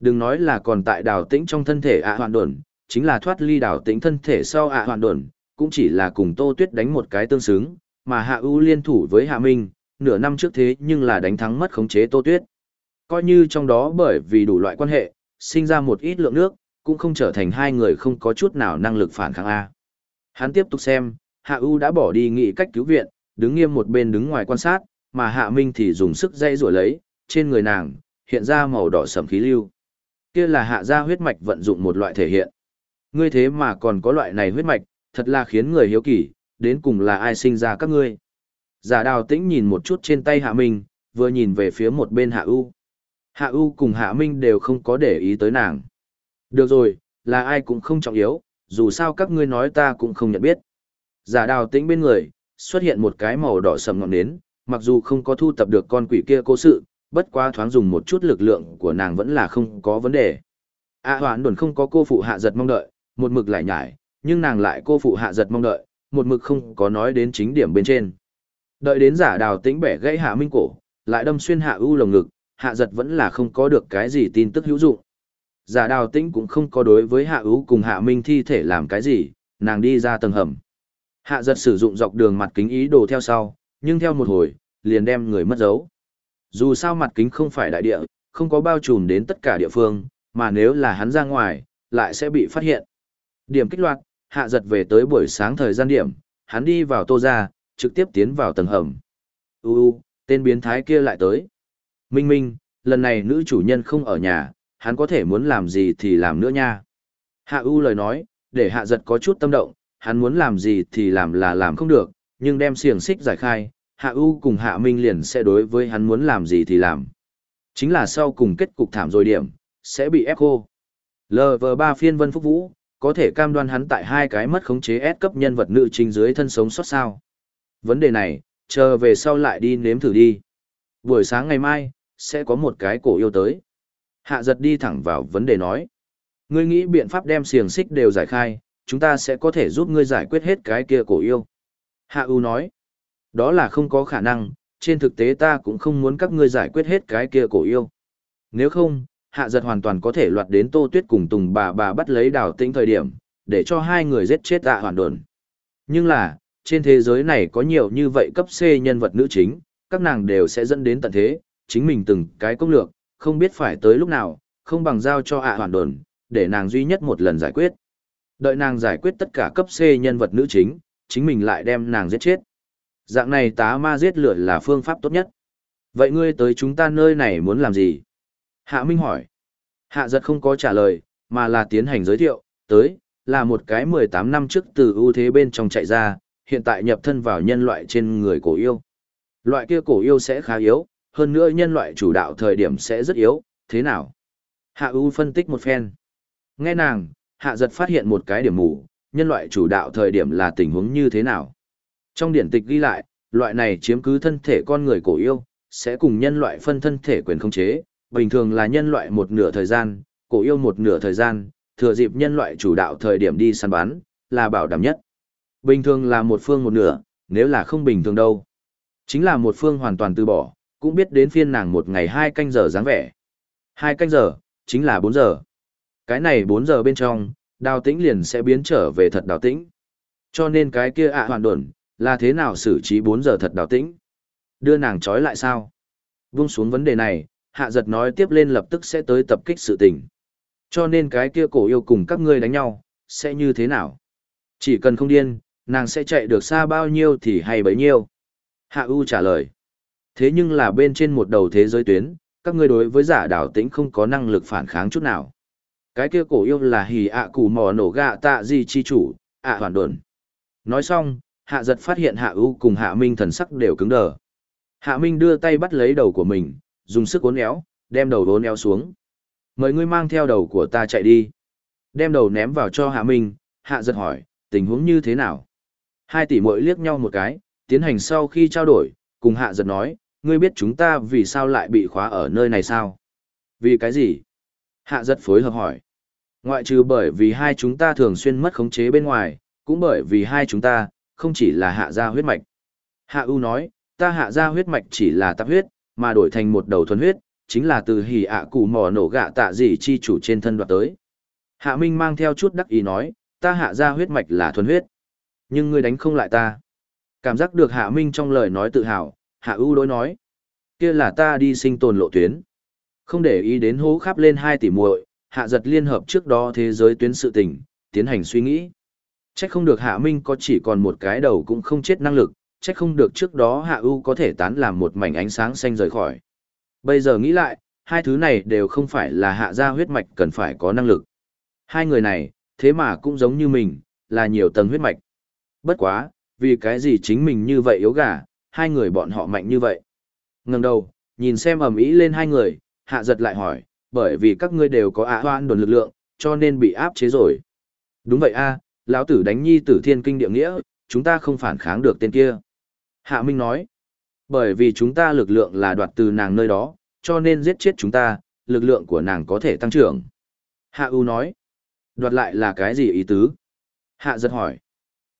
Đừng nói là còn tại đào tĩnh trong thân thể ạ à hoạn đồn, chính là thoát ly đào tĩnh thân thể sau ạ à hoạn đồn, cũng chỉ là cùng Tô Tuyết đánh một cái tương xứng, mà Hạ ưu liên thủ với Hạ Minh, nửa năm trước thế nhưng là đánh thắng mất khống chế Tô Tuyết. Coi như trong đó bởi vì đủ loại quan hệ, sinh ra một ít lượng nước, cũng không trở thành hai người không có chút nào năng lực phản kháng A. Hắn tiếp tục xem, Hạ ưu đã bỏ đi nghị cách cứu viện, đứng nghiêm một bên đứng ngoài quan sát, mà Hạ Minh thì dùng sức dây rủa lấy, trên người nàng, hiện ra màu đỏ sầm khí lưu. Kia là hạ gia huyết mạch vận dụng một loại thể hiện. Ngươi thế mà còn có loại này huyết mạch, thật là khiến người hiếu kỳ, đến cùng là ai sinh ra các ngươi. Giả đào tĩnh nhìn một chút trên tay Hạ Minh, vừa nhìn về phía một bên Hạ U. Hạ U cùng Hạ Minh đều không có để ý tới nàng. Được rồi, là ai cũng không trọng yếu, dù sao các ngươi nói ta cũng không nhận biết. Giả đào tĩnh bên người, xuất hiện một cái màu đỏ sầm ngọn nến, mặc dù không có thu tập được con quỷ kia cố sự, bất quá thoáng dùng một chút lực lượng của nàng vẫn là không có vấn đề. A à, hoãn đồn không có cô phụ hạ giật mong đợi, một mực lại nhải, nhưng nàng lại cô phụ hạ giật mong đợi, một mực không có nói đến chính điểm bên trên. Đợi đến giả đào tĩnh bẻ gãy hạ minh cổ, lại đâm xuyên hạ ưu lồng ngực, hạ giật vẫn là không có được cái gì tin tức hữu dụng. Giả đào tĩnh cũng không có đối với hạ ưu cùng hạ minh thi thể làm cái gì, nàng đi ra tầng hầm. Hạ giật sử dụng dọc đường mặt kính ý đồ theo sau, nhưng theo một hồi, liền đem người mất dấu. Dù sao mặt kính không phải đại địa, không có bao trùm đến tất cả địa phương, mà nếu là hắn ra ngoài, lại sẽ bị phát hiện. Điểm kích loạt, hạ giật về tới buổi sáng thời gian điểm, hắn đi vào tô ra, trực tiếp tiến vào tầng hầm. U tên biến thái kia lại tới. Minh Minh, lần này nữ chủ nhân không ở nhà, hắn có thể muốn làm gì thì làm nữa nha. Hạ U lời nói, để hạ giật có chút tâm động, hắn muốn làm gì thì làm là làm không được, nhưng đem xiềng xích giải khai, Hạ U cùng Hạ Minh liền sẽ đối với hắn muốn làm gì thì làm. Chính là sau cùng kết cục thảm rồi điểm, sẽ bị ép khô. LV3 phiên vân phúc vũ, có thể cam đoan hắn tại hai cái mất khống chế S cấp nhân vật nữ chính dưới thân sống sót sao. Vấn đề này, chờ về sau lại đi nếm thử đi. Buổi sáng ngày mai, sẽ có một cái cổ yêu tới. Hạ giật đi thẳng vào vấn đề nói. Ngươi nghĩ biện pháp đem xiềng xích đều giải khai, chúng ta sẽ có thể giúp ngươi giải quyết hết cái kia cổ yêu. Hạ U nói. Đó là không có khả năng, trên thực tế ta cũng không muốn các ngươi giải quyết hết cái kia cổ yêu. Nếu không, hạ giật hoàn toàn có thể loạt đến tô tuyết cùng tùng bà bà bắt lấy đào tĩnh thời điểm, để cho hai người giết chết tạ hoàn đồn. Nhưng là, trên thế giới này có nhiều như vậy cấp C nhân vật nữ chính, các nàng đều sẽ dẫn đến tận thế, chính mình từng cái công lược, không biết phải tới lúc nào, không bằng giao cho ạ hoàn đồn, để nàng duy nhất một lần giải quyết. Đợi nàng giải quyết tất cả cấp C nhân vật nữ chính, chính mình lại đem nàng giết chết. Dạng này tá ma giết lửa là phương pháp tốt nhất. Vậy ngươi tới chúng ta nơi này muốn làm gì? Hạ Minh hỏi. Hạ giật không có trả lời, mà là tiến hành giới thiệu, tới, là một cái 18 năm trước từ ưu thế bên trong chạy ra, hiện tại nhập thân vào nhân loại trên người cổ yêu. Loại kia cổ yêu sẽ khá yếu, hơn nữa nhân loại chủ đạo thời điểm sẽ rất yếu, thế nào? Hạ ưu phân tích một phen. Nghe nàng, hạ giật phát hiện một cái điểm mù, nhân loại chủ đạo thời điểm là tình huống như thế nào? Trong điển tịch ghi lại, loại này chiếm cứ thân thể con người cổ yêu, sẽ cùng nhân loại phân thân thể quyền không chế, bình thường là nhân loại một nửa thời gian, cổ yêu một nửa thời gian, thừa dịp nhân loại chủ đạo thời điểm đi săn bắn, là bảo đảm nhất. Bình thường là một phương một nửa, nếu là không bình thường đâu. Chính là một phương hoàn toàn từ bỏ, cũng biết đến phiên nàng một ngày hai canh giờ dáng vẻ. Hai canh giờ, chính là bốn giờ. Cái này bốn giờ bên trong, đào tĩnh liền sẽ biến trở về thật đào tĩnh. Cho nên cái kia ạ hoàn đồn, là thế nào xử trí 4 giờ thật đào tĩnh? Đưa nàng trói lại sao? Vung xuống vấn đề này, hạ giật nói tiếp lên lập tức sẽ tới tập kích sự tình. Cho nên cái kia cổ yêu cùng các ngươi đánh nhau, sẽ như thế nào? Chỉ cần không điên, nàng sẽ chạy được xa bao nhiêu thì hay bấy nhiêu. Hạ U trả lời. Thế nhưng là bên trên một đầu thế giới tuyến, các ngươi đối với giả đảo tĩnh không có năng lực phản kháng chút nào. Cái kia cổ yêu là hỉ ạ củ mò nổ gạ tạ gì chi chủ, ạ hoàn đồn. Nói xong, hạ giật phát hiện hạ ưu cùng hạ minh thần sắc đều cứng đờ. Hạ minh đưa tay bắt lấy đầu của mình dùng sức uốn éo đem đầu uốn éo xuống. Mời ngươi mang theo đầu của ta chạy đi. Đem đầu ném vào cho hạ minh hạ giật hỏi tình huống như thế nào? Hai tỷ mội liếc nhau một cái tiến hành sau khi trao đổi cùng hạ giật nói ngươi biết chúng ta vì sao lại bị khóa ở nơi này sao? Vì cái gì? Hạ giật phối hợp hỏi. Ngoại trừ bởi vì hai chúng ta thường xuyên mất khống chế bên ngoài, cũng bởi vì hai chúng ta, không chỉ là hạ gia huyết mạch. Hạ U nói, ta hạ gia huyết mạch chỉ là tạp huyết, mà đổi thành một đầu thuần huyết, chính là từ hỉ ạ cụ mỏ nổ gạ tạ gì chi chủ trên thân đoạt tới. Hạ Minh mang theo chút đắc ý nói, ta hạ gia huyết mạch là thuần huyết. Nhưng ngươi đánh không lại ta. Cảm giác được Hạ Minh trong lời nói tự hào, Hạ U đối nói. kia là ta đi sinh tồn lộ tuyến. Không để ý đến hố khắp lên hai tỷ muội, Hạ giật liên hợp trước đó thế giới tuyến sự tình, tiến hành suy nghĩ. Chắc không được Hạ Minh có chỉ còn một cái đầu cũng không chết năng lực, chắc không được trước đó Hạ U có thể tán làm một mảnh ánh sáng xanh rời khỏi. Bây giờ nghĩ lại, hai thứ này đều không phải là hạ gia huyết mạch cần phải có năng lực. Hai người này, thế mà cũng giống như mình, là nhiều tầng huyết mạch. Bất quá, vì cái gì chính mình như vậy yếu gà, hai người bọn họ mạnh như vậy. Ngừng đầu, nhìn xem ầm ĩ lên hai người, hạ giật lại hỏi, bởi vì các ngươi đều có ạ hoan đồn lực lượng, cho nên bị áp chế rồi. Đúng vậy a, lão tử đánh nhi tử thiên kinh địa nghĩa, chúng ta không phản kháng được tên kia. Hạ Minh nói, bởi vì chúng ta lực lượng là đoạt từ nàng nơi đó, cho nên giết chết chúng ta, lực lượng của nàng có thể tăng trưởng. Hạ U nói, đoạt lại là cái gì ý tứ? Hạ giật hỏi,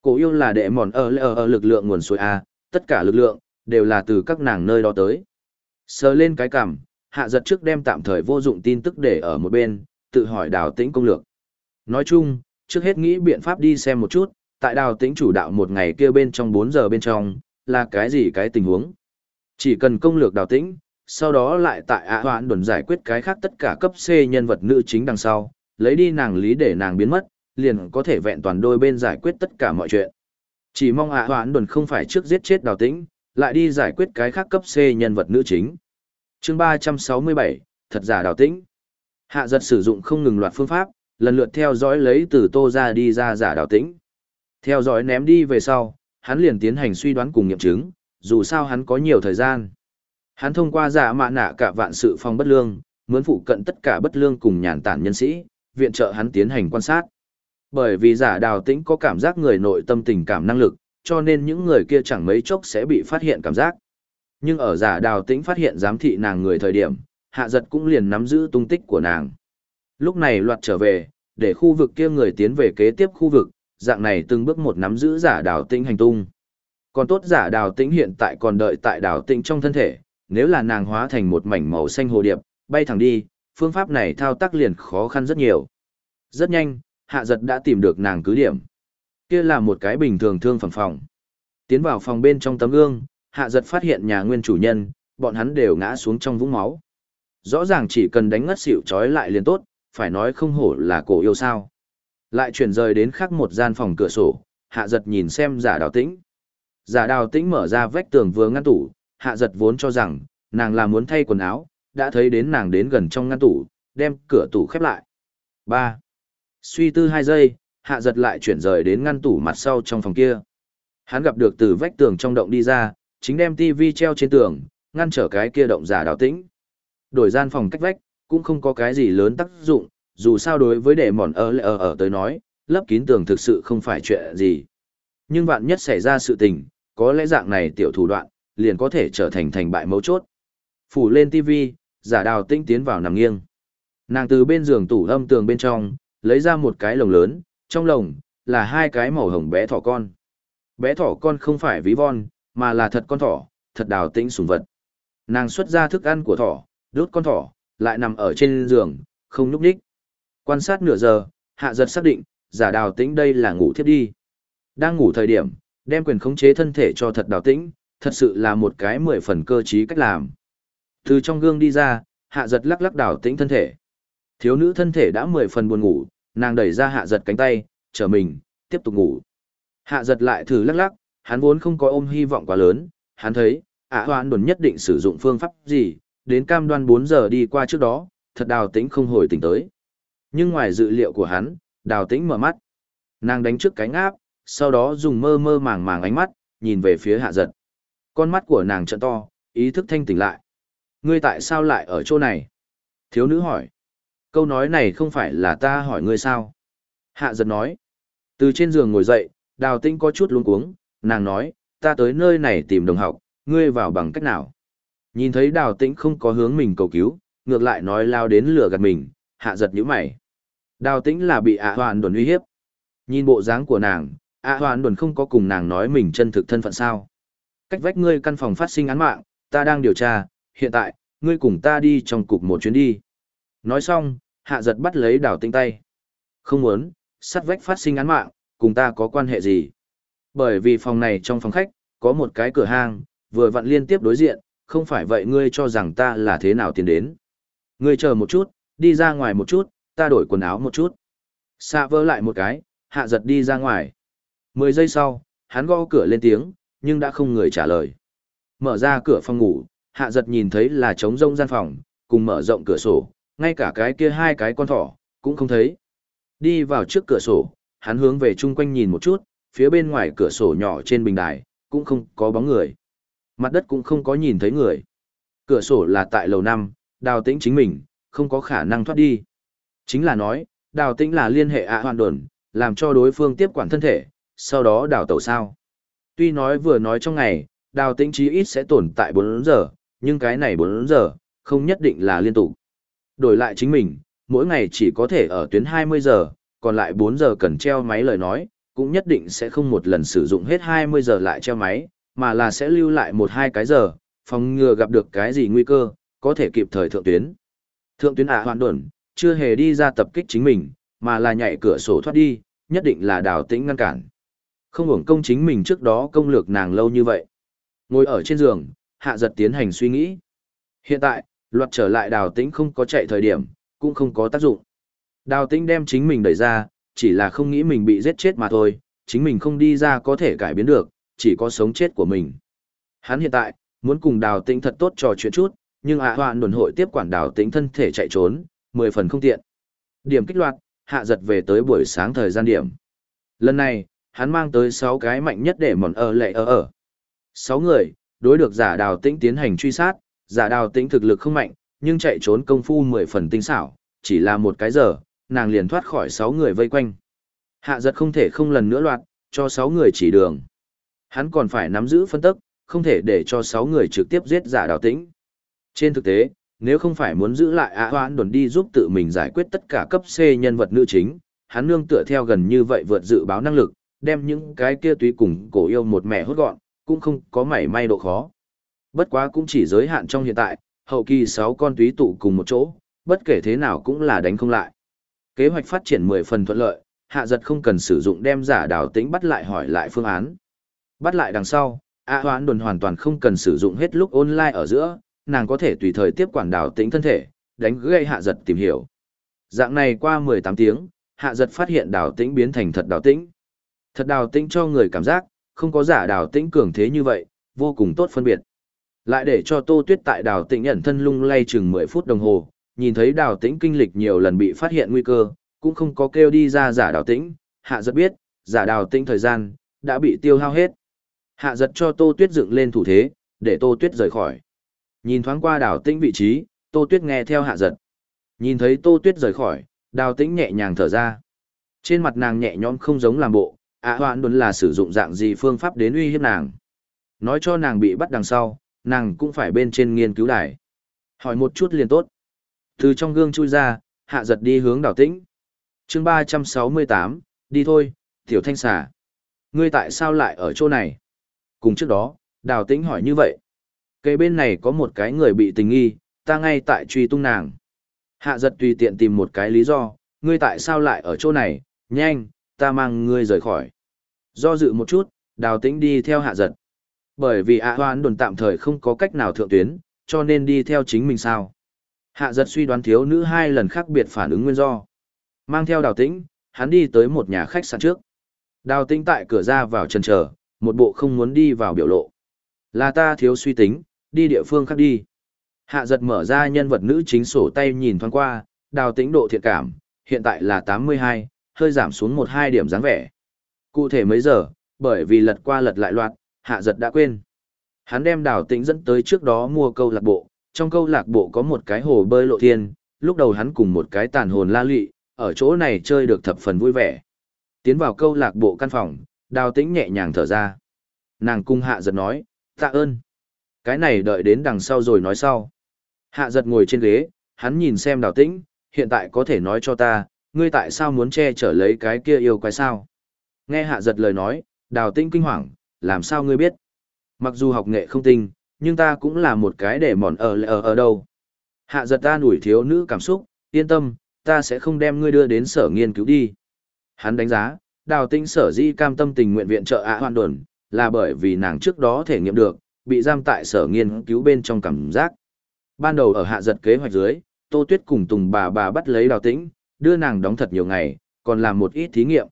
cổ yêu là đệ mòn ở, ở, ở lực lượng nguồn suối A, tất cả lực lượng, đều là từ các nàng nơi đó tới. Sờ lên cái cằm, hạ giật trước đem tạm thời vô dụng tin tức để ở một bên, tự hỏi đào tĩnh công lược. Nói chung, trước hết nghĩ biện pháp đi xem một chút, tại đào tĩnh chủ đạo một ngày kia bên trong 4 giờ bên trong, là cái gì cái tình huống. Chỉ cần công lược đào tĩnh, sau đó lại tại ạ hoãn đồn giải quyết cái khác tất cả cấp C nhân vật nữ chính đằng sau, lấy đi nàng lý để nàng biến mất, liền có thể vẹn toàn đôi bên giải quyết tất cả mọi chuyện. Chỉ mong ạ hoãn đồn không phải trước giết chết đào tĩnh, lại đi giải quyết cái khác cấp C nhân vật nữ chính. chương 367, thật giả đào tĩnh. Hạ giật sử dụng không ngừng loạt phương pháp, lần lượt theo dõi lấy từ tô ra đi ra giả đào tĩnh. Theo dõi ném đi về sau, hắn liền tiến hành suy đoán cùng nghiệm chứng, dù sao hắn có nhiều thời gian. Hắn thông qua giả mạ nạ cả vạn sự phong bất lương, muốn phụ cận tất cả bất lương cùng nhàn tản nhân sĩ, viện trợ hắn tiến hành quan sát. Bởi vì giả đào tĩnh có cảm giác người nội tâm tình cảm năng lực, cho nên những người kia chẳng mấy chốc sẽ bị phát hiện cảm giác. Nhưng ở giả đào tĩnh phát hiện giám thị nàng người thời điểm, hạ giật cũng liền nắm giữ tung tích của nàng. Lúc này loạt trở về, để khu vực kia người tiến về kế tiếp khu vực, dạng này từng bước một nắm giữ giả đào tĩnh hành tung. Còn tốt giả đào tĩnh hiện tại còn đợi tại đào tĩnh trong thân thể, nếu là nàng hóa thành một mảnh màu xanh hồ điệp, bay thẳng đi, phương pháp này thao tác liền khó khăn rất nhiều. Rất nhanh, hạ giật đã tìm được nàng cứ điểm. Kia là một cái bình thường thương phẩm phòng. Tiến vào phòng bên trong tấm gương, hạ giật phát hiện nhà nguyên chủ nhân, bọn hắn đều ngã xuống trong vũng máu. Rõ ràng chỉ cần đánh ngất xỉu trói lại liền tốt, phải nói không hổ là cổ yêu sao. Lại chuyển rời đến khác một gian phòng cửa sổ, hạ giật nhìn xem giả đào tĩnh. Giả đào tĩnh mở ra vách tường vừa ngăn tủ, hạ giật vốn cho rằng, nàng là muốn thay quần áo, đã thấy đến nàng đến gần trong ngăn tủ, đem cửa tủ khép lại. ba Suy tư hai giây, hạ giật lại chuyển rời đến ngăn tủ mặt sau trong phòng kia. Hắn gặp được từ vách tường trong động đi ra, chính đem tivi treo trên tường, ngăn trở cái kia động giả đào tĩnh. Đổi gian phòng cách vách, cũng không có cái gì lớn tác dụng, dù sao đối với đệ mòn ở ở ở tới nói, lấp kín tường thực sự không phải chuyện gì. Nhưng vạn nhất xảy ra sự tình, có lẽ dạng này tiểu thủ đoạn, liền có thể trở thành thành bại mấu chốt. Phủ lên TV, giả đào tinh tiến vào nằm nghiêng. Nàng từ bên giường tủ âm tường bên trong, lấy ra một cái lồng lớn, trong lồng, là hai cái màu hồng bé thỏ con. Bé thỏ con không phải ví von, mà là thật con thỏ, thật đào tĩnh sùng vật. Nàng xuất ra thức ăn của thỏ, đốt con thỏ, lại nằm ở trên giường, không núp đích. Quan sát nửa giờ, hạ giật xác định, giả đào tĩnh đây là ngủ thiếp đi. Đang ngủ thời điểm, đem quyền khống chế thân thể cho thật đào tĩnh, thật sự là một cái mười phần cơ trí cách làm. Từ trong gương đi ra, hạ giật lắc lắc đào tĩnh thân thể. Thiếu nữ thân thể đã mười phần buồn ngủ, nàng đẩy ra hạ giật cánh tay, trở mình, tiếp tục ngủ. Hạ giật lại thử lắc lắc, hắn vốn không có ôm hy vọng quá lớn, hắn thấy, ả hoan đồn nhất định sử dụng phương pháp gì, đến cam đoan 4 giờ đi qua trước đó, thật đào tĩnh không hồi tỉnh tới. Nhưng ngoài dự liệu của hắn, đào tĩnh mở mắt. Nàng đánh trước cánh áp, sau đó dùng mơ mơ màng màng ánh mắt, nhìn về phía hạ giật. Con mắt của nàng trận to, ý thức thanh tỉnh lại. Ngươi tại sao lại ở chỗ này? Thiếu nữ hỏi. Câu nói này không phải là ta hỏi ngươi sao? Hạ giật nói. Từ trên giường ngồi dậy, đào tĩnh có chút luống cuống, nàng nói, ta tới nơi này tìm đồng học, ngươi vào bằng cách nào? Nhìn thấy đào tĩnh không có hướng mình cầu cứu, ngược lại nói lao đến lửa gạt mình, hạ giật nhíu mày. Đào tĩnh là bị ạ hoàn đồn uy hiếp. Nhìn bộ dáng của nàng, ạ hoàn đồn không có cùng nàng nói mình chân thực thân phận sao. Cách vách ngươi căn phòng phát sinh án mạng, ta đang điều tra, hiện tại, ngươi cùng ta đi trong cục một chuyến đi. Nói xong, hạ giật bắt lấy đào tĩnh tay. Không muốn, sát vách phát sinh án mạng, cùng ta có quan hệ gì. Bởi vì phòng này trong phòng khách, có một cái cửa hang, vừa vặn liên tiếp đối diện, không phải vậy ngươi cho rằng ta là thế nào tiến đến. Ngươi chờ một chút, đi ra ngoài một chút, ta đổi quần áo một chút. Xạ vỡ lại một cái, hạ giật đi ra ngoài. Mười giây sau, hắn gõ cửa lên tiếng, nhưng đã không người trả lời. Mở ra cửa phòng ngủ, hạ giật nhìn thấy là trống rông gian phòng, cùng mở rộng cửa sổ, ngay cả cái kia hai cái con thỏ, cũng không thấy. Đi vào trước cửa sổ, hắn hướng về chung quanh nhìn một chút, phía bên ngoài cửa sổ nhỏ trên bình đài, cũng không có bóng người. Mặt đất cũng không có nhìn thấy người. Cửa sổ là tại lầu năm, đào tĩnh chính mình, không có khả năng thoát đi. Chính là nói, đào tĩnh là liên hệ ạ hoàn đồn, làm cho đối phương tiếp quản thân thể, sau đó đào tẩu sao. Tuy nói vừa nói trong ngày, đào tĩnh chí ít sẽ tồn tại 4 giờ, nhưng cái này 4 giờ, không nhất định là liên tục. Đổi lại chính mình, mỗi ngày chỉ có thể ở tuyến 20 giờ, còn lại 4 giờ cần treo máy lời nói, cũng nhất định sẽ không một lần sử dụng hết 20 giờ lại treo máy, mà là sẽ lưu lại một hai cái giờ, phòng ngừa gặp được cái gì nguy cơ, có thể kịp thời thượng tuyến. Thượng tuyến ạ à hoàn đồn, chưa hề đi ra tập kích chính mình, mà là nhảy cửa sổ thoát đi, nhất định là đào tĩnh ngăn cản. Không hưởng công chính mình trước đó công lược nàng lâu như vậy. Ngồi ở trên giường, hạ giật tiến hành suy nghĩ. Hiện tại, luật trở lại đào tĩnh không có chạy thời điểm, cũng không có tác dụng. Đào tĩnh đem chính mình đẩy ra, chỉ là không nghĩ mình bị giết chết mà thôi, chính mình không đi ra có thể cải biến được, chỉ có sống chết của mình. Hắn hiện tại, muốn cùng đào tĩnh thật tốt trò chuyện chút, nhưng ạ hoạn đồn hội tiếp quản đào tĩnh thân thể chạy trốn, mười phần không tiện. Điểm kích loạt, hạ giật về tới buổi sáng thời gian điểm. Lần này, hắn mang tới 6 cái mạnh nhất để mòn ở lệ ở ở. 6 người, đối được giả đào tĩnh tiến hành truy sát, giả đào tĩnh thực lực không mạnh, nhưng chạy trốn công phu 10 phần tinh xảo, chỉ là một cái giờ, nàng liền thoát khỏi 6 người vây quanh. Hạ giật không thể không lần nữa loạt, cho 6 người chỉ đường. Hắn còn phải nắm giữ phân tức, không thể để cho 6 người trực tiếp giết giả đào tĩnh. Trên thực tế, nếu không phải muốn giữ lại ạ hoãn đồn đi giúp tự mình giải quyết tất cả cấp C nhân vật nữ chính, hắn nương tựa theo gần như vậy vượt dự báo năng lực, đem những cái kia túy cùng cổ yêu một mẹ hốt gọn, cũng không có mảy may độ khó. Bất quá cũng chỉ giới hạn trong hiện tại, hậu kỳ 6 con túy tụ cùng một chỗ, bất kể thế nào cũng là đánh không lại. Kế hoạch phát triển 10 phần thuận lợi, hạ giật không cần sử dụng đem giả đào tính bắt lại hỏi lại phương án. Bắt lại đằng sau, A hoán đồn hoàn toàn không cần sử dụng hết lúc online ở giữa, nàng có thể tùy thời tiếp quản đảo tĩnh thân thể, đánh gây hạ giật tìm hiểu. Dạng này qua 18 tiếng, hạ giật phát hiện đảo tĩnh biến thành thật đảo tĩnh. Thật đảo tĩnh cho người cảm giác, không có giả đảo tĩnh cường thế như vậy, vô cùng tốt phân biệt. Lại để cho tô tuyết tại đảo tĩnh nhận thân lung lay chừng 10 phút đồng hồ, nhìn thấy đảo tĩnh kinh lịch nhiều lần bị phát hiện nguy cơ, cũng không có kêu đi ra giả đảo tĩnh, hạ giật biết, giả đảo tĩnh thời gian, đã bị tiêu hao hết. Hạ giật cho tô tuyết dựng lên thủ thế, để tô tuyết rời khỏi. Nhìn thoáng qua đào tĩnh vị trí, tô tuyết nghe theo hạ giật. Nhìn thấy tô tuyết rời khỏi, đào tĩnh nhẹ nhàng thở ra. Trên mặt nàng nhẹ nhõm không giống làm bộ, ạ à, hoạn đồn là sử dụng dạng gì phương pháp đến uy hiếp nàng. Nói cho nàng bị bắt đằng sau, nàng cũng phải bên trên nghiên cứu đài. Hỏi một chút liền tốt. Từ trong gương chui ra, hạ giật đi hướng đào tĩnh. chương ba trăm sáu mươi tám đi thôi, tiểu thanh xà. Ngươi tại sao lại ở chỗ này? Cùng trước đó, đào tĩnh hỏi như vậy. Cây bên này có một cái người bị tình nghi, ta ngay tại truy tung nàng. Hạ giật tùy tiện tìm một cái lý do, ngươi tại sao lại ở chỗ này, nhanh, ta mang ngươi rời khỏi. Do dự một chút, đào tĩnh đi theo hạ giật. Bởi vì ạ hoán đồn tạm thời không có cách nào thượng tuyến, cho nên đi theo chính mình sao. Hạ giật suy đoán thiếu nữ hai lần khác biệt phản ứng nguyên do. Mang theo đào tĩnh, hắn đi tới một nhà khách sạn trước. Đào tĩnh tại cửa ra vào chân chờ, một bộ không muốn đi vào biểu lộ. Là ta thiếu suy tính, đi địa phương khác đi. Hạ giật mở ra nhân vật nữ chính sổ tay nhìn thoáng qua, đào tĩnh độ thiện cảm, hiện tại là 82, hơi giảm xuống 1-2 điểm dáng vẻ. Cụ thể mấy giờ, bởi vì lật qua lật lại loạt, hạ giật đã quên. Hắn đem đào tĩnh dẫn tới trước đó mua câu lạc bộ, trong câu lạc bộ có một cái hồ bơi lộ thiên, lúc đầu hắn cùng một cái tàn hồn la lị, ở chỗ này chơi được thập phần vui vẻ. Tiến vào câu lạc bộ căn phòng, đào tĩnh nhẹ nhàng thở ra. Nàng cung hạ giật nói, tạ ơn. Cái này đợi đến đằng sau rồi nói sau. Hạ giật ngồi trên ghế, hắn nhìn xem đào tĩnh, hiện tại có thể nói cho ta, ngươi tại sao muốn che chở lấy cái kia yêu quái sao? Nghe hạ giật lời nói, đào Tĩnh kinh hoàng, làm sao ngươi biết? Mặc dù học nghệ không tinh, nhưng ta cũng là một cái để mòn ở ở ở đâu. Hạ giật ta nủi thiếu nữ cảm xúc, yên tâm, ta sẽ không đem ngươi đưa đến sở nghiên cứu đi. Hắn đánh giá, đào tinh sở di cam tâm tình nguyện viện trợ ạ Hoan đồn, là bởi vì nàng trước đó thể nghiệm được, bị giam tại sở nghiên cứu bên trong cảm giác. Ban đầu ở hạ giật kế hoạch dưới, Tô Tuyết cùng Tùng bà bà bắt lấy đào tĩnh, đưa nàng đóng thật nhiều ngày, còn làm một ít thí nghiệm.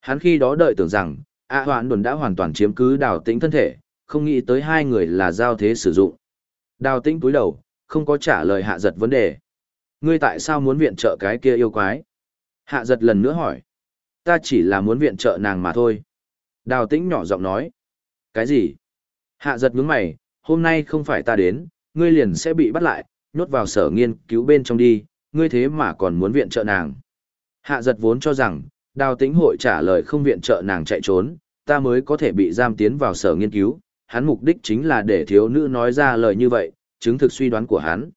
Hắn khi đó đợi tưởng rằng, ạ Hoan đồn đã hoàn toàn chiếm cứ đào tĩnh thân thể, không nghĩ tới hai người là giao thế sử dụng. Đào tĩnh túi đầu, không có trả lời hạ giật vấn đề. Ngươi tại sao muốn viện trợ cái kia yêu quái? Hạ giật lần nữa hỏi. Ta chỉ là muốn viện trợ nàng mà thôi. Đào tĩnh nhỏ giọng nói. Cái gì? Hạ giật nhướng mày, hôm nay không phải ta đến, ngươi liền sẽ bị bắt lại, nhốt vào sở nghiên cứu bên trong đi, ngươi thế mà còn muốn viện trợ nàng. Hạ giật vốn cho rằng, đào tĩnh hội trả lời không viện trợ nàng chạy trốn, ta mới có thể bị giam tiến vào sở nghiên cứu, hắn mục đích chính là để thiếu nữ nói ra lời như vậy, chứng thực suy đoán của hắn.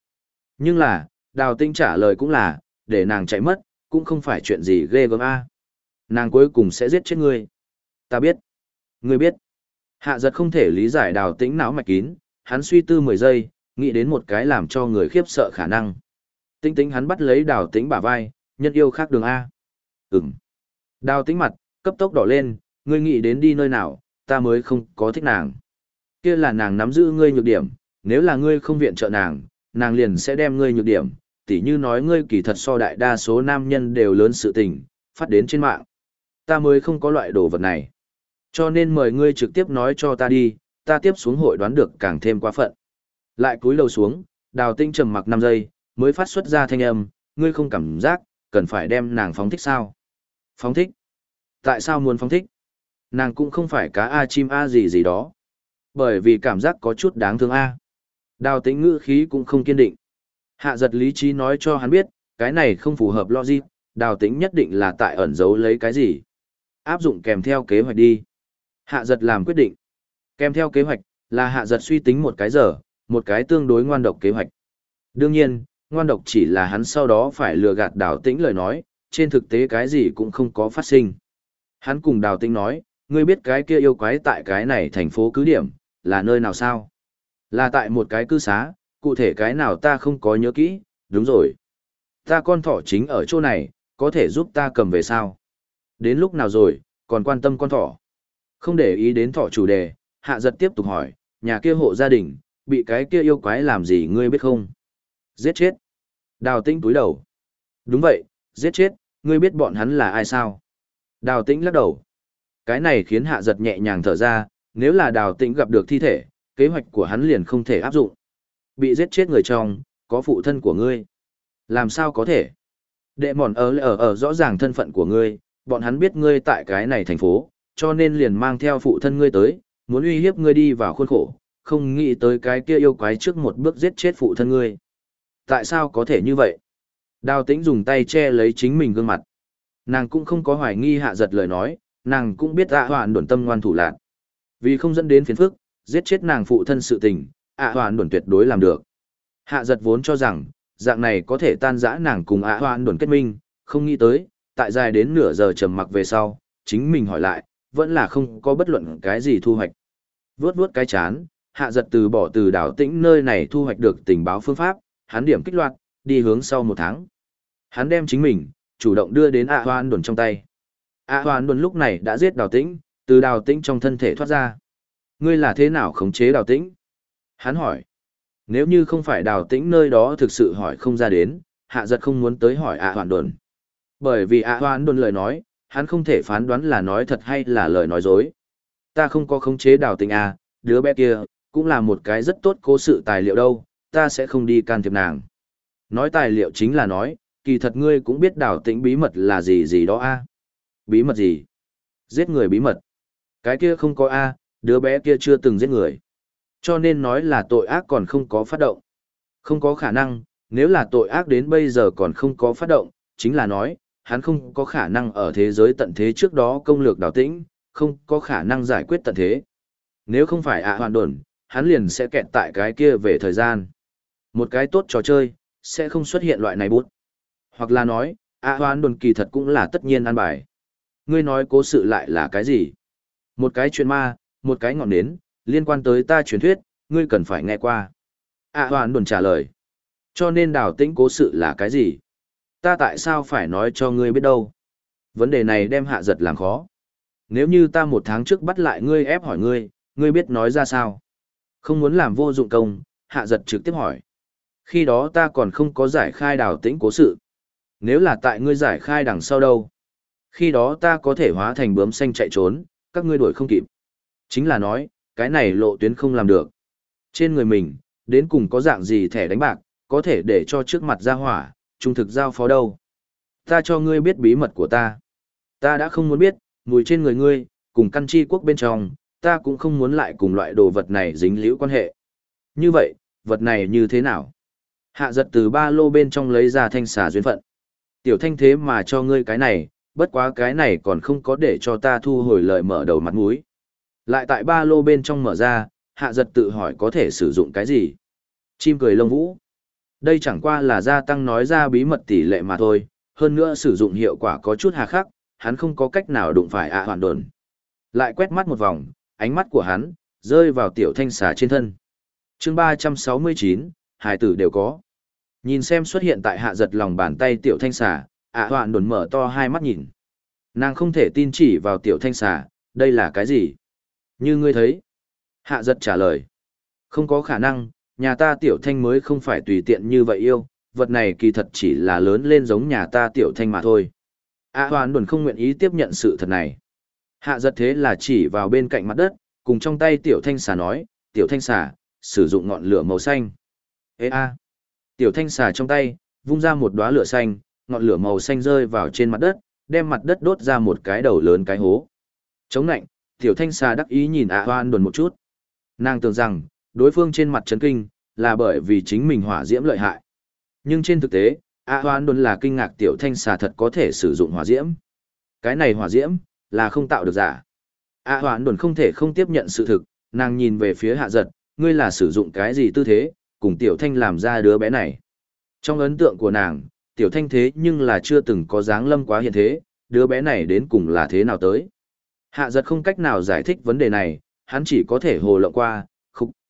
Nhưng là, đào tĩnh trả lời cũng là, để nàng chạy mất, cũng không phải chuyện gì ghê gớm a. Nàng cuối cùng sẽ giết chết ngươi. Ta biết. Ngươi biết. Hạ giật không thể lý giải đào tĩnh não mạch kín, hắn suy tư 10 giây, nghĩ đến một cái làm cho người khiếp sợ khả năng. Tinh tính hắn bắt lấy đào tĩnh bả vai, nhân yêu khác đường A. Ừm. Đào tĩnh mặt, cấp tốc đỏ lên, ngươi nghĩ đến đi nơi nào, ta mới không có thích nàng. Kia là nàng nắm giữ ngươi nhược điểm, nếu là ngươi không viện trợ nàng, nàng liền sẽ đem ngươi nhược điểm, tỉ như nói ngươi kỳ thật so đại đa số nam nhân đều lớn sự tình, phát đến trên mạng. Ta mới không có loại đồ vật này. Cho nên mời ngươi trực tiếp nói cho ta đi, ta tiếp xuống hội đoán được càng thêm quá phận. Lại cúi đầu xuống, đào tinh trầm mặc 5 giây, mới phát xuất ra thanh âm, ngươi không cảm giác, cần phải đem nàng phóng thích sao? Phóng thích? Tại sao muốn phóng thích? Nàng cũng không phải cá A chim A gì gì đó. Bởi vì cảm giác có chút đáng thương A. Đào tĩnh ngữ khí cũng không kiên định. Hạ giật lý trí nói cho hắn biết, cái này không phù hợp logic, đào tĩnh nhất định là tại ẩn giấu lấy cái gì. Áp dụng kèm theo kế hoạch đi. Hạ giật làm quyết định. Kèm theo kế hoạch, là hạ giật suy tính một cái giờ, một cái tương đối ngoan độc kế hoạch. Đương nhiên, ngoan độc chỉ là hắn sau đó phải lừa gạt đào tĩnh lời nói, trên thực tế cái gì cũng không có phát sinh. Hắn cùng đào tĩnh nói, ngươi biết cái kia yêu quái tại cái này thành phố cứ điểm, là nơi nào sao? Là tại một cái cư xá, cụ thể cái nào ta không có nhớ kỹ, đúng rồi. Ta con thỏ chính ở chỗ này, có thể giúp ta cầm về sao? Đến lúc nào rồi, còn quan tâm con thỏ. Không để ý đến thỏ chủ đề, hạ giật tiếp tục hỏi, nhà kia hộ gia đình, bị cái kia yêu quái làm gì ngươi biết không? Giết chết. Đào tĩnh túi đầu. Đúng vậy, giết chết, ngươi biết bọn hắn là ai sao? Đào tĩnh lắc đầu. Cái này khiến hạ giật nhẹ nhàng thở ra, nếu là đào tĩnh gặp được thi thể, kế hoạch của hắn liền không thể áp dụng. Bị giết chết người trong, có phụ thân của ngươi. Làm sao có thể? Đệ mòn ở ở ở rõ ràng thân phận của ngươi, bọn hắn biết ngươi tại cái này thành phố, cho nên liền mang theo phụ thân ngươi tới, muốn uy hiếp ngươi đi vào khuôn khổ, không nghĩ tới cái kia yêu quái trước một bước giết chết phụ thân ngươi. Tại sao có thể như vậy? Đào tĩnh dùng tay che lấy chính mình gương mặt. Nàng cũng không có hoài nghi hạ giật lời nói, nàng cũng biết ạ hoàn đồn tâm ngoan thủ lạc. Vì không dẫn đến phiền phức, giết chết nàng phụ thân sự tình, ạ hoàn đồn tuyệt đối làm được. Hạ giật vốn cho rằng, dạng này có thể tan rã nàng cùng ạ hoàn đồn kết minh, không nghĩ tới, tại dài đến nửa giờ trầm mặc về sau, chính mình hỏi lại, vẫn là không có bất luận cái gì thu hoạch. Vướt vướt cái chán, hạ giật từ bỏ từ đảo tĩnh nơi này thu hoạch được tình báo phương pháp, hắn điểm kích loạt, đi hướng sau một tháng. Hắn đem chính mình, chủ động đưa đến ạ hoan đồn trong tay. ạ hoan đồn lúc này đã giết đào tĩnh, từ đào tĩnh trong thân thể thoát ra. Ngươi là thế nào khống chế đào tĩnh? Hắn hỏi. Nếu như không phải đào tĩnh nơi đó thực sự hỏi không ra đến, hạ giật không muốn tới hỏi ạ hoan đồn. Bởi vì ạ hoán đồn lời nói, hắn không thể phán đoán là nói thật hay là lời nói dối. Ta không có khống chế đào tình à, đứa bé kia, cũng là một cái rất tốt cố sự tài liệu đâu, ta sẽ không đi can thiệp nàng. Nói tài liệu chính là nói, kỳ thật ngươi cũng biết đào tĩnh bí mật là gì gì đó a Bí mật gì? Giết người bí mật. Cái kia không có a đứa bé kia chưa từng giết người. Cho nên nói là tội ác còn không có phát động. Không có khả năng, nếu là tội ác đến bây giờ còn không có phát động, chính là nói, hắn không có khả năng ở thế giới tận thế trước đó công lược đào tĩnh, không có khả năng giải quyết tận thế. Nếu không phải ạ hoàn đồn, hắn liền sẽ kẹt tại cái kia về thời gian. Một cái tốt trò chơi, sẽ không xuất hiện loại này bút. Hoặc là nói, ạ hoàn đồn kỳ thật cũng là tất nhiên ăn bài. Ngươi nói cố sự lại là cái gì? Một cái chuyện ma, một cái ngọn nến, liên quan tới ta truyền thuyết, ngươi cần phải nghe qua. ạ hoàn đồn trả lời. Cho nên đào tĩnh cố sự là cái gì? Ta tại sao phải nói cho ngươi biết đâu? Vấn đề này đem hạ giật làm khó. Nếu như ta một tháng trước bắt lại ngươi ép hỏi ngươi, ngươi biết nói ra sao? Không muốn làm vô dụng công, hạ giật trực tiếp hỏi. Khi đó ta còn không có giải khai đào tĩnh cố sự. Nếu là tại ngươi giải khai đằng sau đâu? Khi đó ta có thể hóa thành bướm xanh chạy trốn, các ngươi đuổi không kịp. Chính là nói, cái này lộ tuyến không làm được. Trên người mình, đến cùng có dạng gì thẻ đánh bạc, có thể để cho trước mặt ra hỏa, trung thực giao phó đâu. Ta cho ngươi biết bí mật của ta. Ta đã không muốn biết, mùi trên người ngươi, cùng căn chi quốc bên trong, ta cũng không muốn lại cùng loại đồ vật này dính liễu quan hệ. Như vậy, vật này như thế nào? Hạ giật từ ba lô bên trong lấy ra thanh xà duyên phận. Tiểu thanh thế mà cho ngươi cái này, bất quá cái này còn không có để cho ta thu hồi lời mở đầu mặt mũi. Lại tại ba lô bên trong mở ra, hạ giật tự hỏi có thể sử dụng cái gì? Chim cười lông vũ. Đây chẳng qua là gia tăng nói ra bí mật tỷ lệ mà thôi, hơn nữa sử dụng hiệu quả có chút hà khắc, hắn không có cách nào đụng phải ạ hoàn đồn. Lại quét mắt một vòng, ánh mắt của hắn, rơi vào tiểu thanh xà trên thân. chương 369, hải tử đều có. Nhìn xem xuất hiện tại hạ giật lòng bàn tay tiểu thanh xà, ạ hoạn đồn mở to hai mắt nhìn. Nàng không thể tin chỉ vào tiểu thanh xà, đây là cái gì? Như ngươi thấy. Hạ giật trả lời. Không có khả năng, nhà ta tiểu thanh mới không phải tùy tiện như vậy yêu, vật này kỳ thật chỉ là lớn lên giống nhà ta tiểu thanh mà thôi. A hoạn đồn không nguyện ý tiếp nhận sự thật này. Hạ giật thế là chỉ vào bên cạnh mặt đất, cùng trong tay tiểu thanh xà nói, tiểu thanh xà, sử dụng ngọn lửa màu xanh. Ê a! Tiểu thanh xà trong tay, vung ra một đóa lửa xanh, ngọn lửa màu xanh rơi vào trên mặt đất, đem mặt đất đốt ra một cái đầu lớn cái hố. Chống nạnh, tiểu thanh xà đắc ý nhìn ạ hoan đồn một chút. Nàng tưởng rằng, đối phương trên mặt chấn kinh, là bởi vì chính mình hỏa diễm lợi hại. Nhưng trên thực tế, A hoan Đôn là kinh ngạc tiểu thanh xà thật có thể sử dụng hỏa diễm. Cái này hỏa diễm, là không tạo được giả. A hoan Đôn không thể không tiếp nhận sự thực, nàng nhìn về phía hạ giật, ngươi là sử dụng cái gì tư thế, cùng tiểu thanh làm ra đứa bé này. Trong ấn tượng của nàng, tiểu thanh thế nhưng là chưa từng có dáng lâm quá hiện thế, đứa bé này đến cùng là thế nào tới. Hạ giật không cách nào giải thích vấn đề này, hắn chỉ có thể hồ lộng qua,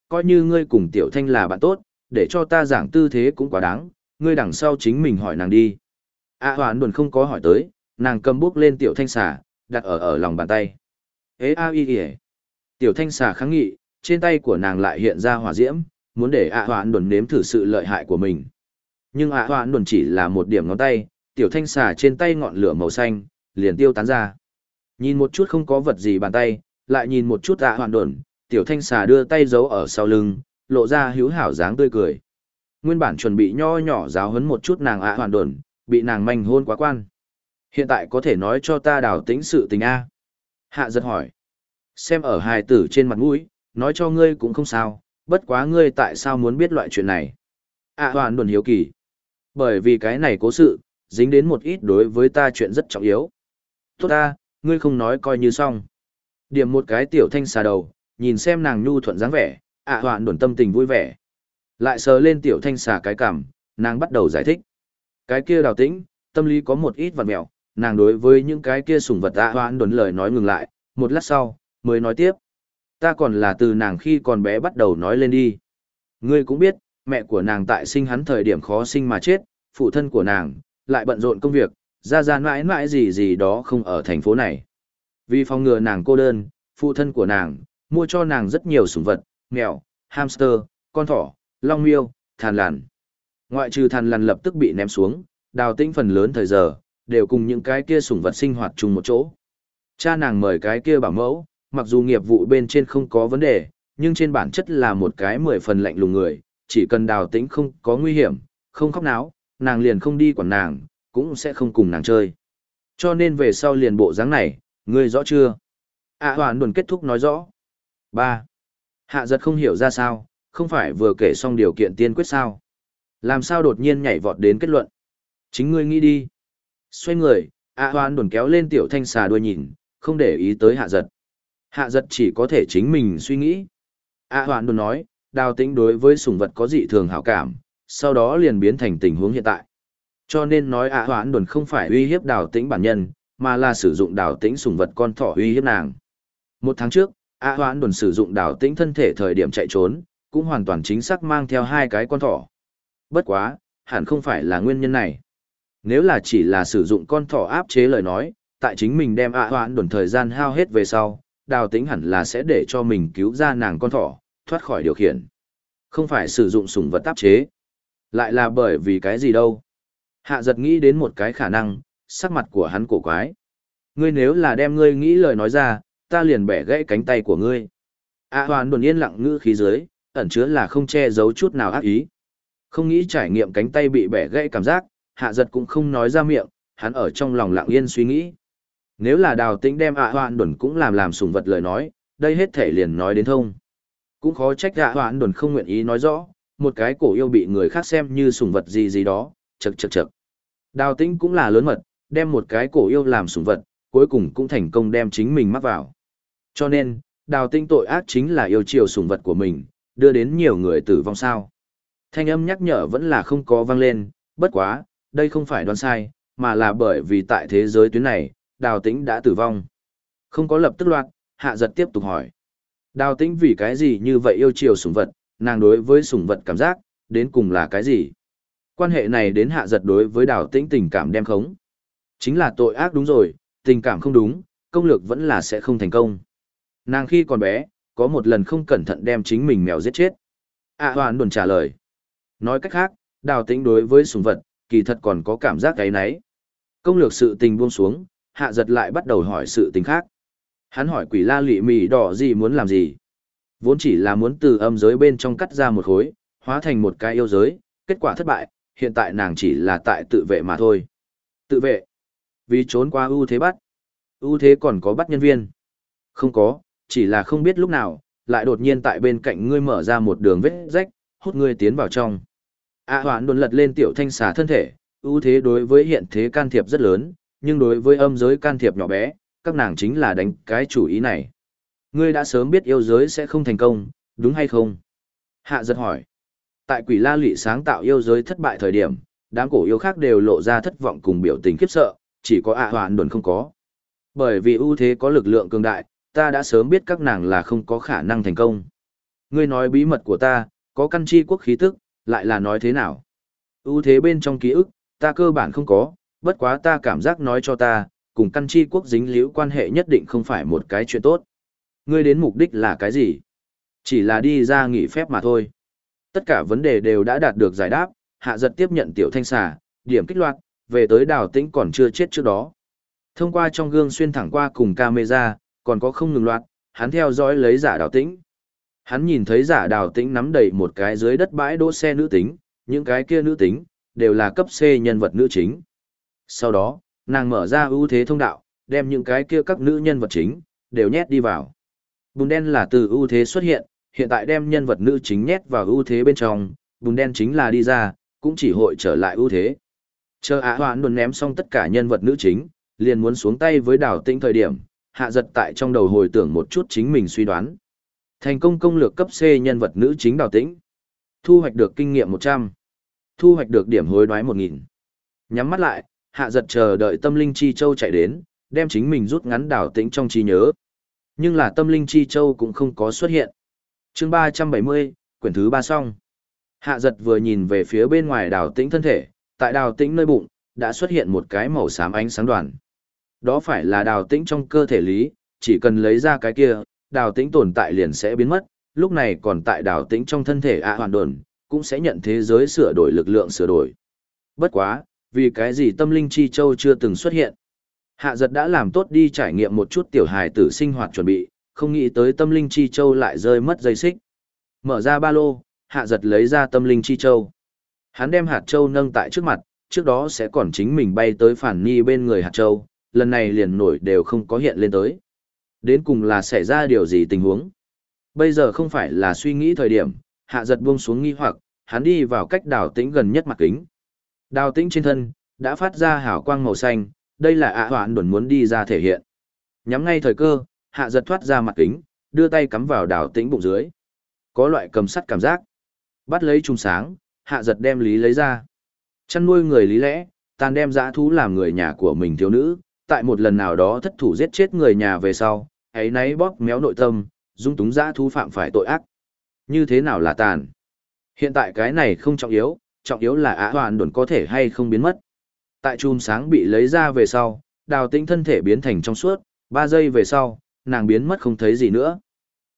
coi như ngươi cùng tiểu thanh là bạn tốt, để cho ta giảng tư thế cũng quá đáng, ngươi đằng sau chính mình hỏi nàng đi. A à, hoán không có hỏi tới, nàng cầm bút lên tiểu thanh xà, đặt ở ở lòng bàn tay. Ê a y y Tiểu thanh xà kháng nghị, trên tay của nàng lại hiện ra hỏa diễm, muốn để ạ hoãn đồn nếm thử sự lợi hại của mình. Nhưng ạ hoãn đồn chỉ là một điểm ngón tay, tiểu thanh xà trên tay ngọn lửa màu xanh, liền tiêu tán ra. Nhìn một chút không có vật gì bàn tay, lại nhìn một chút A hoãn đồn, tiểu thanh xà đưa tay giấu ở sau lưng, lộ ra hiếu hảo dáng tươi cười. Nguyên bản chuẩn bị nho nhỏ giáo hấn một chút nàng ạ hoàn đồn, bị nàng manh hôn quá quan. Hiện tại có thể nói cho ta đào tĩnh sự tình A. Hạ giật hỏi. Xem ở hài tử trên mặt mũi, nói cho ngươi cũng không sao, bất quá ngươi tại sao muốn biết loại chuyện này? À hoàn đồn hiếu kỳ. Bởi vì cái này cố sự, dính đến một ít đối với ta chuyện rất trọng yếu. Tốt ta, ngươi không nói coi như xong. Điểm một cái tiểu thanh xà đầu, nhìn xem nàng nhu thuận dáng vẻ, ạ à hoạn đồn tâm tình vui vẻ. Lại sờ lên tiểu thanh xà cái cảm, nàng bắt đầu giải thích. Cái kia đào tĩnh, tâm lý có một ít vật mẹo, nàng đối với những cái kia sủng vật ạ à hoạn đồn lời nói ngừng lại, một lát sau, mới nói tiếp ta còn là từ nàng khi còn bé bắt đầu nói lên đi. Ngươi cũng biết, mẹ của nàng tại sinh hắn thời điểm khó sinh mà chết, phụ thân của nàng, lại bận rộn công việc, ra ra mãi mãi gì gì đó không ở thành phố này. Vì phòng ngừa nàng cô đơn, phụ thân của nàng, mua cho nàng rất nhiều sủng vật, mèo, hamster, con thỏ, long miêu, thàn lằn. Ngoại trừ thàn lằn lập tức bị ném xuống, đào tinh phần lớn thời giờ, đều cùng những cái kia sủng vật sinh hoạt chung một chỗ. Cha nàng mời cái kia bảo mẫu, mặc dù nghiệp vụ bên trên không có vấn đề, nhưng trên bản chất là một cái mười phần lạnh lùng người, chỉ cần đào tĩnh không có nguy hiểm, không khóc náo, nàng liền không đi quản nàng, cũng sẽ không cùng nàng chơi. Cho nên về sau liền bộ dáng này, ngươi rõ chưa? à, hoàn đồn kết thúc nói rõ. Ba Hạ giật không hiểu ra sao, không phải vừa kể xong điều kiện tiên quyết sao. Làm sao đột nhiên nhảy vọt đến kết luận. Chính ngươi nghĩ đi. Xoay người, a à, đồn kéo lên tiểu thanh xà đuôi nhìn, không để ý tới hạ giật. Hạ giật chỉ có thể chính mình suy nghĩ. A Hoan đồn nói, đào tĩnh đối với sùng vật có dị thường hảo cảm, sau đó liền biến thành tình huống hiện tại. Cho nên nói ạ Hoan đồn không phải uy hiếp đào tĩnh bản nhân, mà là sử dụng đào tĩnh sùng vật con thỏ uy hiếp nàng. Một tháng trước, A hoãn đồn sử dụng đào tĩnh thân thể thời điểm chạy trốn, cũng hoàn toàn chính xác mang theo hai cái con thỏ. Bất quá, hẳn không phải là nguyên nhân này. Nếu là chỉ là sử dụng con thỏ áp chế lời nói, tại chính mình đem A hoãn đồn thời gian hao hết về sau, đào tĩnh hẳn là sẽ để cho mình cứu ra nàng con thỏ, thoát khỏi điều khiển. Không phải sử dụng sủng vật áp chế. Lại là bởi vì cái gì đâu. Hạ giật nghĩ đến một cái khả năng, sắc mặt của hắn cổ quái. Ngươi nếu là đem ngươi nghĩ lời nói ra, ta liền bẻ gãy cánh tay của ngươi. A hoàn đồn yên lặng ngữ khí dưới, ẩn chứa là không che giấu chút nào ác ý. Không nghĩ trải nghiệm cánh tay bị bẻ gãy cảm giác, hạ giật cũng không nói ra miệng, hắn ở trong lòng lặng yên suy nghĩ. Nếu là đào tĩnh đem ạ hoạn đồn cũng làm làm sùng vật lời nói, đây hết thể liền nói đến thông. Cũng khó trách ạ hoạn đồn không nguyện ý nói rõ, một cái cổ yêu bị người khác xem như sùng vật gì gì đó, chật chật chật. Đào tĩnh cũng là lớn mật, đem một cái cổ yêu làm sùng vật, cuối cùng cũng thành công đem chính mình mắc vào. Cho nên, đào tĩnh tội ác chính là yêu chiều sủng vật của mình, đưa đến nhiều người tử vong sao. Thanh âm nhắc nhở vẫn là không có vang lên, bất quá, đây không phải đoán sai, mà là bởi vì tại thế giới tuyến này, đào tĩnh đã tử vong. Không có lập tức loạt, hạ giật tiếp tục hỏi. Đào tĩnh vì cái gì như vậy yêu chiều sủng vật, nàng đối với sủng vật cảm giác, đến cùng là cái gì? Quan hệ này đến hạ giật đối với đào tĩnh tình cảm đem khống. Chính là tội ác đúng rồi, tình cảm không đúng, công lược vẫn là sẽ không thành công. Nàng khi còn bé, có một lần không cẩn thận đem chính mình mèo giết chết. À hoàn đồn trả lời. Nói cách khác, đào tĩnh đối với sùng vật, kỳ thật còn có cảm giác cái nấy. Công lược sự tình buông xuống, hạ giật lại bắt đầu hỏi sự tình khác. Hắn hỏi quỷ la lị mì đỏ gì muốn làm gì. Vốn chỉ là muốn từ âm giới bên trong cắt ra một khối, hóa thành một cái yêu giới, kết quả thất bại, hiện tại nàng chỉ là tại tự vệ mà thôi. Tự vệ? Vì trốn qua ưu thế bắt. ưu thế còn có bắt nhân viên. Không có, chỉ là không biết lúc nào, lại đột nhiên tại bên cạnh ngươi mở ra một đường vết rách, hút ngươi tiến vào trong. A à, đột đồn lật lên tiểu thanh xà thân thể, ưu thế đối với hiện thế can thiệp rất lớn, nhưng đối với âm giới can thiệp nhỏ bé, các nàng chính là đánh cái chủ ý này. Ngươi đã sớm biết yêu giới sẽ không thành công, đúng hay không? Hạ giật hỏi. Tại quỷ la lị sáng tạo yêu giới thất bại thời điểm, đám cổ yêu khác đều lộ ra thất vọng cùng biểu tình khiếp sợ, chỉ có ạ à hoạn đồn không có. Bởi vì ưu thế có lực lượng cường đại, ta đã sớm biết các nàng là không có khả năng thành công. Ngươi nói bí mật của ta, có căn chi quốc khí tức, lại là nói thế nào? ưu thế bên trong ký ức, ta cơ bản không có, bất quá ta cảm giác nói cho ta, cùng căn chi quốc dính liễu quan hệ nhất định không phải một cái chuyện tốt. Ngươi đến mục đích là cái gì? Chỉ là đi ra nghỉ phép mà thôi. Tất cả vấn đề đều đã đạt được giải đáp, hạ giật tiếp nhận tiểu thanh xà, điểm kích loạt, về tới Đảo tĩnh còn chưa chết trước đó. Thông qua trong gương xuyên thẳng qua cùng camera, còn có không ngừng loạt, hắn theo dõi lấy giả đào tĩnh. Hắn nhìn thấy giả đào tĩnh nắm đầy một cái dưới đất bãi đỗ xe nữ tính, những cái kia nữ tính, đều là cấp C nhân vật nữ chính. Sau đó, nàng mở ra ưu thế thông đạo, đem những cái kia các nữ nhân vật chính, đều nhét đi vào. Bùn đen là từ ưu thế xuất hiện, hiện tại đem nhân vật nữ chính nhét vào ưu thế bên trong, bùn đen chính là đi ra, cũng chỉ hội trở lại ưu thế. Chờ Á Hoãn đồn ném xong tất cả nhân vật nữ chính, liền muốn xuống tay với đảo tĩnh thời điểm, hạ giật tại trong đầu hồi tưởng một chút chính mình suy đoán. Thành công công lược cấp C nhân vật nữ chính đào tĩnh. Thu hoạch được kinh nghiệm 100. Thu hoạch được điểm hối đoái 1000. Nhắm mắt lại, hạ giật chờ đợi tâm linh chi châu chạy đến, đem chính mình rút ngắn đào tĩnh trong trí nhớ. Nhưng là tâm linh chi châu cũng không có xuất hiện. chương 370, quyển thứ ba xong. Hạ giật vừa nhìn về phía bên ngoài đào tĩnh thân thể, tại đào tĩnh nơi bụng, đã xuất hiện một cái màu xám ánh sáng đoàn. Đó phải là đào tĩnh trong cơ thể lý, chỉ cần lấy ra cái kia, đào tĩnh tồn tại liền sẽ biến mất, lúc này còn tại đào tĩnh trong thân thể ạ hoàn đồn, cũng sẽ nhận thế giới sửa đổi lực lượng sửa đổi. Bất quá, vì cái gì tâm linh chi châu chưa từng xuất hiện. Hạ giật đã làm tốt đi trải nghiệm một chút tiểu hài tử sinh hoạt chuẩn bị, không nghĩ tới tâm linh chi châu lại rơi mất dây xích. Mở ra ba lô, hạ giật lấy ra tâm linh chi châu. Hắn đem hạt châu nâng tại trước mặt, trước đó sẽ còn chính mình bay tới phản ni bên người hạt châu, lần này liền nổi đều không có hiện lên tới. Đến cùng là xảy ra điều gì tình huống. Bây giờ không phải là suy nghĩ thời điểm, hạ giật buông xuống nghi hoặc, hắn đi vào cách đào tĩnh gần nhất mặt kính. Đào tĩnh trên thân, đã phát ra hào quang màu xanh, đây là ạ hoạn đồn muốn đi ra thể hiện. Nhắm ngay thời cơ, hạ giật thoát ra mặt kính, đưa tay cắm vào đào tĩnh bụng dưới. Có loại cầm sắt cảm giác. Bắt lấy trung sáng, hạ giật đem lý lấy ra. Chăn nuôi người lý lẽ, tàn đem dã thú làm người nhà của mình thiếu nữ, tại một lần nào đó thất thủ giết chết người nhà về sau, ấy nấy bóp méo nội tâm, dung túng giã thú phạm phải tội ác. Như thế nào là tàn? Hiện tại cái này không trọng yếu, trọng yếu là ả hoàn đồn có thể hay không biến mất. Tại chùm sáng bị lấy ra về sau, đào tĩnh thân thể biến thành trong suốt, 3 giây về sau, nàng biến mất không thấy gì nữa.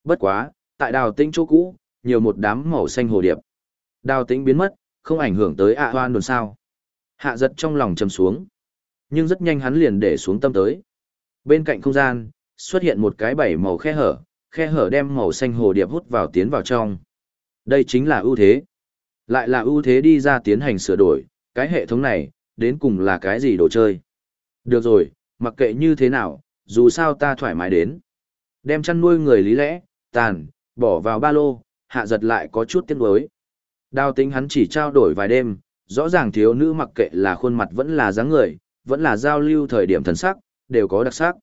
Bất quá, tại đào tĩnh chỗ cũ, nhiều một đám màu xanh hồ điệp. Đào tĩnh biến mất, không ảnh hưởng tới ạ hoàn đồn sao. Hạ giật trong lòng chầm xuống. Nhưng rất nhanh hắn liền để xuống tâm tới. Bên cạnh không gian, xuất hiện một cái bảy màu khe hở, khe hở đem màu xanh hồ điệp hút vào tiến vào trong. Đây chính là ưu thế. Lại là ưu thế đi ra tiến hành sửa đổi, cái hệ thống này, đến cùng là cái gì đồ chơi. Được rồi, mặc kệ như thế nào, dù sao ta thoải mái đến. Đem chăn nuôi người lý lẽ, tàn, bỏ vào ba lô, hạ giật lại có chút tiếc nuối. Đào tính hắn chỉ trao đổi vài đêm, rõ ràng thiếu nữ mặc kệ là khuôn mặt vẫn là dáng người, vẫn là giao lưu thời điểm thần sắc, đều có đặc sắc.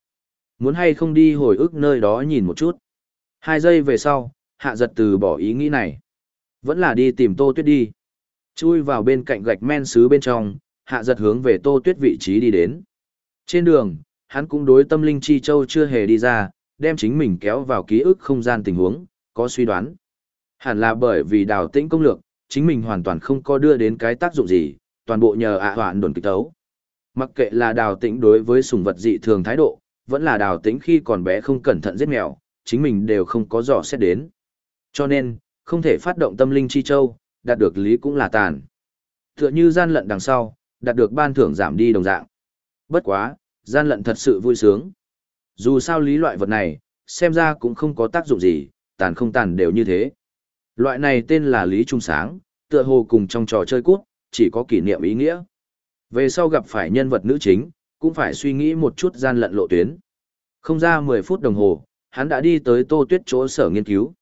Muốn hay không đi hồi ức nơi đó nhìn một chút. Hai giây về sau, hạ giật từ bỏ ý nghĩ này. Vẫn là đi tìm tô tuyết đi. Chui vào bên cạnh gạch men xứ bên trong, hạ giật hướng về tô tuyết vị trí đi đến. Trên đường, hắn cũng đối tâm linh chi châu chưa hề đi ra, đem chính mình kéo vào ký ức không gian tình huống, có suy đoán. Hẳn là bởi vì đào tĩnh công lược, chính mình hoàn toàn không có đưa đến cái tác dụng gì, toàn bộ nhờ ạ hoạn đồn kịch tấu. Mặc kệ là đào tĩnh đối với sùng vật dị thường thái độ, vẫn là đào tĩnh khi còn bé không cẩn thận giết mèo, chính mình đều không có dò xét đến. Cho nên, không thể phát động tâm linh chi châu, đạt được lý cũng là tàn. Tựa như gian lận đằng sau, đạt được ban thưởng giảm đi đồng dạng. Bất quá, gian lận thật sự vui sướng. Dù sao lý loại vật này, xem ra cũng không có tác dụng gì, tàn không tàn đều như thế. Loại này tên là lý trung sáng, tựa hồ cùng trong trò chơi cút, chỉ có kỷ niệm ý nghĩa. Về sau gặp phải nhân vật nữ chính, cũng phải suy nghĩ một chút gian lận lộ tuyến. Không ra 10 phút đồng hồ, hắn đã đi tới tô tuyết chỗ sở nghiên cứu.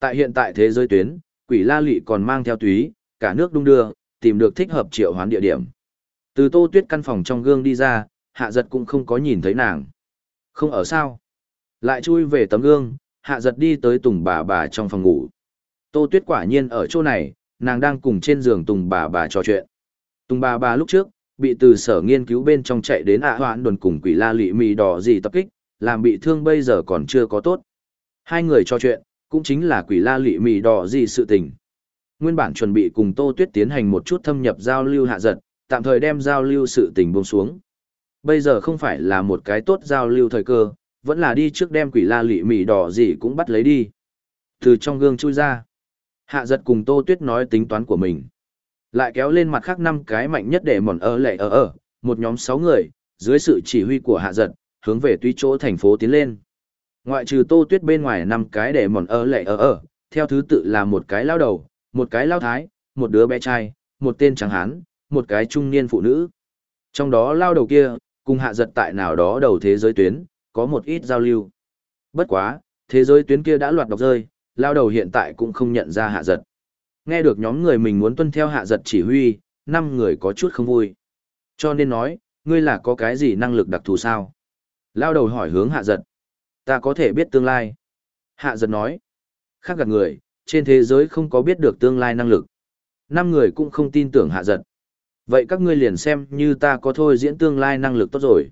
Tại hiện tại thế giới tuyến, quỷ la lị còn mang theo túy, cả nước đung đưa, tìm được thích hợp triệu hoán địa điểm. Từ tô tuyết căn phòng trong gương đi ra, hạ giật cũng không có nhìn thấy nàng. Không ở sao. Lại chui về tấm gương, hạ giật đi tới tùng bà bà trong phòng ngủ. Tô tuyết quả nhiên ở chỗ này, nàng đang cùng trên giường tùng bà bà trò chuyện. Tùng bà bà lúc trước, bị từ sở nghiên cứu bên trong chạy đến ạ hoãn đồn cùng quỷ la lị mì đỏ gì tập kích, làm bị thương bây giờ còn chưa có tốt. Hai người trò chuyện, cũng chính là quỷ la lị mì đỏ gì sự tình. Nguyên bản chuẩn bị cùng Tô Tuyết tiến hành một chút thâm nhập giao lưu hạ giật, tạm thời đem giao lưu sự tình buông xuống. Bây giờ không phải là một cái tốt giao lưu thời cơ, vẫn là đi trước đem quỷ la lị mì đỏ gì cũng bắt lấy đi. Từ trong gương chui ra, hạ giật cùng Tô Tuyết nói tính toán của mình. Lại kéo lên mặt khác năm cái mạnh nhất để mòn ở lệ ở ở, một nhóm sáu người, dưới sự chỉ huy của hạ giật, hướng về tuy chỗ thành phố tiến lên. Ngoại trừ tô tuyết bên ngoài năm cái để mòn ở lệ ở ở, theo thứ tự là một cái lao đầu, một cái lao thái, một đứa bé trai, một tên trắng hán, một cái trung niên phụ nữ. Trong đó lao đầu kia, cùng hạ giật tại nào đó đầu thế giới tuyến, có một ít giao lưu. Bất quá, thế giới tuyến kia đã loạt đọc rơi, lao đầu hiện tại cũng không nhận ra hạ giật. Nghe được nhóm người mình muốn tuân theo hạ giật chỉ huy, năm người có chút không vui. Cho nên nói, ngươi là có cái gì năng lực đặc thù sao? Lao đầu hỏi hướng hạ giật. Ta có thể biết tương lai. Hạ giật nói. Khác gạt người, trên thế giới không có biết được tương lai năng lực. Năm người cũng không tin tưởng hạ giật. Vậy các ngươi liền xem như ta có thôi diễn tương lai năng lực tốt rồi.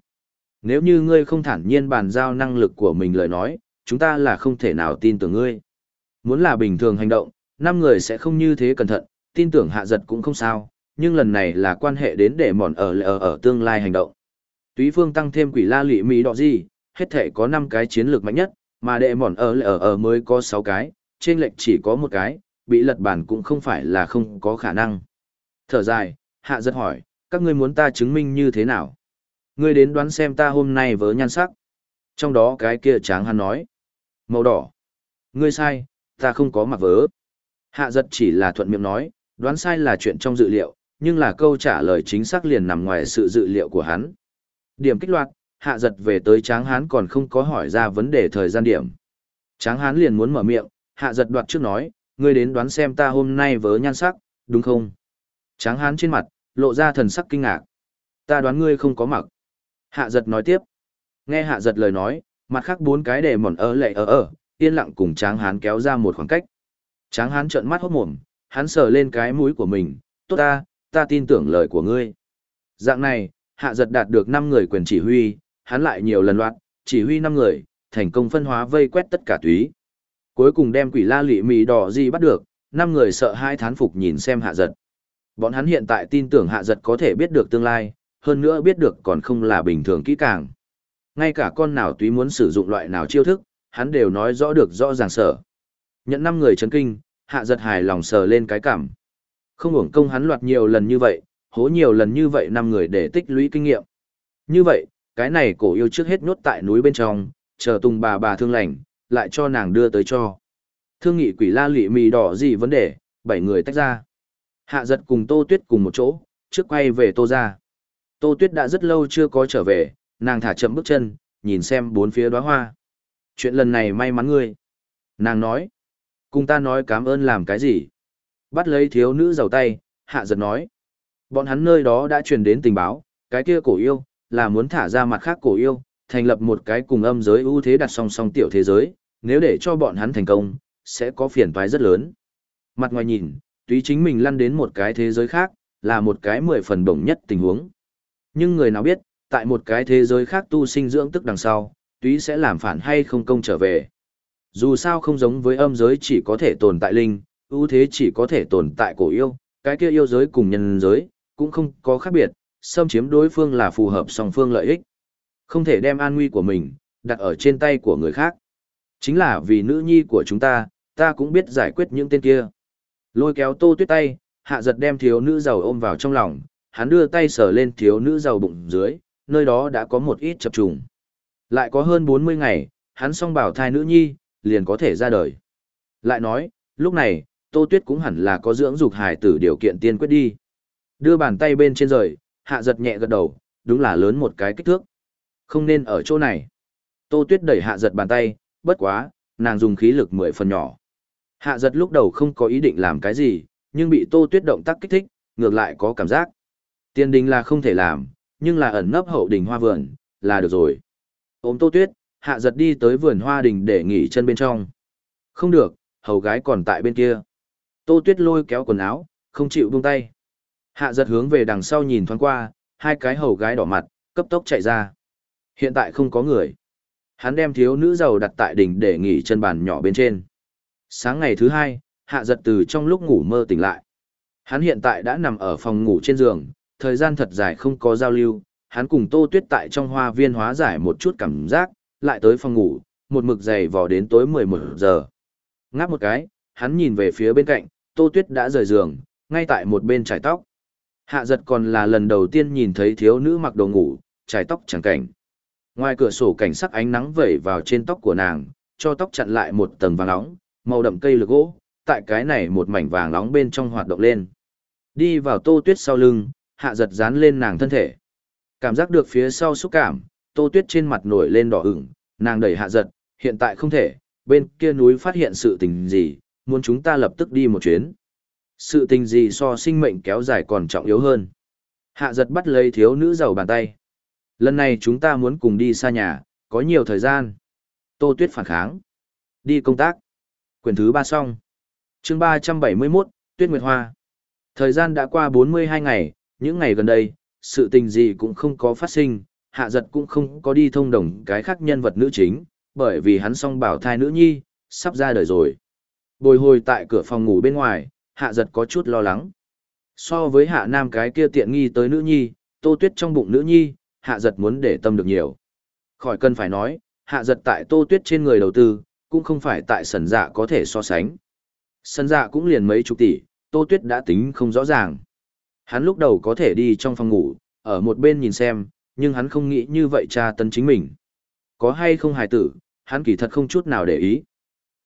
Nếu như ngươi không thản nhiên bàn giao năng lực của mình lời nói, chúng ta là không thể nào tin tưởng ngươi. Muốn là bình thường hành động, năm người sẽ không như thế cẩn thận, tin tưởng hạ giật cũng không sao, nhưng lần này là quan hệ đến để mòn ở ở ở tương lai hành động. Túy phương tăng thêm quỷ la lị mỹ đỏ gì, hết thể có 5 cái chiến lược mạnh nhất, mà đệ mòn ở ở ở mới có 6 cái, trên lệch chỉ có một cái, bị lật bản cũng không phải là không có khả năng. Thở dài, hạ giật hỏi, các ngươi muốn ta chứng minh như thế nào? Ngươi đến đoán xem ta hôm nay vớ nhan sắc. Trong đó cái kia tráng hắn nói. Màu đỏ. Ngươi sai, ta không có mặc vớ. Hạ giật chỉ là thuận miệng nói, đoán sai là chuyện trong dự liệu, nhưng là câu trả lời chính xác liền nằm ngoài sự dự liệu của hắn. Điểm kích loạt, hạ giật về tới tráng hán còn không có hỏi ra vấn đề thời gian điểm. Tráng hán liền muốn mở miệng, hạ giật đoạt trước nói, ngươi đến đoán xem ta hôm nay vớ nhan sắc, đúng không? Tráng hán trên mặt, lộ ra thần sắc kinh ngạc. Ta đoán ngươi không có mặc. Hạ giật nói tiếp. Nghe hạ giật lời nói, mặt khác bốn cái đề mòn ớ lệ ở ở, yên lặng cùng tráng hán kéo ra một khoảng cách. Tráng hán trợn mắt hốt mồm, hắn sờ lên cái mũi của mình, tốt ta, ta tin tưởng lời của ngươi. Dạng này, hạ giật đạt được 5 người quyền chỉ huy, hắn lại nhiều lần loạt, chỉ huy 5 người, thành công phân hóa vây quét tất cả túy. Cuối cùng đem quỷ la lị mì đỏ gì bắt được, 5 người sợ hai thán phục nhìn xem hạ giật. Bọn hắn hiện tại tin tưởng hạ giật có thể biết được tương lai, hơn nữa biết được còn không là bình thường kỹ càng. Ngay cả con nào túy muốn sử dụng loại nào chiêu thức, hắn đều nói rõ được rõ ràng sở. Nhận năm người chấn kinh, hạ giật hài lòng sờ lên cái cảm. Không hưởng công hắn loạt nhiều lần như vậy, hố nhiều lần như vậy năm người để tích lũy kinh nghiệm. Như vậy, cái này cổ yêu trước hết nhốt tại núi bên trong, chờ tùng bà bà thương lành, lại cho nàng đưa tới cho. Thương nghị quỷ la lị mì đỏ gì vấn đề, bảy người tách ra. Hạ giật cùng Tô Tuyết cùng một chỗ, trước quay về Tô ra. Tô Tuyết đã rất lâu chưa có trở về, nàng thả chậm bước chân, nhìn xem bốn phía đóa hoa. Chuyện lần này may mắn ngươi. Nàng nói, cùng ta nói cảm ơn làm cái gì? Bắt lấy thiếu nữ giàu tay, hạ giật nói. Bọn hắn nơi đó đã truyền đến tình báo, cái kia cổ yêu, là muốn thả ra mặt khác cổ yêu, thành lập một cái cùng âm giới ưu thế đặt song song tiểu thế giới, nếu để cho bọn hắn thành công, sẽ có phiền toái rất lớn. Mặt ngoài nhìn, túy chính mình lăn đến một cái thế giới khác, là một cái mười phần bổng nhất tình huống. Nhưng người nào biết, tại một cái thế giới khác tu sinh dưỡng tức đằng sau, túy sẽ làm phản hay không công trở về. Dù sao không giống với âm giới chỉ có thể tồn tại linh, ưu thế chỉ có thể tồn tại cổ yêu, cái kia yêu giới cùng nhân giới, cũng không có khác biệt, xâm chiếm đối phương là phù hợp song phương lợi ích. Không thể đem an nguy của mình, đặt ở trên tay của người khác. Chính là vì nữ nhi của chúng ta, ta cũng biết giải quyết những tên kia. Lôi kéo tô tuyết tay, hạ giật đem thiếu nữ giàu ôm vào trong lòng, hắn đưa tay sờ lên thiếu nữ giàu bụng dưới, nơi đó đã có một ít chập trùng. Lại có hơn 40 ngày, hắn xong bảo thai nữ nhi, liền có thể ra đời. Lại nói, lúc này, Tô Tuyết cũng hẳn là có dưỡng dục hài tử điều kiện tiên quyết đi. Đưa bàn tay bên trên rời, hạ giật nhẹ gật đầu, đúng là lớn một cái kích thước. Không nên ở chỗ này. Tô Tuyết đẩy hạ giật bàn tay, bất quá, nàng dùng khí lực mười phần nhỏ. Hạ giật lúc đầu không có ý định làm cái gì, nhưng bị Tô Tuyết động tác kích thích, ngược lại có cảm giác. Tiên đình là không thể làm, nhưng là ẩn nấp hậu đình hoa vườn, là được rồi. Ôm Tô Tuyết, hạ giật đi tới vườn hoa đình để nghỉ chân bên trong. Không được, hầu gái còn tại bên kia. Tô Tuyết lôi kéo quần áo, không chịu buông tay. Hạ giật hướng về đằng sau nhìn thoáng qua, hai cái hầu gái đỏ mặt, cấp tốc chạy ra. Hiện tại không có người. Hắn đem thiếu nữ giàu đặt tại đỉnh để nghỉ chân bàn nhỏ bên trên. Sáng ngày thứ hai, hạ giật từ trong lúc ngủ mơ tỉnh lại. Hắn hiện tại đã nằm ở phòng ngủ trên giường, thời gian thật dài không có giao lưu. Hắn cùng tô tuyết tại trong hoa viên hóa giải một chút cảm giác, lại tới phòng ngủ, một mực dày vò đến tối 11 giờ. Ngáp một cái, hắn nhìn về phía bên cạnh, tô tuyết đã rời giường, ngay tại một bên trải tóc. Hạ giật còn là lần đầu tiên nhìn thấy thiếu nữ mặc đồ ngủ, trải tóc chẳng cảnh. Ngoài cửa sổ cảnh sắc ánh nắng vẩy vào trên tóc của nàng, cho tóc chặn lại một tầng vàng nóng, màu đậm cây lực gỗ, tại cái này một mảnh vàng nóng bên trong hoạt động lên. Đi vào tô tuyết sau lưng, hạ giật dán lên nàng thân thể. Cảm giác được phía sau xúc cảm, tô tuyết trên mặt nổi lên đỏ ửng, nàng đẩy hạ giật, hiện tại không thể, bên kia núi phát hiện sự tình gì, muốn chúng ta lập tức đi một chuyến. Sự tình gì so sinh mệnh kéo dài còn trọng yếu hơn. Hạ giật bắt lấy thiếu nữ giàu bàn tay. Lần này chúng ta muốn cùng đi xa nhà, có nhiều thời gian. Tô Tuyết phản kháng. Đi công tác. Quyển thứ ba xong. chương ba trăm bảy mươi 371, Tuyết Nguyệt Hoa. Thời gian đã qua bốn mươi hai ngày, những ngày gần đây, sự tình gì cũng không có phát sinh, hạ giật cũng không có đi thông đồng cái khác nhân vật nữ chính, bởi vì hắn song bảo thai nữ nhi, sắp ra đời rồi. Bồi hồi tại cửa phòng ngủ bên ngoài, hạ giật có chút lo lắng. So với hạ nam cái kia tiện nghi tới nữ nhi, tô tuyết trong bụng nữ nhi, hạ giật muốn để tâm được nhiều. Khỏi cần phải nói, hạ giật tại tô tuyết trên người đầu tư, cũng không phải tại sần dạ có thể so sánh. Sần dạ cũng liền mấy chục tỷ, tô tuyết đã tính không rõ ràng. Hắn lúc đầu có thể đi trong phòng ngủ, ở một bên nhìn xem, nhưng hắn không nghĩ như vậy cha tấn chính mình. Có hay không hài tử, hắn kỳ thật không chút nào để ý.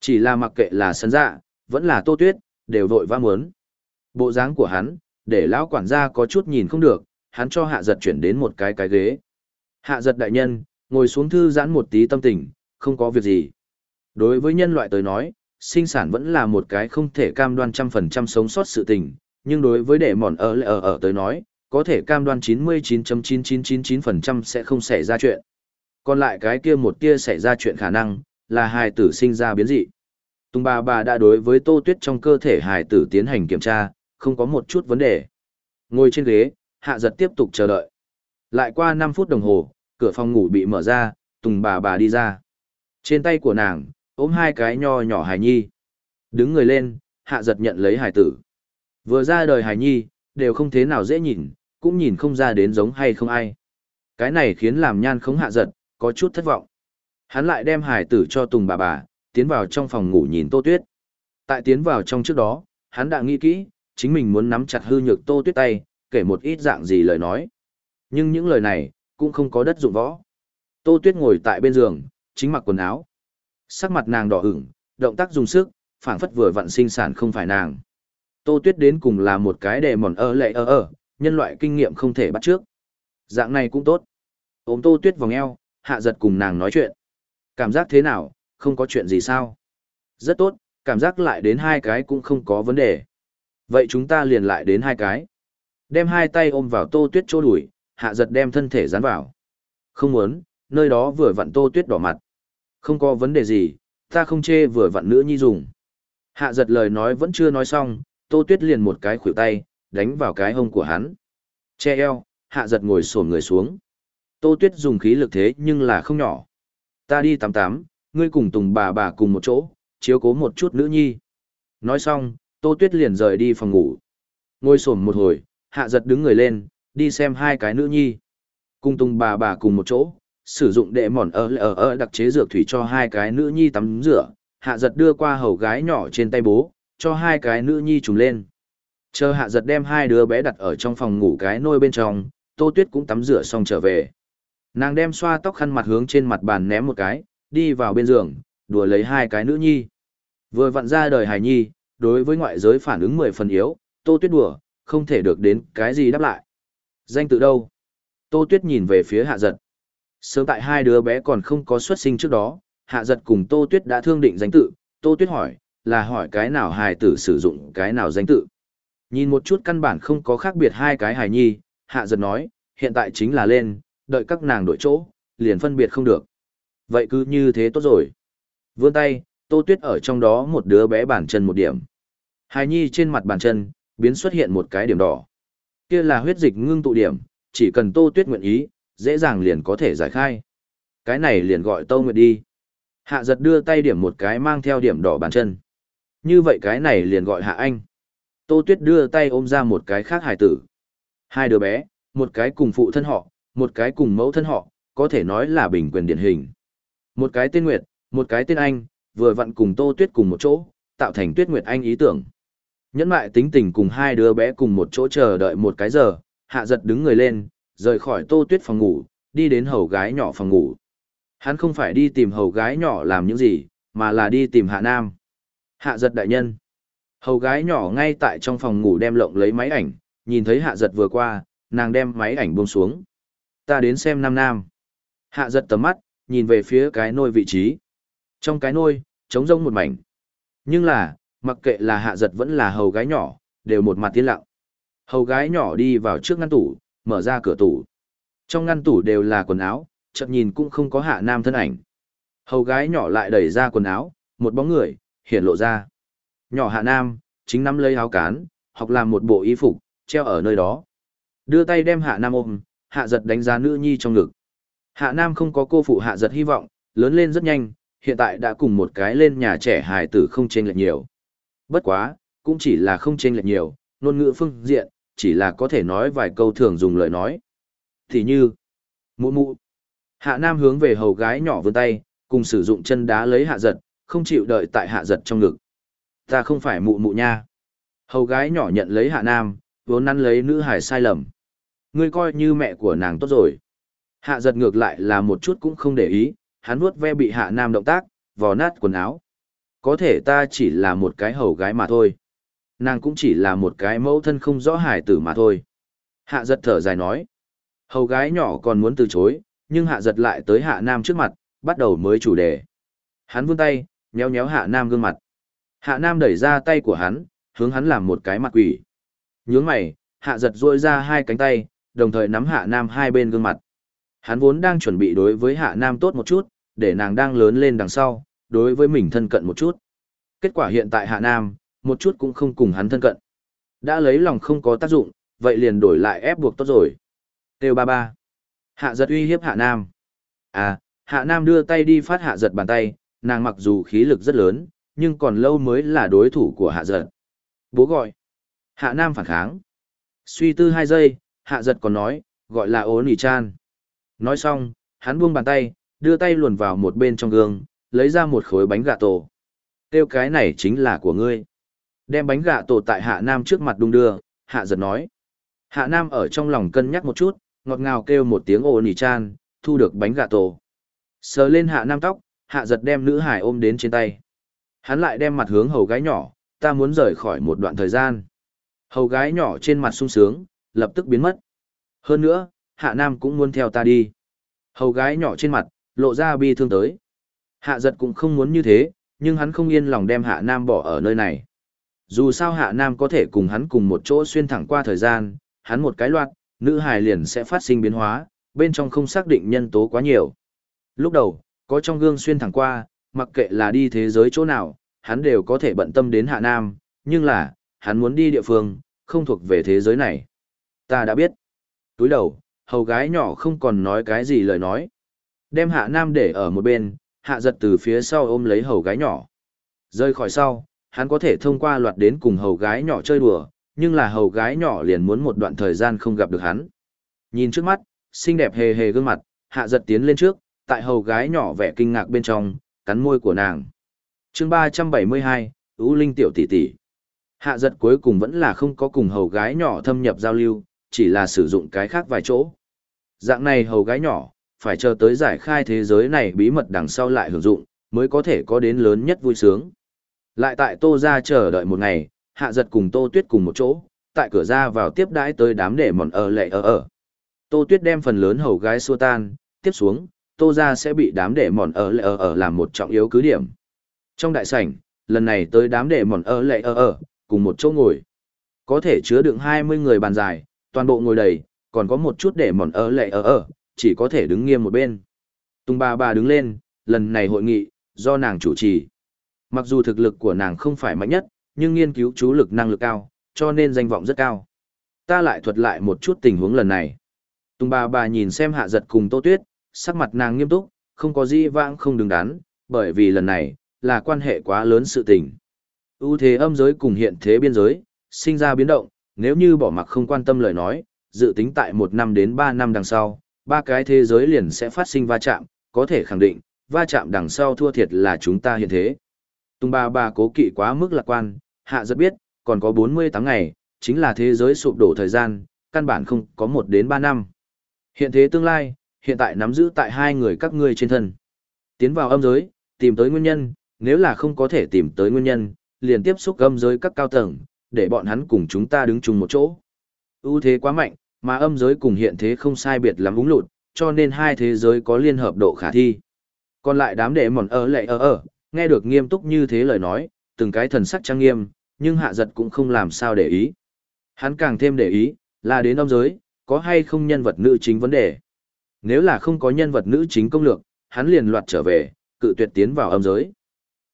Chỉ là mặc kệ là sân dạ, vẫn là tô tuyết, đều vội vã muốn. Bộ dáng của hắn, để lão quản gia có chút nhìn không được, hắn cho hạ giật chuyển đến một cái cái ghế. Hạ giật đại nhân, ngồi xuống thư giãn một tí tâm tình, không có việc gì. Đối với nhân loại tới nói, sinh sản vẫn là một cái không thể cam đoan trăm phần trăm sống sót sự tình, nhưng đối với đệ mòn ở lệ ở ở tới nói, có thể cam đoan 99.9999% sẽ không xảy ra chuyện. Còn lại cái kia một tia xảy ra chuyện khả năng, là hài tử sinh ra biến dị. Tùng bà bà đã đối với tô tuyết trong cơ thể hài tử tiến hành kiểm tra, không có một chút vấn đề. Ngồi trên ghế, hạ giật tiếp tục chờ đợi. Lại qua 5 phút đồng hồ, cửa phòng ngủ bị mở ra, Tùng bà bà đi ra. Trên tay của nàng, ôm hai cái nho nhỏ hài nhi. Đứng người lên, hạ giật nhận lấy hài tử. Vừa ra đời hài nhi, đều không thế nào dễ nhìn, cũng nhìn không ra đến giống hay không ai. Cái này khiến làm nhan không hạ giật, có chút thất vọng. Hắn lại đem hải tử cho Tùng bà bà, tiến vào trong phòng ngủ nhìn Tô Tuyết. Tại tiến vào trong trước đó, hắn đã nghĩ kỹ, chính mình muốn nắm chặt hư nhược Tô Tuyết tay, kể một ít dạng gì lời nói. Nhưng những lời này, cũng không có đất dụng võ. Tô Tuyết ngồi tại bên giường, chính mặc quần áo. Sắc mặt nàng đỏ ửng, động tác dùng sức, phảng phất vừa vặn sinh sản không phải nàng. Tô Tuyết đến cùng là một cái đề mòn ơ lệ ơ ơ, nhân loại kinh nghiệm không thể bắt trước. Dạng này cũng tốt. Ôm Tô Tuyết vòng eo, hạ giật cùng nàng nói chuyện. Cảm giác thế nào, không có chuyện gì sao? Rất tốt, cảm giác lại đến hai cái cũng không có vấn đề. Vậy chúng ta liền lại đến hai cái. Đem hai tay ôm vào Tô Tuyết chỗ đuổi, hạ giật đem thân thể dán vào. Không muốn, nơi đó vừa vặn Tô Tuyết đỏ mặt. Không có vấn đề gì, ta không chê vừa vặn nữa nhi dùng. Hạ giật lời nói vẫn chưa nói xong, Tô Tuyết liền một cái khuỷu tay, đánh vào cái hông của hắn. Che eo, hạ giật ngồi xổm người xuống. Tô Tuyết dùng khí lực thế nhưng là không nhỏ. Ta đi tắm tắm, ngươi cùng Tùng bà bà cùng một chỗ, chiếu cố một chút nữ nhi. Nói xong, Tô Tuyết liền rời đi phòng ngủ. Ngồi xổm một hồi, hạ giật đứng người lên, đi xem hai cái nữ nhi. Cùng Tùng bà bà cùng một chỗ, sử dụng đệ mòn ở ở ở đặc chế dược thủy cho hai cái nữ nhi tắm rửa, hạ giật đưa qua hầu gái nhỏ trên tay bố, cho hai cái nữ nhi trùng lên. Chờ hạ giật đem hai đứa bé đặt ở trong phòng ngủ cái nôi bên trong, tô tuyết cũng tắm rửa xong trở về. Nàng đem xoa tóc khăn mặt hướng trên mặt bàn ném một cái, đi vào bên giường, đùa lấy hai cái nữ nhi. Vừa vặn ra đời hài nhi, đối với ngoại giới phản ứng mười phần yếu, tô tuyết đùa, không thể được đến cái gì đáp lại. Danh tự đâu? Tô tuyết nhìn về phía hạ giật. Sớm tại hai đứa bé còn không có xuất sinh trước đó, hạ giật cùng tô tuyết đã thương định danh tự, tô tuyết hỏi, là hỏi cái nào hài tử sử dụng cái nào danh tự. Nhìn một chút căn bản không có khác biệt hai cái hài nhi, hạ giật nói, hiện tại chính là lên, đợi các nàng đổi chỗ, liền phân biệt không được. Vậy cứ như thế tốt rồi. Vươn tay, tô tuyết ở trong đó một đứa bé bàn chân một điểm. Hài nhi trên mặt bàn chân, biến xuất hiện một cái điểm đỏ. Kia là huyết dịch ngưng tụ điểm, chỉ cần tô tuyết nguyện ý, dễ dàng liền có thể giải khai. Cái này liền gọi Tô Nguyệt đi. Hạ giật đưa tay điểm một cái mang theo điểm đỏ bàn chân. Như vậy cái này liền gọi Hạ Anh. Tô Tuyết đưa tay ôm ra một cái khác hài tử. Hai đứa bé, một cái cùng phụ thân họ, một cái cùng mẫu thân họ, có thể nói là bình quyền điển hình. Một cái tên Nguyệt, một cái tên Anh, vừa vặn cùng Tô Tuyết cùng một chỗ, tạo thành Tuyết Nguyệt Anh ý tưởng. Nhẫn mại tính tình cùng hai đứa bé cùng một chỗ chờ đợi một cái giờ, hạ giật đứng người lên, rời khỏi tô tuyết phòng ngủ, đi đến hầu gái nhỏ phòng ngủ. Hắn không phải đi tìm hầu gái nhỏ làm những gì, mà là đi tìm hạ nam. Hạ giật đại nhân. Hầu gái nhỏ ngay tại trong phòng ngủ đem lộng lấy máy ảnh, nhìn thấy hạ giật vừa qua, nàng đem máy ảnh buông xuống. Ta đến xem nam nam. Hạ giật tầm mắt, nhìn về phía cái nôi vị trí. Trong cái nôi, trống rông một mảnh. Nhưng là, mặc kệ là hạ giật vẫn là hầu gái nhỏ, đều một mặt tiến lặng. Hầu gái nhỏ đi vào trước ngăn tủ, mở ra cửa tủ. Trong ngăn tủ đều là quần áo, chợt nhìn cũng không có hạ nam thân ảnh. Hầu gái nhỏ lại đẩy ra quần áo, một bóng người, hiện lộ ra. Nhỏ hạ nam, chính nắm lấy áo cán, hoặc làm một bộ y phục, treo ở nơi đó. Đưa tay đem hạ nam ôm, hạ giật đánh giá nữ nhi trong ngực. Hạ nam không có cô phụ hạ giật hy vọng, lớn lên rất nhanh, hiện tại đã cùng một cái lên nhà trẻ hài tử không chênh lệch nhiều. Bất quá, cũng chỉ là không chênh lệch nhiều, ngôn ngữ phương diện, chỉ là có thể nói vài câu thường dùng lời nói. Thì như, mụ mụ. Hạ Nam hướng về hầu gái nhỏ vươn tay, cùng sử dụng chân đá lấy hạ giật, không chịu đợi tại hạ giật trong ngực. Ta không phải mụ mụ nha. Hầu gái nhỏ nhận lấy hạ Nam, vốn năn lấy nữ hải sai lầm. Ngươi coi như mẹ của nàng tốt rồi. Hạ giật ngược lại là một chút cũng không để ý, hắn vuốt ve bị hạ Nam động tác, vò nát quần áo. Có thể ta chỉ là một cái hầu gái mà thôi nàng cũng chỉ là một cái mẫu thân không rõ hải tử mà thôi. Hạ giật thở dài nói. Hầu gái nhỏ còn muốn từ chối, nhưng hạ giật lại tới hạ nam trước mặt, bắt đầu mới chủ đề. Hắn vươn tay, nhéo nhéo hạ nam gương mặt. Hạ nam đẩy ra tay của hắn, hướng hắn làm một cái mặt quỷ. Nhướng mày, hạ giật ruôi ra hai cánh tay, đồng thời nắm hạ nam hai bên gương mặt. Hắn vốn đang chuẩn bị đối với hạ nam tốt một chút, để nàng đang lớn lên đằng sau, đối với mình thân cận một chút. Kết quả hiện tại hạ nam, một chút cũng không cùng hắn thân cận. Đã lấy lòng không có tác dụng, vậy liền đổi lại ép buộc tốt rồi. Têu ba ba. Hạ giật uy hiếp hạ nam. À, hạ nam đưa tay đi phát hạ giật bàn tay, nàng mặc dù khí lực rất lớn, nhưng còn lâu mới là đối thủ của hạ giật. Bố gọi. Hạ nam phản kháng. Suy tư hai giây, hạ giật còn nói, gọi là ố nỉ chan. Nói xong, hắn buông bàn tay, đưa tay luồn vào một bên trong gương, lấy ra một khối bánh gà tổ. Tiêu cái này chính là của ngươi. Đem bánh gà tổ tại hạ nam trước mặt đung đưa, hạ giật nói. Hạ nam ở trong lòng cân nhắc một chút, ngọt ngào kêu một tiếng ồ nỉ chan, thu được bánh gà tổ. Sờ lên hạ nam tóc, hạ giật đem nữ hải ôm đến trên tay. Hắn lại đem mặt hướng hầu gái nhỏ, ta muốn rời khỏi một đoạn thời gian. Hầu gái nhỏ trên mặt sung sướng, lập tức biến mất. Hơn nữa, hạ nam cũng muốn theo ta đi. Hầu gái nhỏ trên mặt, lộ ra bi thương tới. Hạ giật cũng không muốn như thế, nhưng hắn không yên lòng đem hạ nam bỏ ở nơi này. Dù sao hạ nam có thể cùng hắn cùng một chỗ xuyên thẳng qua thời gian, hắn một cái loạt, nữ hài liền sẽ phát sinh biến hóa, bên trong không xác định nhân tố quá nhiều. Lúc đầu, có trong gương xuyên thẳng qua, mặc kệ là đi thế giới chỗ nào, hắn đều có thể bận tâm đến hạ nam, nhưng là, hắn muốn đi địa phương, không thuộc về thế giới này. Ta đã biết. Túi đầu, hầu gái nhỏ không còn nói cái gì lời nói. Đem hạ nam để ở một bên, hạ giật từ phía sau ôm lấy hầu gái nhỏ. Rơi khỏi sau, hắn có thể thông qua loạt đến cùng hầu gái nhỏ chơi đùa, nhưng là hầu gái nhỏ liền muốn một đoạn thời gian không gặp được hắn. Nhìn trước mắt, xinh đẹp hề hề gương mặt, hạ giật tiến lên trước, tại hầu gái nhỏ vẻ kinh ngạc bên trong, cắn môi của nàng. chương 372, ưu linh tiểu tỷ tỷ. Hạ giật cuối cùng vẫn là không có cùng hầu gái nhỏ thâm nhập giao lưu, chỉ là sử dụng cái khác vài chỗ. Dạng này hầu gái nhỏ, phải chờ tới giải khai thế giới này bí mật đằng sau lại hưởng dụng, mới có thể có đến lớn nhất vui sướng. Lại tại Tô ra chờ đợi một ngày, hạ giật cùng Tô Tuyết cùng một chỗ, tại cửa ra vào tiếp đãi tới đám để mòn ở lệ ở ở. Tô Tuyết đem phần lớn hầu gái xua tan, tiếp xuống, Tô ra sẽ bị đám đệ mòn ở lệ ở ở làm một trọng yếu cứ điểm. Trong đại sảnh, lần này tới đám đệ mòn ở lệ ở ở, cùng một chỗ ngồi. Có thể chứa đựng 20 người bàn dài, toàn bộ ngồi đầy, còn có một chút đệ mòn ở lệ ở ở, chỉ có thể đứng nghiêm một bên. Tùng bà bà đứng lên, lần này hội nghị, do nàng chủ trì. Mặc dù thực lực của nàng không phải mạnh nhất, nhưng nghiên cứu chú lực năng lực cao, cho nên danh vọng rất cao. Ta lại thuật lại một chút tình huống lần này. Tùng bà bà nhìn xem hạ giật cùng tô tuyết, sắc mặt nàng nghiêm túc, không có gì vãng không đứng đắn, bởi vì lần này, là quan hệ quá lớn sự tình. ưu thế âm giới cùng hiện thế biên giới, sinh ra biến động, nếu như bỏ mặc không quan tâm lời nói, dự tính tại một năm đến ba năm đằng sau, ba cái thế giới liền sẽ phát sinh va chạm, có thể khẳng định, va chạm đằng sau thua thiệt là chúng ta hiện thế. Tùng bà bà cố kỵ quá mức lạc quan, hạ rất biết, còn có 48 ngày, chính là thế giới sụp đổ thời gian, căn bản không có 1 đến 3 năm. Hiện thế tương lai, hiện tại nắm giữ tại hai người các ngươi trên thân. Tiến vào âm giới, tìm tới nguyên nhân, nếu là không có thể tìm tới nguyên nhân, liền tiếp xúc âm giới các cao tầng, để bọn hắn cùng chúng ta đứng chung một chỗ. ưu thế quá mạnh, mà âm giới cùng hiện thế không sai biệt lắm úng lụt, cho nên hai thế giới có liên hợp độ khả thi. Còn lại đám đệ mòn ở lệ ở ở, nghe được nghiêm túc như thế lời nói, từng cái thần sắc trang nghiêm, nhưng hạ giật cũng không làm sao để ý. Hắn càng thêm để ý, là đến âm giới, có hay không nhân vật nữ chính vấn đề. Nếu là không có nhân vật nữ chính công lược, hắn liền loạt trở về, cự tuyệt tiến vào âm giới.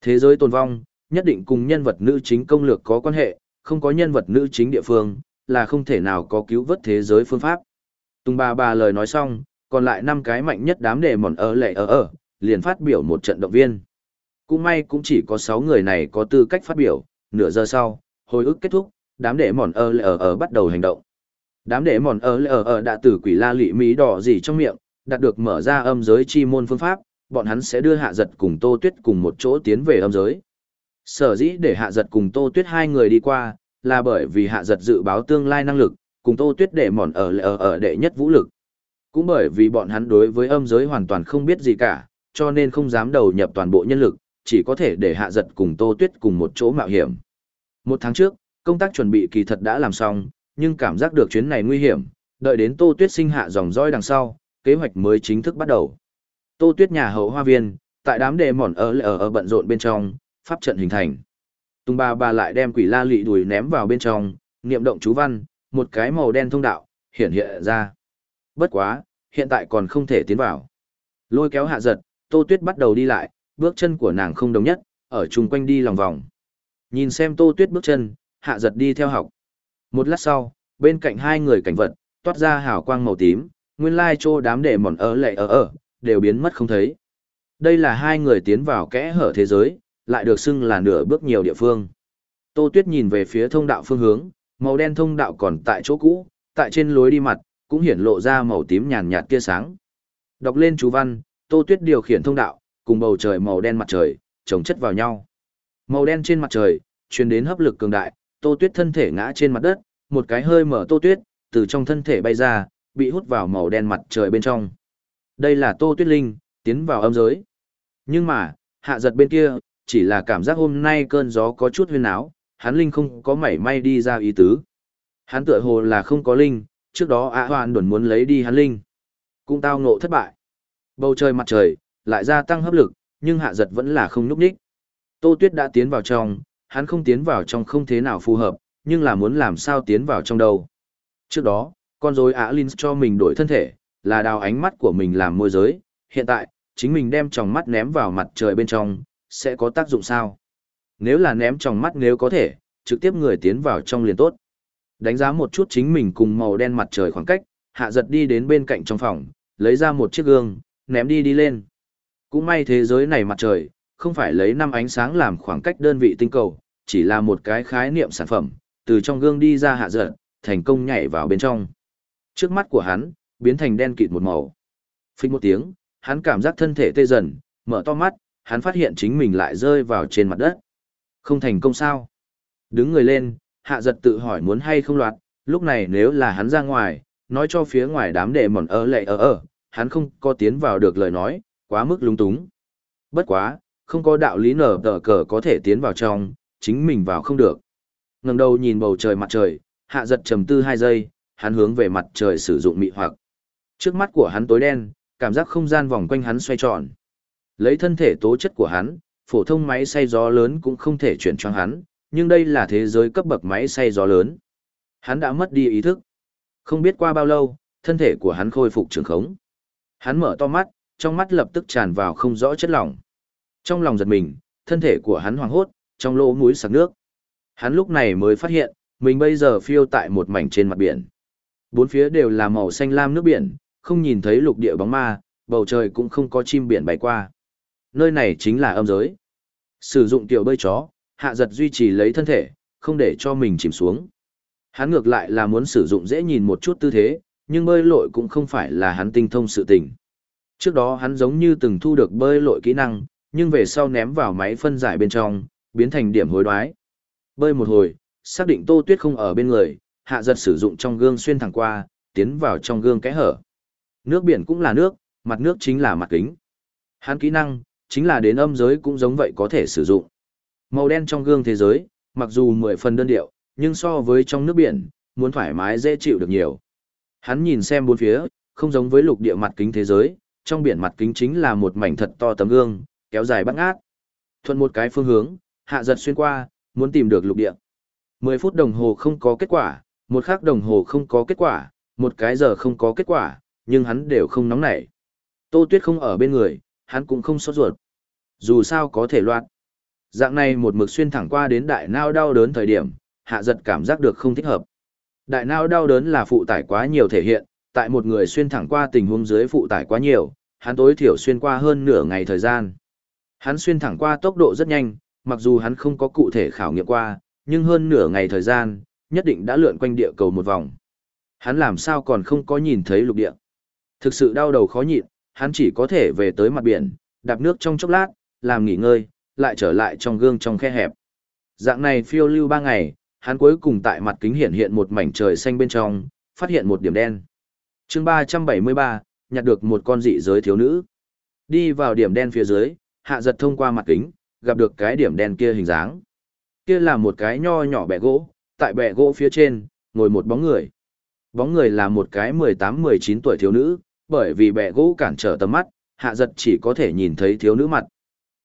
Thế giới tồn vong, nhất định cùng nhân vật nữ chính công lược có quan hệ, không có nhân vật nữ chính địa phương, là không thể nào có cứu vớt thế giới phương pháp. Tùng bà bà lời nói xong, còn lại năm cái mạnh nhất đám đề mòn ở lệ ở ở, liền phát biểu một trận động viên. Cũng may cũng chỉ có 6 người này có tư cách phát biểu, nửa giờ sau, hồi ức kết thúc, đám đệ mòn ơ lệ ở ở bắt đầu hành động. Đám đệ mòn ở lệ ở ở đã từ quỷ la lị mỹ đỏ gì trong miệng, đạt được mở ra âm giới chi môn phương pháp, bọn hắn sẽ đưa hạ giật cùng tô tuyết cùng một chỗ tiến về âm giới. Sở dĩ để hạ giật cùng tô tuyết hai người đi qua, là bởi vì hạ giật dự báo tương lai năng lực, cùng tô tuyết để mòn ở lệ ở ở đệ nhất vũ lực. Cũng bởi vì bọn hắn đối với âm giới hoàn toàn không biết gì cả, cho nên không dám đầu nhập toàn bộ nhân lực, chỉ có thể để hạ giật cùng tô tuyết cùng một chỗ mạo hiểm. Một tháng trước, công tác chuẩn bị kỳ thật đã làm xong, nhưng cảm giác được chuyến này nguy hiểm, đợi đến tô tuyết sinh hạ dòng roi đằng sau, kế hoạch mới chính thức bắt đầu. Tô tuyết nhà hậu hoa viên, tại đám đề mòn ở ở ở bận rộn bên trong, pháp trận hình thành. Tùng bà bà lại đem quỷ la lị đùi ném vào bên trong, niệm động chú văn, một cái màu đen thông đạo, hiện hiện ra. Bất quá, hiện tại còn không thể tiến vào. Lôi kéo hạ giật, tô tuyết bắt đầu đi lại, bước chân của nàng không đồng nhất, ở chung quanh đi lòng vòng. Nhìn xem tô tuyết bước chân, hạ giật đi theo học. Một lát sau, bên cạnh hai người cảnh vật, toát ra hào quang màu tím, nguyên lai trô đám đệ mòn ở lệ ở ở, đều biến mất không thấy. Đây là hai người tiến vào kẽ hở thế giới, lại được xưng là nửa bước nhiều địa phương. Tô Tuyết nhìn về phía thông đạo phương hướng, màu đen thông đạo còn tại chỗ cũ, tại trên lối đi mặt, cũng hiển lộ ra màu tím nhàn nhạt kia sáng. Đọc lên chú văn, Tô Tuyết điều khiển thông đạo, cùng bầu trời màu đen mặt trời, chồng chất vào nhau. Màu đen trên mặt trời, truyền đến hấp lực cường đại, Tô Tuyết thân thể ngã trên mặt đất, một cái hơi mở Tô Tuyết, từ trong thân thể bay ra, bị hút vào màu đen mặt trời bên trong. Đây là Tô Tuyết Linh, tiến vào âm giới. Nhưng mà, hạ giật bên kia, chỉ là cảm giác hôm nay cơn gió có chút huyên áo, hắn Linh không có mảy may đi ra ý tứ. Hắn tựa hồ là không có Linh, trước đó ạ hoạn đuẩn muốn lấy đi hắn Linh. Cũng tao ngộ thất bại. Bầu trời mặt trời, lại gia tăng hấp lực, nhưng hạ giật vẫn là không núp đích. Tô Tuyết đã tiến vào trong, hắn không tiến vào trong không thế nào phù hợp, nhưng là muốn làm sao tiến vào trong đâu. Trước đó, con rối Á Linh cho mình đổi thân thể, là đào ánh mắt của mình làm môi giới, hiện tại, chính mình đem tròng mắt ném vào mặt trời bên trong, sẽ có tác dụng sao? Nếu là ném tròng mắt nếu có thể, trực tiếp người tiến vào trong liền tốt. Đánh giá một chút chính mình cùng màu đen mặt trời khoảng cách, hạ giật đi đến bên cạnh trong phòng, lấy ra một chiếc gương, ném đi đi lên. Cũng may thế giới này mặt trời, không phải lấy năm ánh sáng làm khoảng cách đơn vị tinh cầu, chỉ là một cái khái niệm sản phẩm, từ trong gương đi ra hạ giật, thành công nhảy vào bên trong. Trước mắt của hắn, biến thành đen kịt một màu. Phích một tiếng, hắn cảm giác thân thể tê dần, mở to mắt, hắn phát hiện chính mình lại rơi vào trên mặt đất. Không thành công sao? Đứng người lên, hạ giật tự hỏi muốn hay không loạt, lúc này nếu là hắn ra ngoài, nói cho phía ngoài đám đệ mòn ở lệ ở ở, hắn không có tiến vào được lời nói, quá mức lúng túng. Bất quá, không có đạo lý nở tờ cờ có thể tiến vào trong, chính mình vào không được. ngẩng đầu nhìn bầu trời mặt trời, hạ giật trầm tư hai giây, hắn hướng về mặt trời sử dụng mị hoặc. Trước mắt của hắn tối đen, cảm giác không gian vòng quanh hắn xoay tròn. Lấy thân thể tố chất của hắn, phổ thông máy xay gió lớn cũng không thể chuyển cho hắn, nhưng đây là thế giới cấp bậc máy xay gió lớn. Hắn đã mất đi ý thức. Không biết qua bao lâu, thân thể của hắn khôi phục trường khống. Hắn mở to mắt, trong mắt lập tức tràn vào không rõ chất lỏng. Trong lòng giật mình, thân thể của hắn hoảng hốt, trong lỗ mũi sặc nước. Hắn lúc này mới phát hiện, mình bây giờ phiêu tại một mảnh trên mặt biển. Bốn phía đều là màu xanh lam nước biển, không nhìn thấy lục địa bóng ma, bầu trời cũng không có chim biển bay qua. Nơi này chính là âm giới. Sử dụng tiểu bơi chó, hạ giật duy trì lấy thân thể, không để cho mình chìm xuống. Hắn ngược lại là muốn sử dụng dễ nhìn một chút tư thế, nhưng bơi lội cũng không phải là hắn tinh thông sự tình. Trước đó hắn giống như từng thu được bơi lội kỹ năng, nhưng về sau ném vào máy phân giải bên trong, biến thành điểm hối đoái. Bơi một hồi, xác định Tô Tuyết không ở bên người, hạ giật sử dụng trong gương xuyên thẳng qua, tiến vào trong gương kẽ hở. Nước biển cũng là nước, mặt nước chính là mặt kính. Hắn kỹ năng, chính là đến âm giới cũng giống vậy có thể sử dụng. Màu đen trong gương thế giới, mặc dù mười phần đơn điệu, nhưng so với trong nước biển, muốn thoải mái dễ chịu được nhiều. Hắn nhìn xem bốn phía, không giống với lục địa mặt kính thế giới, trong biển mặt kính chính là một mảnh thật to tấm gương, kéo dài bắt ngát. Thuận một cái phương hướng, hạ giật xuyên qua, muốn tìm được lục địa. 10 phút đồng hồ không có kết quả, một khắc đồng hồ không có kết quả, một cái giờ không có kết quả, nhưng hắn đều không nóng nảy. Tô Tuyết không ở bên người, hắn cũng không sốt ruột. Dù sao có thể loạn. Dạng này một mực xuyên thẳng qua đến đại nao đau đớn thời điểm, hạ giật cảm giác được không thích hợp. Đại nao đau đớn là phụ tải quá nhiều thể hiện, tại một người xuyên thẳng qua tình huống dưới phụ tải quá nhiều, hắn tối thiểu xuyên qua hơn nửa ngày thời gian. Hắn xuyên thẳng qua tốc độ rất nhanh, mặc dù hắn không có cụ thể khảo nghiệm qua, nhưng hơn nửa ngày thời gian, nhất định đã lượn quanh địa cầu một vòng. Hắn làm sao còn không có nhìn thấy lục địa. Thực sự đau đầu khó nhịn, hắn chỉ có thể về tới mặt biển, đạp nước trong chốc lát, làm nghỉ ngơi, lại trở lại trong gương trong khe hẹp. Dạng này phiêu lưu ba ngày, hắn cuối cùng tại mặt kính hiện hiện một mảnh trời xanh bên trong, phát hiện một điểm đen. chương 373, nhặt được một con dị giới thiếu nữ. Đi vào điểm đen phía dưới, hạ giật thông qua mặt kính, gặp được cái điểm đen kia hình dáng. Kia là một cái nho nhỏ bẹ gỗ, tại bẹ gỗ phía trên, ngồi một bóng người. Bóng người là một cái 18-19 tuổi thiếu nữ, bởi vì bẹ gỗ cản trở tầm mắt, hạ giật chỉ có thể nhìn thấy thiếu nữ mặt.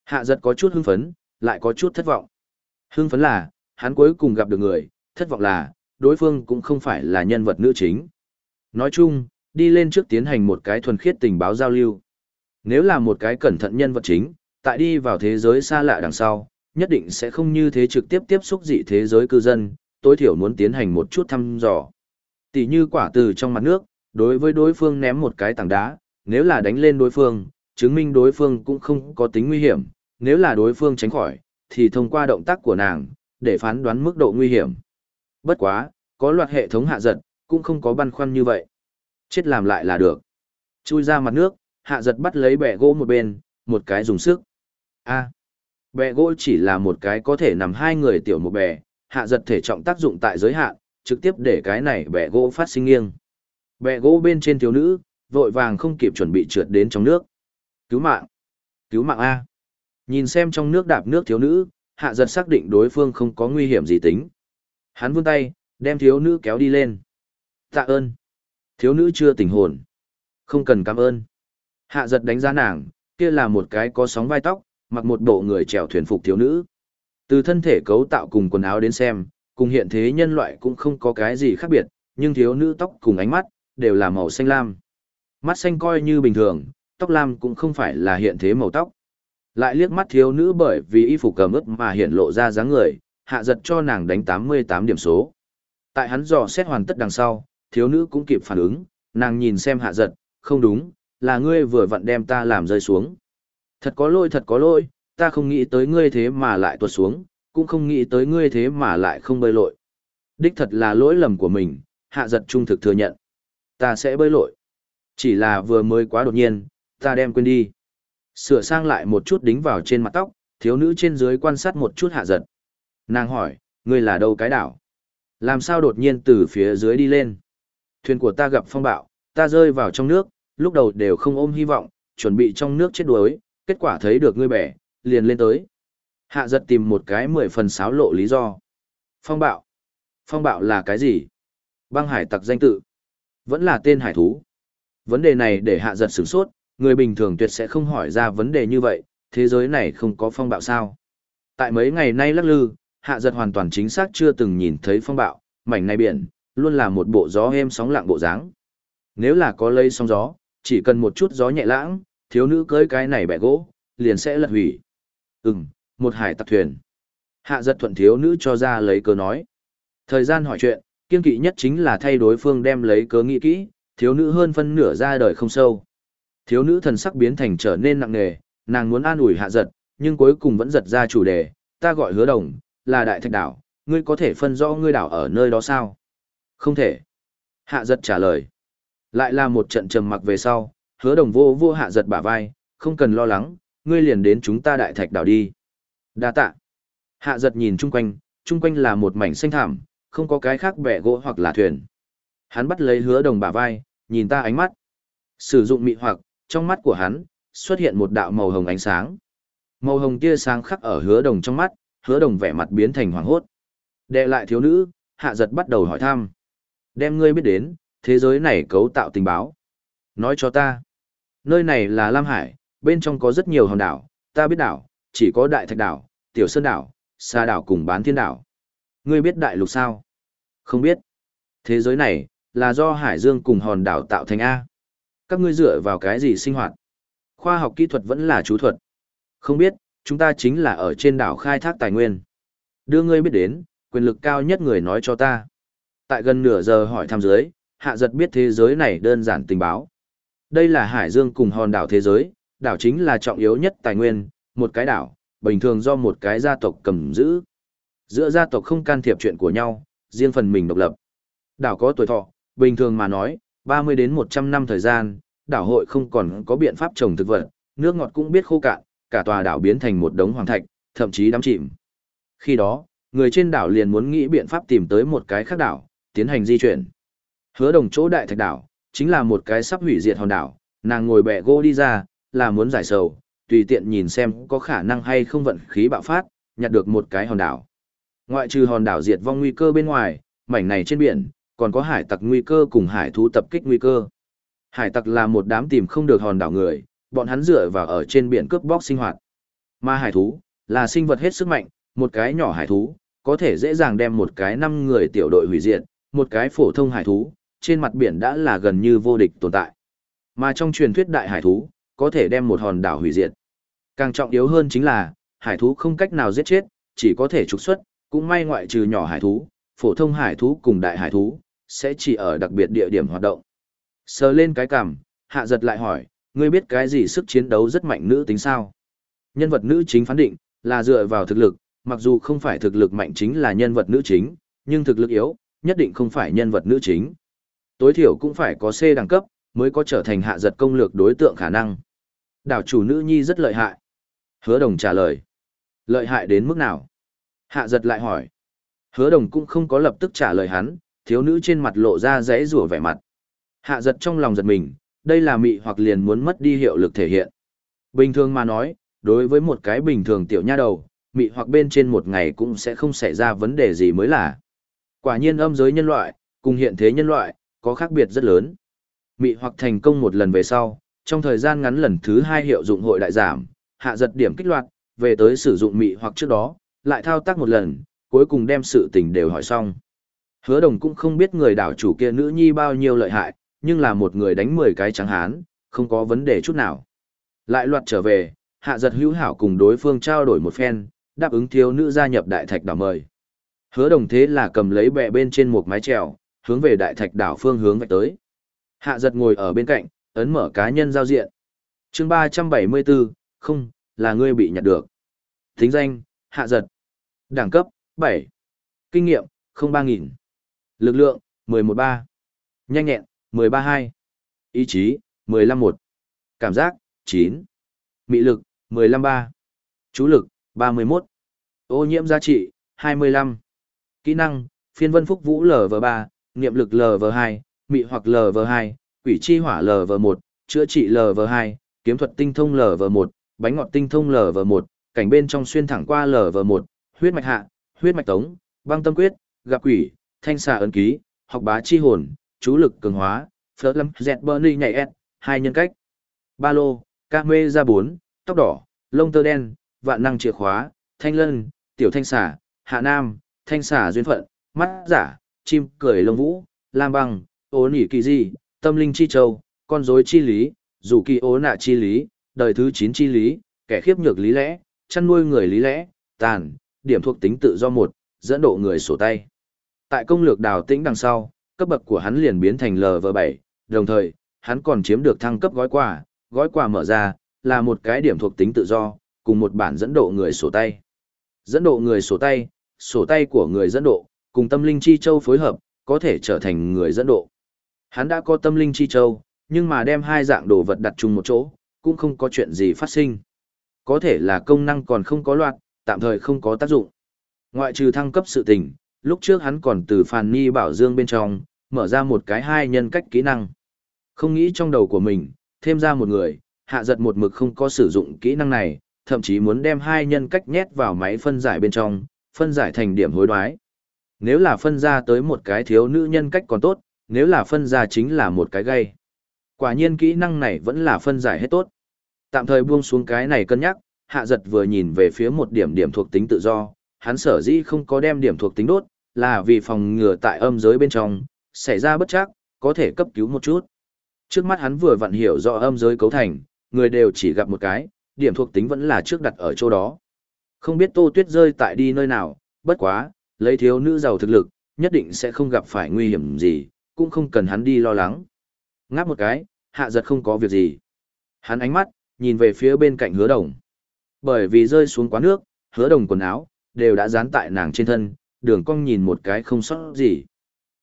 Hạ giật có chút hưng phấn, lại có chút thất vọng. Hưng phấn là, hắn cuối cùng gặp được người, thất vọng là, đối phương cũng không phải là nhân vật nữ chính. Nói chung, đi lên trước tiến hành một cái thuần khiết tình báo giao lưu. Nếu là một cái cẩn thận nhân vật chính, tại đi vào thế giới xa lạ đằng sau, nhất định sẽ không như thế trực tiếp tiếp xúc dị thế giới cư dân, tối thiểu muốn tiến hành một chút thăm dò. Tỷ như quả từ trong mặt nước, đối với đối phương ném một cái tảng đá, nếu là đánh lên đối phương, chứng minh đối phương cũng không có tính nguy hiểm, nếu là đối phương tránh khỏi, thì thông qua động tác của nàng, để phán đoán mức độ nguy hiểm. Bất quá, có loạt hệ thống hạ giật, cũng không có băn khoăn như vậy. Chết làm lại là được. Chui ra mặt nước, hạ giật bắt lấy bẻ gỗ một bên, một cái dùng sức. A. bẹ gỗ chỉ là một cái có thể nằm hai người tiểu một bè, hạ giật thể trọng tác dụng tại giới hạn, trực tiếp để cái này bẹ gỗ phát sinh nghiêng. Bẹ gỗ bên trên thiếu nữ, vội vàng không kịp chuẩn bị trượt đến trong nước. Cứu mạng! Cứu mạng A! Nhìn xem trong nước đạp nước thiếu nữ, hạ giật xác định đối phương không có nguy hiểm gì tính. Hắn vươn tay, đem thiếu nữ kéo đi lên. Tạ ơn! Thiếu nữ chưa tỉnh hồn. Không cần cảm ơn. Hạ giật đánh giá nàng, kia là một cái có sóng vai tóc, mặc một bộ người chèo thuyền phục thiếu nữ. Từ thân thể cấu tạo cùng quần áo đến xem, cùng hiện thế nhân loại cũng không có cái gì khác biệt, nhưng thiếu nữ tóc cùng ánh mắt, đều là màu xanh lam. Mắt xanh coi như bình thường, tóc lam cũng không phải là hiện thế màu tóc. Lại liếc mắt thiếu nữ bởi vì y phục cầm ướt mà hiện lộ ra dáng người, hạ giật cho nàng đánh 88 điểm số. Tại hắn dò xét hoàn tất đằng sau, thiếu nữ cũng kịp phản ứng, nàng nhìn xem hạ giật, không đúng, là ngươi vừa vặn đem ta làm rơi xuống. Thật có lỗi thật có lỗi, ta không nghĩ tới ngươi thế mà lại tuột xuống, cũng không nghĩ tới ngươi thế mà lại không bơi lội. Đích thật là lỗi lầm của mình, hạ giật trung thực thừa nhận. Ta sẽ bơi lội. Chỉ là vừa mới quá đột nhiên, ta đem quên đi. Sửa sang lại một chút đính vào trên mặt tóc, thiếu nữ trên dưới quan sát một chút hạ giật. Nàng hỏi, ngươi là đâu cái đảo? Làm sao đột nhiên từ phía dưới đi lên? Thuyền của ta gặp phong bạo, ta rơi vào trong nước, lúc đầu đều không ôm hy vọng, chuẩn bị trong nước chết đuối, kết quả thấy được ngươi bẻ, liền lên tới. Hạ giật tìm một cái mười phần sáo lộ lý do. Phong bạo. Phong bạo là cái gì? Băng hải tặc danh tự. Vẫn là tên hải thú. Vấn đề này để hạ giật sửng sốt, người bình thường tuyệt sẽ không hỏi ra vấn đề như vậy, thế giới này không có phong bạo sao. Tại mấy ngày nay lắc lư, hạ giật hoàn toàn chính xác chưa từng nhìn thấy phong bạo, mảnh này biển, luôn là một bộ gió êm sóng lặng bộ dáng. Nếu là có lây sóng gió, chỉ cần một chút gió nhẹ lãng, thiếu nữ cưới cái này bẻ gỗ, liền sẽ lật hủy. Ừm, một hải tặc thuyền. Hạ giật thuận thiếu nữ cho ra lấy cớ nói. Thời gian hỏi chuyện, kiên kỵ nhất chính là thay đối phương đem lấy cớ nghĩ kỹ, thiếu nữ hơn phân nửa ra đời không sâu. Thiếu nữ thần sắc biến thành trở nên nặng nề, nàng muốn an ủi hạ giật, nhưng cuối cùng vẫn giật ra chủ đề, ta gọi hứa đồng, là đại thạch đảo, ngươi có thể phân rõ ngươi đảo ở nơi đó sao? Không thể. Hạ giật trả lời. Lại là một trận trầm mặc về sau, hứa đồng vô vô hạ giật bả vai, không cần lo lắng, ngươi liền đến chúng ta đại thạch đảo đi. Đa tạ. Hạ giật nhìn chung quanh, chung quanh là một mảnh xanh thảm, không có cái khác bẻ gỗ hoặc là thuyền. Hắn bắt lấy hứa đồng bả vai, nhìn ta ánh mắt. Sử dụng mị hoặc, trong mắt của hắn, xuất hiện một đạo màu hồng ánh sáng. Màu hồng tia sáng khắc ở hứa đồng trong mắt, hứa đồng vẻ mặt biến thành hoàng hốt. Đệ lại thiếu nữ, hạ giật bắt đầu hỏi thăm. Đem ngươi biết đến, thế giới này cấu tạo tình báo. Nói cho ta. Nơi này là Lam Hải, bên trong có rất nhiều hòn đảo, ta biết đảo, chỉ có Đại Thạch Đảo, Tiểu Sơn Đảo, Sa Đảo cùng Bán Thiên Đảo. Ngươi biết đại lục sao? Không biết. Thế giới này, là do hải dương cùng hòn đảo tạo thành A. Các ngươi dựa vào cái gì sinh hoạt? Khoa học kỹ thuật vẫn là chú thuật. Không biết, chúng ta chính là ở trên đảo khai thác tài nguyên. Đưa ngươi biết đến, quyền lực cao nhất người nói cho ta. Tại gần nửa giờ hỏi thăm dưới, hạ giật biết thế giới này đơn giản tình báo. Đây là hải dương cùng hòn đảo thế giới, đảo chính là trọng yếu nhất tài nguyên, một cái đảo, bình thường do một cái gia tộc cầm giữ. Giữa gia tộc không can thiệp chuyện của nhau, riêng phần mình độc lập. Đảo có tuổi thọ, bình thường mà nói, 30 đến 100 năm thời gian, đảo hội không còn có biện pháp trồng thực vật, nước ngọt cũng biết khô cạn, cả tòa đảo biến thành một đống hoàng thạch, thậm chí đắm chìm. Khi đó, người trên đảo liền muốn nghĩ biện pháp tìm tới một cái khác đảo, tiến hành di chuyển. Hứa đồng chỗ đại thạch đảo, chính là một cái sắp hủy diệt hòn đảo, nàng ngồi bẹ gỗ đi ra, là muốn giải sầu, tùy tiện nhìn xem có khả năng hay không vận khí bạo phát, nhặt được một cái hòn đảo. Ngoại trừ hòn đảo diệt vong nguy cơ bên ngoài, mảnh này trên biển, còn có hải tặc nguy cơ cùng hải thú tập kích nguy cơ. Hải tặc là một đám tìm không được hòn đảo người, bọn hắn dựa vào ở trên biển cướp bóc sinh hoạt. Mà hải thú, là sinh vật hết sức mạnh, một cái nhỏ hải thú, có thể dễ dàng đem một cái năm người tiểu đội hủy diệt, một cái phổ thông hải thú, trên mặt biển đã là gần như vô địch tồn tại. Mà trong truyền thuyết đại hải thú, có thể đem một hòn đảo hủy diệt. Càng trọng yếu hơn chính là, hải thú không cách nào giết chết, chỉ có thể trục xuất, cũng may ngoại trừ nhỏ hải thú, phổ thông hải thú cùng đại hải thú, sẽ chỉ ở đặc biệt địa điểm hoạt động. Sờ lên cái cằm, hạ giật lại hỏi, ngươi biết cái gì sức chiến đấu rất mạnh nữ tính sao? Nhân vật nữ chính phán định, là dựa vào thực lực, mặc dù không phải thực lực mạnh chính là nhân vật nữ chính, nhưng thực lực yếu, nhất định không phải nhân vật nữ chính. Tối thiểu cũng phải có C đẳng cấp, mới có trở thành hạ giật công lược đối tượng khả năng. Đảo chủ nữ nhi rất lợi hại. Hứa đồng trả lời. Lợi hại đến mức nào? Hạ giật lại hỏi. Hứa đồng cũng không có lập tức trả lời hắn, thiếu nữ trên mặt lộ ra rẽ rủa vẻ mặt. Hạ giật trong lòng giật mình, đây là mị hoặc liền muốn mất đi hiệu lực thể hiện. Bình thường mà nói, đối với một cái bình thường tiểu nha đầu, mị hoặc bên trên một ngày cũng sẽ không xảy ra vấn đề gì mới là. Quả nhiên âm giới nhân loại, cùng hiện thế nhân loại, có khác biệt rất lớn. Mị hoặc thành công một lần về sau, trong thời gian ngắn lần thứ hai hiệu dụng hội đại giảm, hạ giật điểm kích loạt, về tới sử dụng mị hoặc trước đó, lại thao tác một lần, cuối cùng đem sự tình đều hỏi xong. Hứa đồng cũng không biết người đảo chủ kia nữ nhi bao nhiêu lợi hại, nhưng là một người đánh 10 cái trắng hán, không có vấn đề chút nào. Lại loạt trở về, hạ giật hữu hảo cùng đối phương trao đổi một phen, đáp ứng thiếu nữ gia nhập đại thạch đảo mời. Hứa đồng thế là cầm lấy bẹ bên trên một mái trèo, hướng về đại thạch đảo phương hướng vạch tới. Hạ giật ngồi ở bên cạnh, ấn mở cá nhân giao diện. chương 374, không, là ngươi bị nhặt được. Thính danh, hạ giật. Đẳng cấp, 7. Kinh nghiệm, 03000. Lực lượng, 113. Nhanh nhẹn, 132. Ý chí, 151. Cảm giác, 9. Mị lực, 153. Chú lực, 31. Ô nhiễm giá trị, 25. Kỹ năng, phiên vân phúc vũ LV3, niệm lực LV2, mị hoặc LV2, quỷ chi hỏa LV1, chữa trị LV2, kiếm thuật tinh thông LV1, bánh ngọt tinh thông LV1, cảnh bên trong xuyên thẳng qua LV1, huyết mạch hạ, huyết mạch tống, băng tâm quyết, gặp quỷ, thanh xà ấn ký, học bá chi hồn, chú lực cường hóa, phớt lâm dẹt bơ ni nhảy ép, hai nhân cách. Ba lô, ca mê ra bốn, tóc đỏ, lông tơ đen, vạn năng chìa khóa, thanh lân, tiểu thanh xà, hạ nam, thanh xà duyên phận, mắt giả, chim cười lông vũ, lam băng, ố nỉ kỳ di, tâm linh chi châu, con rối chi lý, dù kỳ ố nạ chi lý, đời thứ chín chi lý, kẻ khiếp nhược lý lẽ, chăn nuôi người lý lẽ, tàn, điểm thuộc tính tự do một, dẫn độ người sổ tay. Tại công lược đào tĩnh đằng sau, cấp bậc của hắn liền biến thành LV7, đồng thời, hắn còn chiếm được thăng cấp gói quà, gói quà mở ra, là một cái điểm thuộc tính tự do, cùng một bản dẫn độ người sổ tay. Dẫn độ người sổ tay, sổ tay của người dẫn độ, cùng tâm linh chi châu phối hợp, có thể trở thành người dẫn độ. Hắn đã có tâm linh chi châu, nhưng mà đem hai dạng đồ vật đặt chung một chỗ, cũng không có chuyện gì phát sinh. Có thể là công năng còn không có loạt, tạm thời không có tác dụng. Ngoại trừ thăng cấp sự tình, lúc trước hắn còn từ phàn ni bảo dương bên trong, mở ra một cái hai nhân cách kỹ năng. Không nghĩ trong đầu của mình, thêm ra một người, hạ giật một mực không có sử dụng kỹ năng này, thậm chí muốn đem hai nhân cách nhét vào máy phân giải bên trong, phân giải thành điểm hối đoái. Nếu là phân ra tới một cái thiếu nữ nhân cách còn tốt, nếu là phân ra chính là một cái gây. Quả nhiên kỹ năng này vẫn là phân giải hết tốt. Tạm thời buông xuống cái này cân nhắc, hạ giật vừa nhìn về phía một điểm điểm thuộc tính tự do, hắn sở dĩ không có đem điểm thuộc tính đốt, là vì phòng ngừa tại âm giới bên trong, xảy ra bất chắc, có thể cấp cứu một chút. Trước mắt hắn vừa vặn hiểu rõ âm giới cấu thành, người đều chỉ gặp một cái, điểm thuộc tính vẫn là trước đặt ở chỗ đó. Không biết tô tuyết rơi tại đi nơi nào, bất quá, lấy thiếu nữ giàu thực lực, nhất định sẽ không gặp phải nguy hiểm gì, cũng không cần hắn đi lo lắng. Ngáp một cái, hạ giật không có việc gì. Hắn ánh mắt, nhìn về phía bên cạnh hứa đồng. Bởi vì rơi xuống quá nước, hứa đồng quần áo, đều đã dán tại nàng trên thân, đường cong nhìn một cái không sót gì.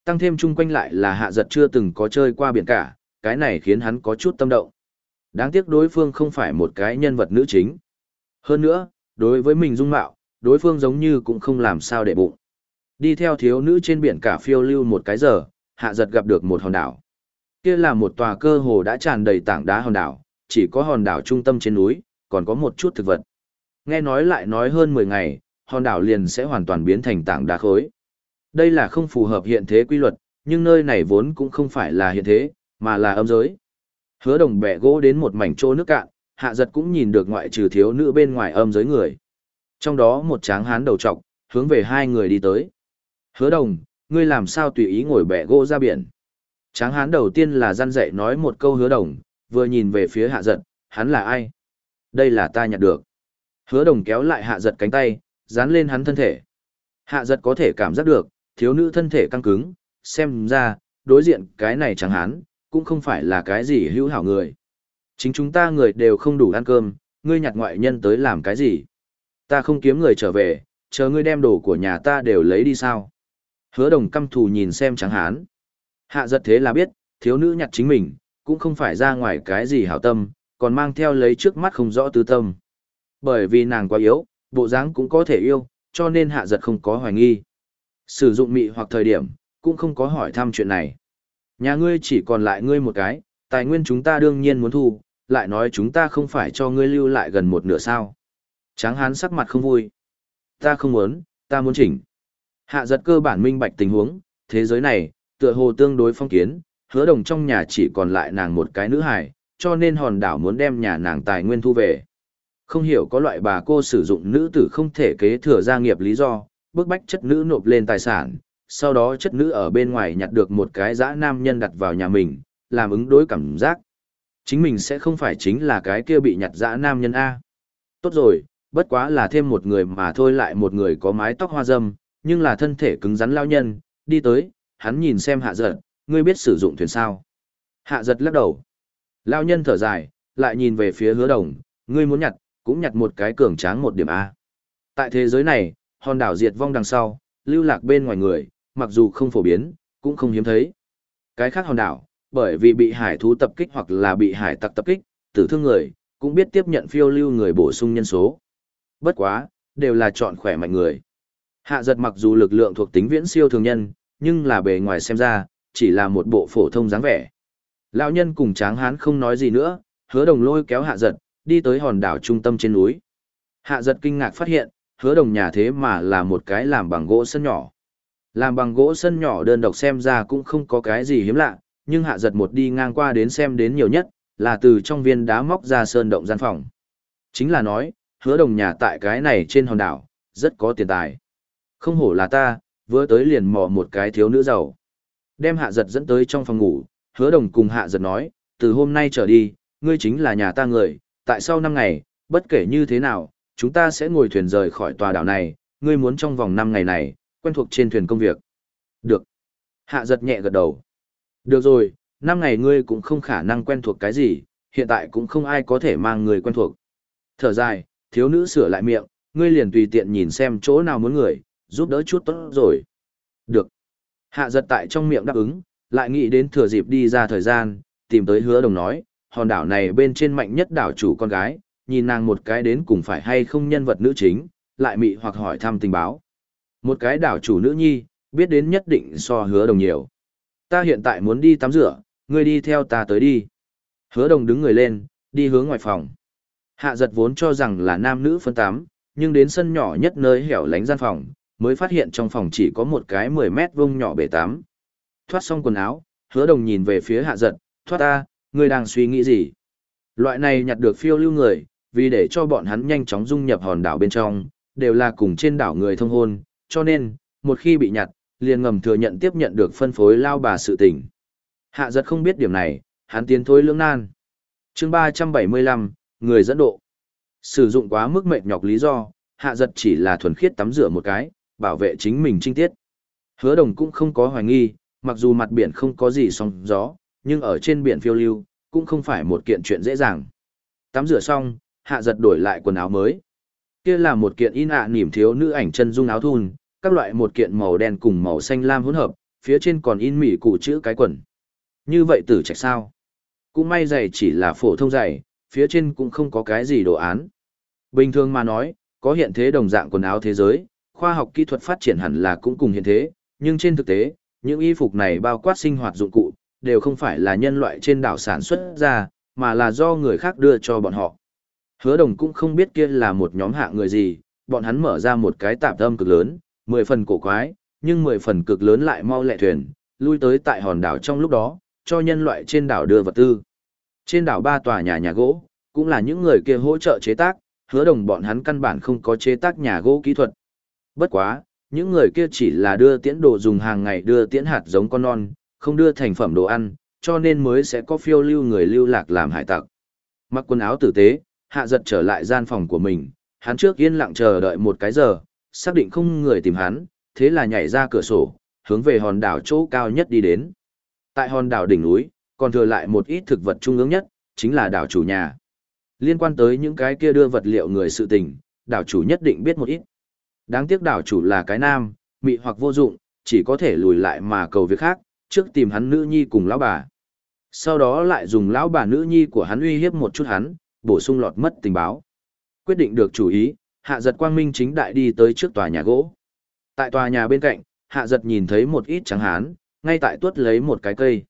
Tăng thêm chung quanh lại là hạ giật chưa từng có chơi qua biển cả, cái này khiến hắn có chút tâm động. Đáng tiếc đối phương không phải một cái nhân vật nữ chính. Hơn nữa, đối với mình dung mạo, đối phương giống như cũng không làm sao để bụng. Đi theo thiếu nữ trên biển cả phiêu lưu một cái giờ, hạ giật gặp được một hòn đảo. Kia là một tòa cơ hồ đã tràn đầy tảng đá hòn đảo, chỉ có hòn đảo trung tâm trên núi, còn có một chút thực vật. Nghe nói lại nói hơn 10 ngày, hòn đảo liền sẽ hoàn toàn biến thành tảng đá khối. Đây là không phù hợp hiện thế quy luật, nhưng nơi này vốn cũng không phải là hiện thế, mà là âm giới. Hứa đồng bẻ gỗ đến một mảnh trô nước cạn, hạ giật cũng nhìn được ngoại trừ thiếu nữ bên ngoài âm giới người. Trong đó một tráng hán đầu trọc, hướng về hai người đi tới. Hứa đồng, ngươi làm sao tùy ý ngồi bẻ gỗ ra biển. Tráng hán đầu tiên là gian dạy nói một câu hứa đồng, vừa nhìn về phía hạ giật, hắn là ai? Đây là ta nhặt được. Hứa đồng kéo lại hạ giật cánh tay, dán lên hắn thân thể. Hạ giật có thể cảm giác được, thiếu nữ thân thể căng cứng, xem ra, đối diện cái này chẳng hán, cũng không phải là cái gì hữu hảo người. Chính chúng ta người đều không đủ ăn cơm, ngươi nhặt ngoại nhân tới làm cái gì? Ta không kiếm người trở về, chờ ngươi đem đồ của nhà ta đều lấy đi sao? Hứa đồng căm thù nhìn xem Tráng hán. Hạ giật thế là biết, thiếu nữ nhặt chính mình, cũng không phải ra ngoài cái gì hảo tâm, còn mang theo lấy trước mắt không rõ tư tâm. Bởi vì nàng quá yếu, bộ dáng cũng có thể yêu, cho nên hạ giật không có hoài nghi. Sử dụng mị hoặc thời điểm, cũng không có hỏi thăm chuyện này. Nhà ngươi chỉ còn lại ngươi một cái, tài nguyên chúng ta đương nhiên muốn thu, lại nói chúng ta không phải cho ngươi lưu lại gần một nửa sao. Tráng hán sắc mặt không vui. Ta không muốn, ta muốn chỉnh. Hạ giật cơ bản minh bạch tình huống, thế giới này, tựa hồ tương đối phong kiến, hứa đồng trong nhà chỉ còn lại nàng một cái nữ hài, cho nên hòn đảo muốn đem nhà nàng tài nguyên thu về. Không hiểu có loại bà cô sử dụng nữ tử không thể kế thừa gia nghiệp lý do, bức bách chất nữ nộp lên tài sản, sau đó chất nữ ở bên ngoài nhặt được một cái dã nam nhân đặt vào nhà mình, làm ứng đối cảm giác. Chính mình sẽ không phải chính là cái kia bị nhặt dã nam nhân A. Tốt rồi, bất quá là thêm một người mà thôi lại một người có mái tóc hoa dâm, nhưng là thân thể cứng rắn lao nhân, đi tới, hắn nhìn xem hạ giật, ngươi biết sử dụng thuyền sao. Hạ giật lắc đầu. Lao nhân thở dài, lại nhìn về phía hứa đồng, ngươi muốn nhặt, cũng nhặt một cái cường tráng một điểm A. Tại thế giới này, hòn đảo diệt vong đằng sau, lưu lạc bên ngoài người, mặc dù không phổ biến, cũng không hiếm thấy. Cái khác hòn đảo, bởi vì bị hải thú tập kích hoặc là bị hải tặc tập kích, tử thương người, cũng biết tiếp nhận phiêu lưu người bổ sung nhân số. Bất quá, đều là chọn khỏe mạnh người. Hạ giật mặc dù lực lượng thuộc tính viễn siêu thường nhân, nhưng là bề ngoài xem ra, chỉ là một bộ phổ thông dáng vẻ. Lão nhân cùng tráng hán không nói gì nữa, hứa đồng lôi kéo hạ giật, đi tới hòn đảo trung tâm trên núi. Hạ giật kinh ngạc phát hiện, hứa đồng nhà thế mà là một cái làm bằng gỗ sân nhỏ. Làm bằng gỗ sân nhỏ đơn độc xem ra cũng không có cái gì hiếm lạ, nhưng hạ giật một đi ngang qua đến xem đến nhiều nhất, là từ trong viên đá móc ra sơn động gian phòng. Chính là nói, hứa đồng nhà tại cái này trên hòn đảo, rất có tiền tài. Không hổ là ta, vừa tới liền mò một cái thiếu nữ giàu. Đem hạ giật dẫn tới trong phòng ngủ, hứa đồng cùng hạ giật nói, từ hôm nay trở đi, ngươi chính là nhà ta người, tại sau năm ngày, bất kể như thế nào, chúng ta sẽ ngồi thuyền rời khỏi tòa đảo này, ngươi muốn trong vòng năm ngày này, quen thuộc trên thuyền công việc. Được. Hạ giật nhẹ gật đầu. Được rồi, năm ngày ngươi cũng không khả năng quen thuộc cái gì, hiện tại cũng không ai có thể mang người quen thuộc. Thở dài, thiếu nữ sửa lại miệng, ngươi liền tùy tiện nhìn xem chỗ nào muốn người, giúp đỡ chút tốt rồi. Được. Hạ giật tại trong miệng đáp ứng, lại nghĩ đến thừa dịp đi ra thời gian, tìm tới hứa đồng nói, hòn đảo này bên trên mạnh nhất đảo chủ con gái, nhìn nàng một cái đến cùng phải hay không nhân vật nữ chính, lại mị hoặc hỏi thăm tình báo. Một cái đảo chủ nữ nhi, biết đến nhất định so hứa đồng nhiều. Ta hiện tại muốn đi tắm rửa, ngươi đi theo ta tới đi. Hứa đồng đứng người lên, đi hướng ngoài phòng. Hạ giật vốn cho rằng là nam nữ phân tám nhưng đến sân nhỏ nhất nơi hẻo lánh gian phòng, mới phát hiện trong phòng chỉ có một cái 10 mét vuông nhỏ bể tắm. Thoát xong quần áo, hứa đồng nhìn về phía hạ giật, thoát ta, ngươi đang suy nghĩ gì? Loại này nhặt được phiêu lưu người, vì để cho bọn hắn nhanh chóng dung nhập hòn đảo bên trong, đều là cùng trên đảo người thông hôn, cho nên, một khi bị nhặt, liền ngầm thừa nhận tiếp nhận được phân phối lao bà sự tình. Hạ giật không biết điểm này, hắn tiến thối lưỡng nan. chương 375, người dẫn độ. Sử dụng quá mức mệt nhọc lý do, hạ giật chỉ là thuần khiết tắm rửa một cái, bảo vệ chính mình trinh tiết. Hứa đồng cũng không có hoài nghi, mặc dù mặt biển không có gì sóng gió, nhưng ở trên biển phiêu lưu, cũng không phải một kiện chuyện dễ dàng. Tắm rửa xong, hạ giật đổi lại quần áo mới. Kia là một kiện in ạ à nỉm thiếu nữ ảnh chân dung áo thun, các loại một kiện màu đen cùng màu xanh lam hỗn hợp, phía trên còn in mỉ cụ chữ cái quần. Như vậy tử trạch sao? Cũng may giày chỉ là phổ thông giày, phía trên cũng không có cái gì đồ án. Bình thường mà nói, có hiện thế đồng dạng quần áo thế giới, khoa học kỹ thuật phát triển hẳn là cũng cùng hiện thế, nhưng trên thực tế, những y phục này bao quát sinh hoạt dụng cụ, đều không phải là nhân loại trên đảo sản xuất ra, mà là do người khác đưa cho bọn họ. Hứa đồng cũng không biết kia là một nhóm hạ người gì, bọn hắn mở ra một cái tạp âm cực lớn, mười phần cổ quái, nhưng mười phần cực lớn lại mau lẹ thuyền, lui tới tại hòn đảo trong lúc đó, cho nhân loại trên đảo đưa vật tư. Trên đảo ba tòa nhà nhà gỗ, cũng là những người kia hỗ trợ chế tác, hứa đồng bọn hắn căn bản không có chế tác nhà gỗ kỹ thuật. Bất quá, những người kia chỉ là đưa tiễn đồ dùng hàng ngày đưa tiễn hạt giống con non, không đưa thành phẩm đồ ăn, cho nên mới sẽ có phiêu lưu người lưu lạc làm hải tặc. Mặc quần áo tử tế, hạ giật trở lại gian phòng của mình, hắn trước yên lặng chờ đợi một cái giờ, xác định không người tìm hắn, thế là nhảy ra cửa sổ, hướng về hòn đảo chỗ cao nhất đi đến. Tại hòn đảo đỉnh núi, còn thừa lại một ít thực vật trung ương nhất, chính là đảo chủ nhà. Liên quan tới những cái kia đưa vật liệu người sự tình, đảo chủ nhất định biết một ít. Đáng tiếc đảo chủ là cái nam, mị hoặc vô dụng, chỉ có thể lùi lại mà cầu việc khác, trước tìm hắn nữ nhi cùng lão bà. Sau đó lại dùng lão bà nữ nhi của hắn uy hiếp một chút hắn, bổ sung lọt mất tình báo. Quyết định được chủ ý, hạ giật quang minh chính đại đi tới trước tòa nhà gỗ. Tại tòa nhà bên cạnh, hạ giật nhìn thấy một ít trắng hán, ngay tại tuốt lấy một cái cây.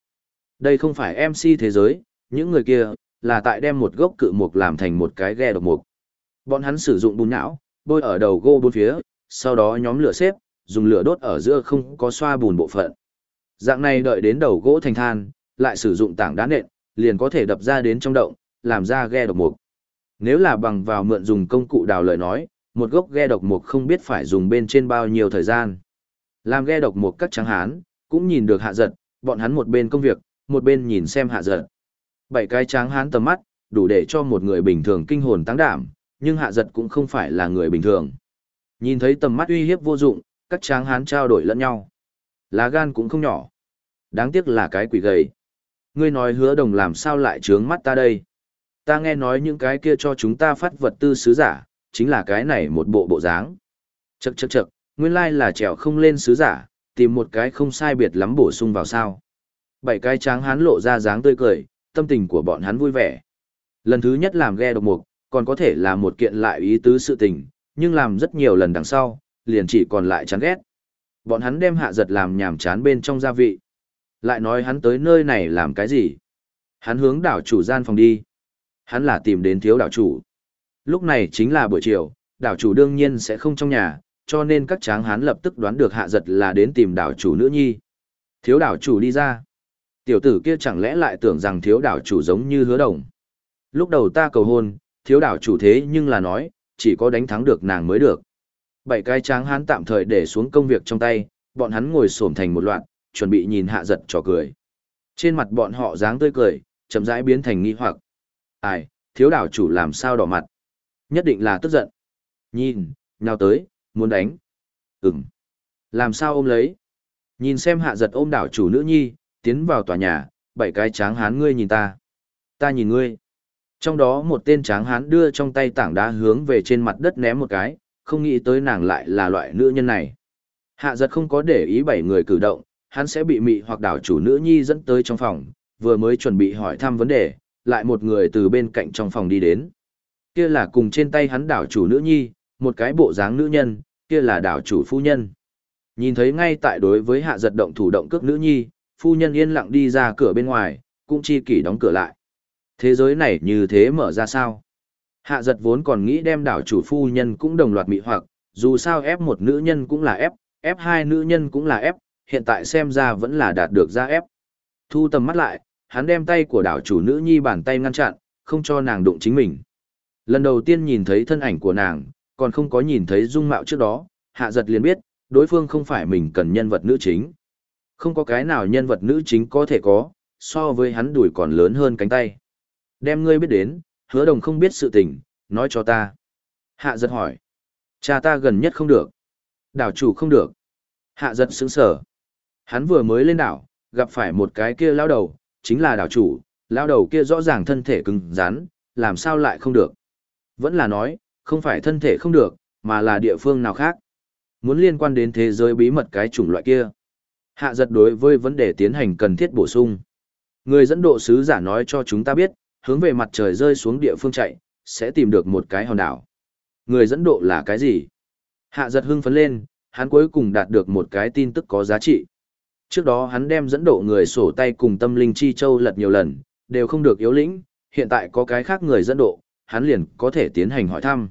Đây không phải MC thế giới, những người kia, là tại đem một gốc cự mục làm thành một cái ghe độc mục. Bọn hắn sử dụng bùn não, bôi ở đầu gỗ bốn phía, sau đó nhóm lửa xếp, dùng lửa đốt ở giữa không có xoa bùn bộ phận. Dạng này đợi đến đầu gỗ thành than, lại sử dụng tảng đá nện, liền có thể đập ra đến trong động, làm ra ghe độc mục. Nếu là bằng vào mượn dùng công cụ đào lời nói, một gốc ghe độc mục không biết phải dùng bên trên bao nhiêu thời gian. Làm ghe độc mục các trắng hán, cũng nhìn được hạ giật, bọn hắn một bên công việc, một bên nhìn xem hạ giật. Bảy cái tráng hán tầm mắt, đủ để cho một người bình thường kinh hồn tăng đảm, nhưng hạ giật cũng không phải là người bình thường. Nhìn thấy tầm mắt uy hiếp vô dụng, các tráng hán trao đổi lẫn nhau. Lá gan cũng không nhỏ. Đáng tiếc là cái quỷ gầy. Ngươi nói hứa đồng làm sao lại trướng mắt ta đây. Ta nghe nói những cái kia cho chúng ta phát vật tư sứ giả, chính là cái này một bộ bộ dáng. Chậc chậc chậc, nguyên lai là trèo không lên sứ giả, tìm một cái không sai biệt lắm bổ sung vào sao. Bảy cái tráng hán lộ ra dáng tươi cười, tâm tình của bọn hắn vui vẻ. Lần thứ nhất làm ghe độc mục, còn có thể là một kiện lại ý tứ sự tình, nhưng làm rất nhiều lần đằng sau, liền chỉ còn lại chán ghét. Bọn hắn đem hạ giật làm nhảm chán bên trong gia vị. Lại nói hắn tới nơi này làm cái gì? Hắn hướng đảo chủ gian phòng đi. Hắn là tìm đến thiếu đảo chủ. Lúc này chính là buổi chiều, đảo chủ đương nhiên sẽ không trong nhà, cho nên các tráng hắn lập tức đoán được hạ giật là đến tìm đảo chủ nữ nhi. Thiếu đảo chủ đi ra. Tiểu tử kia chẳng lẽ lại tưởng rằng thiếu đảo chủ giống như hứa đồng. Lúc đầu ta cầu hôn, thiếu đảo chủ thế nhưng là nói, chỉ có đánh thắng được nàng mới được. Bảy cái tráng hán tạm thời để xuống công việc trong tay, bọn hắn ngồi xổm thành một loạt, chuẩn bị nhìn hạ giật trò cười. Trên mặt bọn họ dáng tươi cười, chậm rãi biến thành nghi hoặc. Ai, thiếu đảo chủ làm sao đỏ mặt? Nhất định là tức giận. Nhìn, nhào tới, muốn đánh. Ừm. Làm sao ôm lấy? Nhìn xem hạ giật ôm đảo chủ nữ nhi, tiến vào tòa nhà, bảy cái tráng hán ngươi nhìn ta. Ta nhìn ngươi. Trong đó một tên tráng hán đưa trong tay tảng đá hướng về trên mặt đất ném một cái, không nghĩ tới nàng lại là loại nữ nhân này. Hạ giật không có để ý bảy người cử động, hắn sẽ bị mị hoặc đảo chủ nữ nhi dẫn tới trong phòng, vừa mới chuẩn bị hỏi thăm vấn đề, lại một người từ bên cạnh trong phòng đi đến. Kia là cùng trên tay hắn đảo chủ nữ nhi, một cái bộ dáng nữ nhân, kia là đảo chủ phu nhân. Nhìn thấy ngay tại đối với hạ giật động thủ động cước nữ nhi, phu nhân yên lặng đi ra cửa bên ngoài, cũng chi kỷ đóng cửa lại. Thế giới này như thế mở ra sao? Hạ giật vốn còn nghĩ đem đảo chủ phu nhân cũng đồng loạt mị hoặc, dù sao ép một nữ nhân cũng là ép, ép hai nữ nhân cũng là ép, hiện tại xem ra vẫn là đạt được ra ép. Thu tầm mắt lại, hắn đem tay của đảo chủ nữ nhi bàn tay ngăn chặn, không cho nàng đụng chính mình. Lần đầu tiên nhìn thấy thân ảnh của nàng, còn không có nhìn thấy dung mạo trước đó, hạ giật liền biết, đối phương không phải mình cần nhân vật nữ chính. Không có cái nào nhân vật nữ chính có thể có, so với hắn đuổi còn lớn hơn cánh tay. Đem ngươi biết đến, hứa đồng không biết sự tình, nói cho ta. Hạ giật hỏi. Cha ta gần nhất không được. Đảo chủ không được. Hạ giật sững sở. Hắn vừa mới lên đảo, gặp phải một cái kia lao đầu, chính là đảo chủ, lao đầu kia rõ ràng thân thể cứng rắn, làm sao lại không được. Vẫn là nói, không phải thân thể không được, mà là địa phương nào khác. Muốn liên quan đến thế giới bí mật cái chủng loại kia. Hạ giật đối với vấn đề tiến hành cần thiết bổ sung. Người dẫn độ sứ giả nói cho chúng ta biết, hướng về mặt trời rơi xuống địa phương chạy, sẽ tìm được một cái hòn đảo. Người dẫn độ là cái gì? Hạ giật hưng phấn lên, hắn cuối cùng đạt được một cái tin tức có giá trị. Trước đó hắn đem dẫn độ người sổ tay cùng tâm linh chi châu lật nhiều lần, đều không được yếu lĩnh, hiện tại có cái khác người dẫn độ, hắn liền có thể tiến hành hỏi thăm.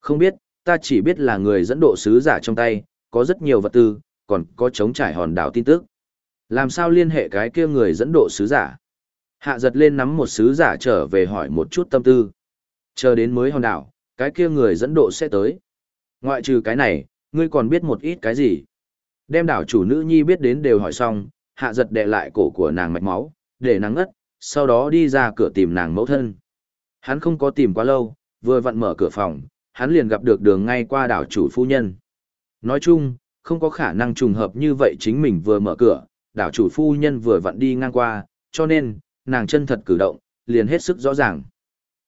Không biết, ta chỉ biết là người dẫn độ sứ giả trong tay, có rất nhiều vật tư, còn có chống trải hòn đảo tin tức. Làm sao liên hệ cái kia người dẫn độ sứ giả? Hạ giật lên nắm một sứ giả trở về hỏi một chút tâm tư. Chờ đến mới hòn đảo, cái kia người dẫn độ sẽ tới. Ngoại trừ cái này, ngươi còn biết một ít cái gì? Đem đảo chủ nữ nhi biết đến đều hỏi xong, hạ giật đè lại cổ của nàng mạch máu, để nàng ngất, sau đó đi ra cửa tìm nàng mẫu thân. Hắn không có tìm quá lâu, vừa vặn mở cửa phòng, hắn liền gặp được đường ngay qua đảo chủ phu nhân. Nói chung, không có khả năng trùng hợp như vậy chính mình vừa mở cửa, đảo chủ phu nhân vừa vặn đi ngang qua, cho nên, nàng chân thật cử động, liền hết sức rõ ràng.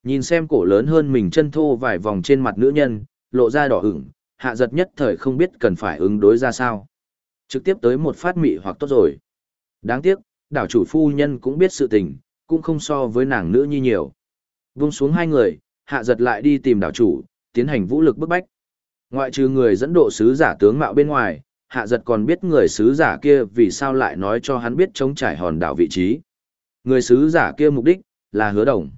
Nhìn xem cổ lớn hơn mình chân thô vài vòng trên mặt nữ nhân, lộ ra đỏ ửng, hạ giật nhất thời không biết cần phải ứng đối ra sao. Trực tiếp tới một phát mị hoặc tốt rồi. Đáng tiếc, đảo chủ phu nhân cũng biết sự tình, cũng không so với nàng nữ nhi nhiều. Vung xuống hai người, hạ giật lại đi tìm đảo chủ, tiến hành vũ lực bức bách. Ngoại trừ người dẫn độ sứ giả tướng mạo bên ngoài, hạ giật còn biết người sứ giả kia vì sao lại nói cho hắn biết chống trải hòn đảo vị trí. Người sứ giả kia mục đích, là hứa đồng.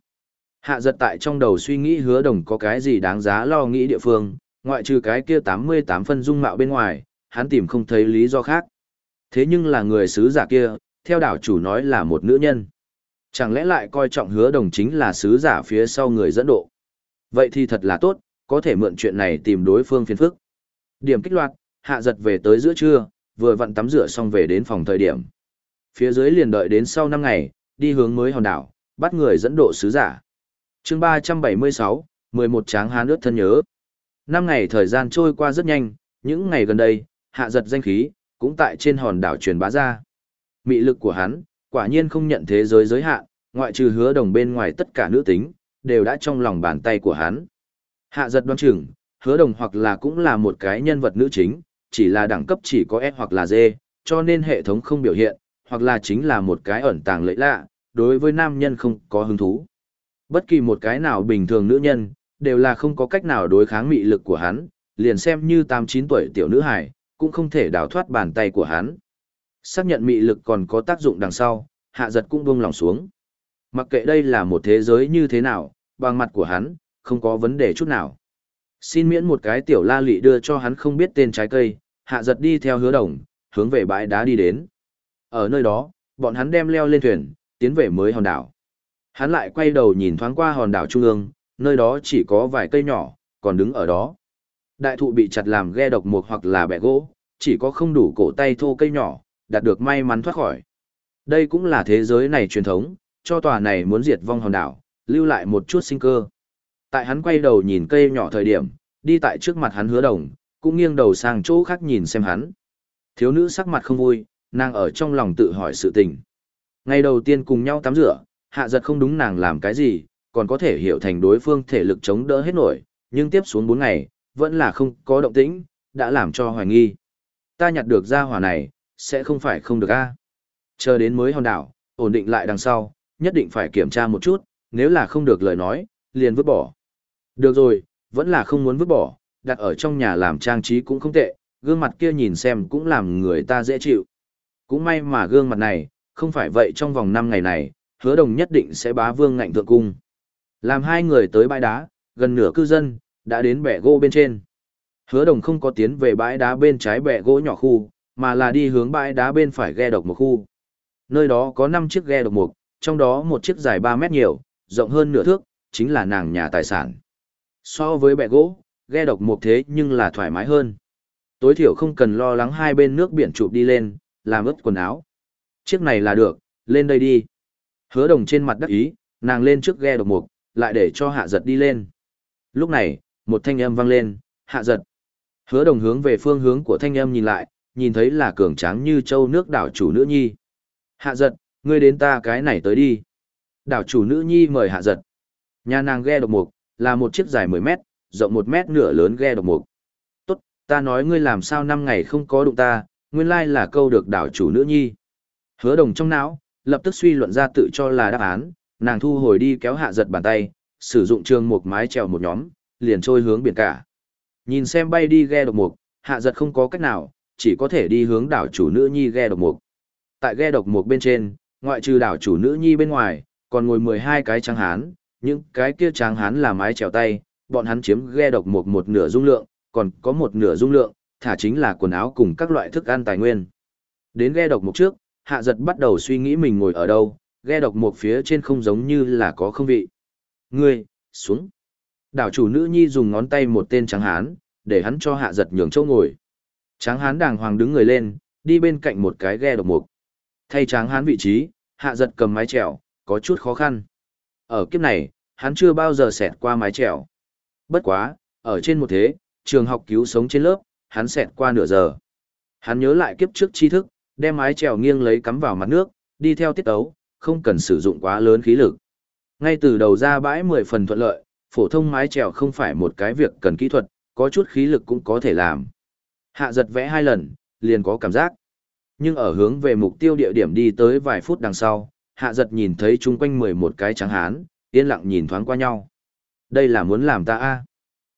Hạ giật tại trong đầu suy nghĩ hứa đồng có cái gì đáng giá lo nghĩ địa phương, ngoại trừ cái kia 88 phân dung mạo bên ngoài, hắn tìm không thấy lý do khác. Thế nhưng là người sứ giả kia, theo đảo chủ nói là một nữ nhân. Chẳng lẽ lại coi trọng hứa đồng chính là sứ giả phía sau người dẫn độ. Vậy thì thật là tốt, có thể mượn chuyện này tìm đối phương phiền phức. Điểm kích loạt, hạ giật về tới giữa trưa, vừa vặn tắm rửa xong về đến phòng thời điểm. Phía dưới liền đợi đến sau 5 ngày, đi hướng mới hòn đảo, bắt người dẫn độ sứ giả. chương 376, 11 tráng hán ướt thân nhớ. Năm ngày thời gian trôi qua rất nhanh, những ngày gần đây, hạ giật danh khí, cũng tại trên hòn đảo truyền bá ra. Mị lực của hắn, quả nhiên không nhận thế giới giới hạn, ngoại trừ hứa đồng bên ngoài tất cả nữ tính, đều đã trong lòng bàn tay của hắn. Hạ giật đoan chừng, hứa đồng hoặc là cũng là một cái nhân vật nữ chính, chỉ là đẳng cấp chỉ có S hoặc là D, cho nên hệ thống không biểu hiện, hoặc là chính là một cái ẩn tàng lợi lạ, đối với nam nhân không có hứng thú. Bất kỳ một cái nào bình thường nữ nhân, đều là không có cách nào đối kháng mị lực của hắn, liền xem như 8-9 tuổi tiểu nữ hài, cũng không thể đào thoát bàn tay của hắn. Xác nhận mị lực còn có tác dụng đằng sau, hạ giật cũng buông lòng xuống. Mặc kệ đây là một thế giới như thế nào, bằng mặt của hắn, không có vấn đề chút nào. Xin miễn một cái tiểu la lị đưa cho hắn không biết tên trái cây, hạ giật đi theo hứa đồng, hướng về bãi đá đi đến. Ở nơi đó, bọn hắn đem leo lên thuyền, tiến về mới hòn đảo. Hắn lại quay đầu nhìn thoáng qua hòn đảo trung ương, nơi đó chỉ có vài cây nhỏ, còn đứng ở đó. Đại thụ bị chặt làm ghe độc mục hoặc là bẻ gỗ, chỉ có không đủ cổ tay thô cây nhỏ, đạt được may mắn thoát khỏi. Đây cũng là thế giới này truyền thống, cho tòa này muốn diệt vong hòn đảo, lưu lại một chút sinh cơ. Tại hắn quay đầu nhìn cây nhỏ thời điểm, đi tại trước mặt hắn hứa đồng, cũng nghiêng đầu sang chỗ khác nhìn xem hắn. Thiếu nữ sắc mặt không vui, nàng ở trong lòng tự hỏi sự tình. Ngày đầu tiên cùng nhau tắm rửa, hạ giật không đúng nàng làm cái gì, còn có thể hiểu thành đối phương thể lực chống đỡ hết nổi, nhưng tiếp xuống 4 ngày, vẫn là không có động tĩnh, đã làm cho hoài nghi. Ta nhặt được ra hỏa này, sẽ không phải không được a Chờ đến mới hòn đảo, ổn định lại đằng sau, nhất định phải kiểm tra một chút, nếu là không được lời nói, liền vứt bỏ. Được rồi, vẫn là không muốn vứt bỏ, đặt ở trong nhà làm trang trí cũng không tệ, gương mặt kia nhìn xem cũng làm người ta dễ chịu. Cũng may mà gương mặt này, không phải vậy trong vòng 5 ngày này, hứa đồng nhất định sẽ bá vương ngạnh thượng cung. Làm hai người tới bãi đá, gần nửa cư dân, đã đến bẻ gỗ bên trên. Hứa đồng không có tiến về bãi đá bên trái bẻ gỗ nhỏ khu, mà là đi hướng bãi đá bên phải ghe độc một khu. Nơi đó có 5 chiếc ghe độc mục, trong đó một chiếc dài 3 mét nhiều, rộng hơn nửa thước, chính là nàng nhà tài sản. So với bẻ gỗ, ghe độc mục thế nhưng là thoải mái hơn. Tối thiểu không cần lo lắng hai bên nước biển chụp đi lên, làm ướt quần áo. Chiếc này là được, lên đây đi. Hứa đồng trên mặt đắc ý, nàng lên trước ghe độc mục, lại để cho hạ giật đi lên. Lúc này, một thanh âm vang lên, hạ giật. Hứa đồng hướng về phương hướng của thanh âm nhìn lại, nhìn thấy là cường tráng như châu nước đảo chủ nữ nhi. Hạ giật, ngươi đến ta cái này tới đi. Đảo chủ nữ nhi mời hạ giật. Nhà nàng ghe độc mục, là một chiếc dài 10 mét, rộng 1 mét nửa lớn ghe độc mục. Tốt, ta nói ngươi làm sao năm ngày không có đụng ta, nguyên lai là câu được đảo chủ nữ nhi. Hứa đồng trong não, lập tức suy luận ra tự cho là đáp án, nàng thu hồi đi kéo hạ giật bàn tay, sử dụng trường một mái trèo một nhóm, liền trôi hướng biển cả. Nhìn xem bay đi ghe độc mục, hạ giật không có cách nào, chỉ có thể đi hướng đảo chủ nữ nhi ghe độc mục. Tại ghe độc mục bên trên, ngoại trừ đảo chủ nữ nhi bên ngoài, còn ngồi 12 cái tráng hán, những cái kia tráng hán là mái trèo tay, bọn hắn chiếm ghe độc mục một nửa dung lượng, còn có một nửa dung lượng, thả chính là quần áo cùng các loại thức ăn tài nguyên. Đến ghe độc mục trước, hạ giật bắt đầu suy nghĩ mình ngồi ở đâu, ghe độc mục phía trên không giống như là có không vị. Ngươi, xuống. Đảo chủ nữ nhi dùng ngón tay một tên tráng hán, để hắn cho hạ giật nhường chỗ ngồi. Tráng hán đàng hoàng đứng người lên, đi bên cạnh một cái ghe độc mục. Thay tráng hán vị trí, hạ giật cầm mái chèo, có chút khó khăn. Ở kiếp này, hắn chưa bao giờ xẹt qua mái chèo. Bất quá, ở trên một thế, trường học cứu sống trên lớp, hắn xẹt qua nửa giờ. Hắn nhớ lại kiếp trước tri thức, đem mái chèo nghiêng lấy cắm vào mặt nước, đi theo tiết tấu, không cần sử dụng quá lớn khí lực. Ngay từ đầu ra bãi 10 phần thuận lợi, phổ thông mái chèo không phải một cái việc cần kỹ thuật, có chút khí lực cũng có thể làm. Hạ giật vẽ hai lần, liền có cảm giác. Nhưng ở hướng về mục tiêu địa điểm đi tới vài phút đằng sau, hạ giật nhìn thấy chung quanh 11 cái trắng hán, yên lặng nhìn thoáng qua nhau. Đây là muốn làm ta a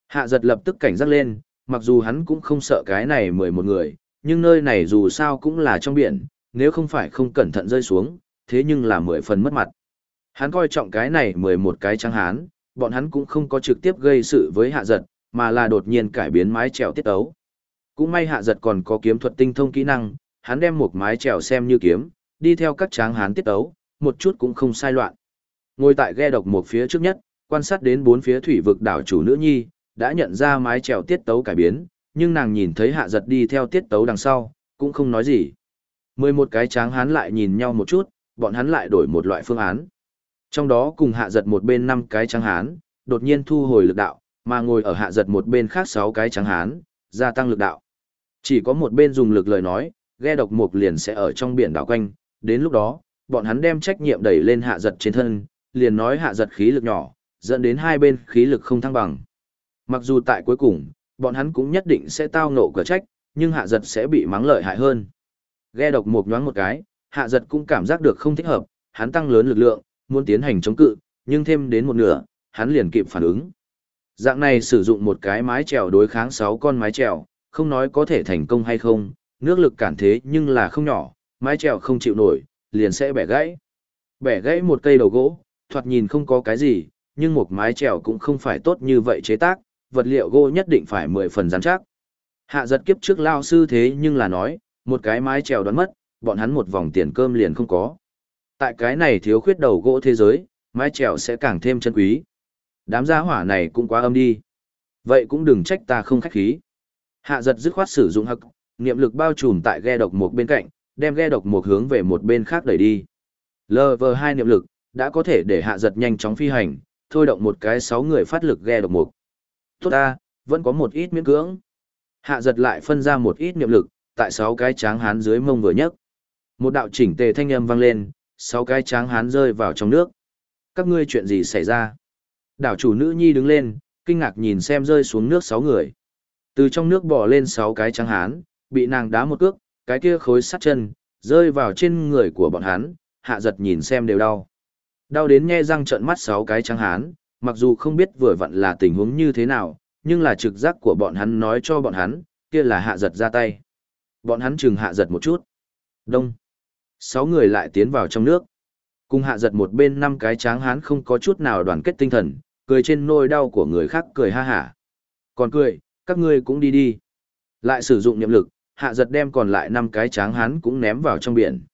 Hạ giật lập tức cảnh giác lên, mặc dù hắn cũng không sợ cái này 11 người, nhưng nơi này dù sao cũng là trong biển, nếu không phải không cẩn thận rơi xuống, thế nhưng là 10 phần mất mặt. Hắn coi trọng cái này 11 cái trắng hán, bọn hắn cũng không có trực tiếp gây sự với hạ giật, mà là đột nhiên cải biến mái trèo tiết ấu. Cũng may hạ giật còn có kiếm thuật tinh thông kỹ năng, hắn đem một mái trèo xem như kiếm, đi theo các tráng hán tiết ấu, một chút cũng không sai loạn. Ngồi tại ghe độc một phía trước nhất, quan sát đến bốn phía thủy vực đảo chủ nữ nhi, đã nhận ra mái trèo tiết tấu cải biến, nhưng nàng nhìn thấy hạ giật đi theo tiết tấu đằng sau, cũng không nói gì. Mười một cái tráng hán lại nhìn nhau một chút, bọn hắn lại đổi một loại phương án. Trong đó cùng hạ giật một bên năm cái tráng hán, đột nhiên thu hồi lực đạo, mà ngồi ở hạ giật một bên khác sáu cái tráng hán, gia tăng lực đạo. Chỉ có một bên dùng lực lời nói, ghe độc mục liền sẽ ở trong biển đảo quanh, đến lúc đó, bọn hắn đem trách nhiệm đẩy lên hạ giật trên thân, liền nói hạ giật khí lực nhỏ, dẫn đến hai bên khí lực không thăng bằng. Mặc dù tại cuối cùng, bọn hắn cũng nhất định sẽ tao nộ cửa trách, nhưng hạ giật sẽ bị mắng lợi hại hơn. Ghe độc một nhoáng một cái, hạ giật cũng cảm giác được không thích hợp, hắn tăng lớn lực lượng, muốn tiến hành chống cự, nhưng thêm đến một nửa, hắn liền kịp phản ứng. Dạng này sử dụng một cái mái chèo đối kháng 6 con mái chèo, không nói có thể thành công hay không, nước lực cản thế nhưng là không nhỏ, mái chèo không chịu nổi, liền sẽ bẻ gãy. Bẻ gãy một cây đầu gỗ, thoạt nhìn không có cái gì, nhưng một mái chèo cũng không phải tốt như vậy chế tác, vật liệu gỗ nhất định phải 10 phần rắn chắc. Hạ giật kiếp trước lao sư thế nhưng là nói, một cái mái trèo đoán mất, bọn hắn một vòng tiền cơm liền không có. Tại cái này thiếu khuyết đầu gỗ thế giới, mái trèo sẽ càng thêm chân quý. Đám gia hỏa này cũng quá âm đi. Vậy cũng đừng trách ta không khách khí. Hạ giật dứt khoát sử dụng hậc, niệm lực bao trùm tại ghe độc một bên cạnh, đem ghe độc một hướng về một bên khác đẩy đi. LV2 niệm lực, đã có thể để hạ giật nhanh chóng phi hành, thôi động một cái sáu người phát lực ghe độc một. Tốt ta, vẫn có một ít miễn cưỡng. Hạ giật lại phân ra một ít niệm lực, tại sáu cái tráng hán dưới mông vừa nhất. Một đạo chỉnh tề thanh âm vang lên, sáu cái tráng hán rơi vào trong nước. Các ngươi chuyện gì xảy ra? Đảo chủ nữ nhi đứng lên, kinh ngạc nhìn xem rơi xuống nước sáu người. Từ trong nước bò lên sáu cái tráng hán, bị nàng đá một cước, cái kia khối sắt chân, rơi vào trên người của bọn hắn, hạ giật nhìn xem đều đau. Đau đến nhe răng trợn mắt sáu cái tráng hán, mặc dù không biết vừa vặn là tình huống như thế nào, nhưng là trực giác của bọn hắn nói cho bọn hắn, kia là hạ giật ra tay. Bọn hắn chừng hạ giật một chút. Đông. Sáu người lại tiến vào trong nước. Cùng hạ giật một bên năm cái tráng hán không có chút nào đoàn kết tinh thần, cười trên nôi đau của người khác cười ha hả. Còn cười, các ngươi cũng đi đi. Lại sử dụng niệm lực, hạ giật đem còn lại năm cái tráng hán cũng ném vào trong biển.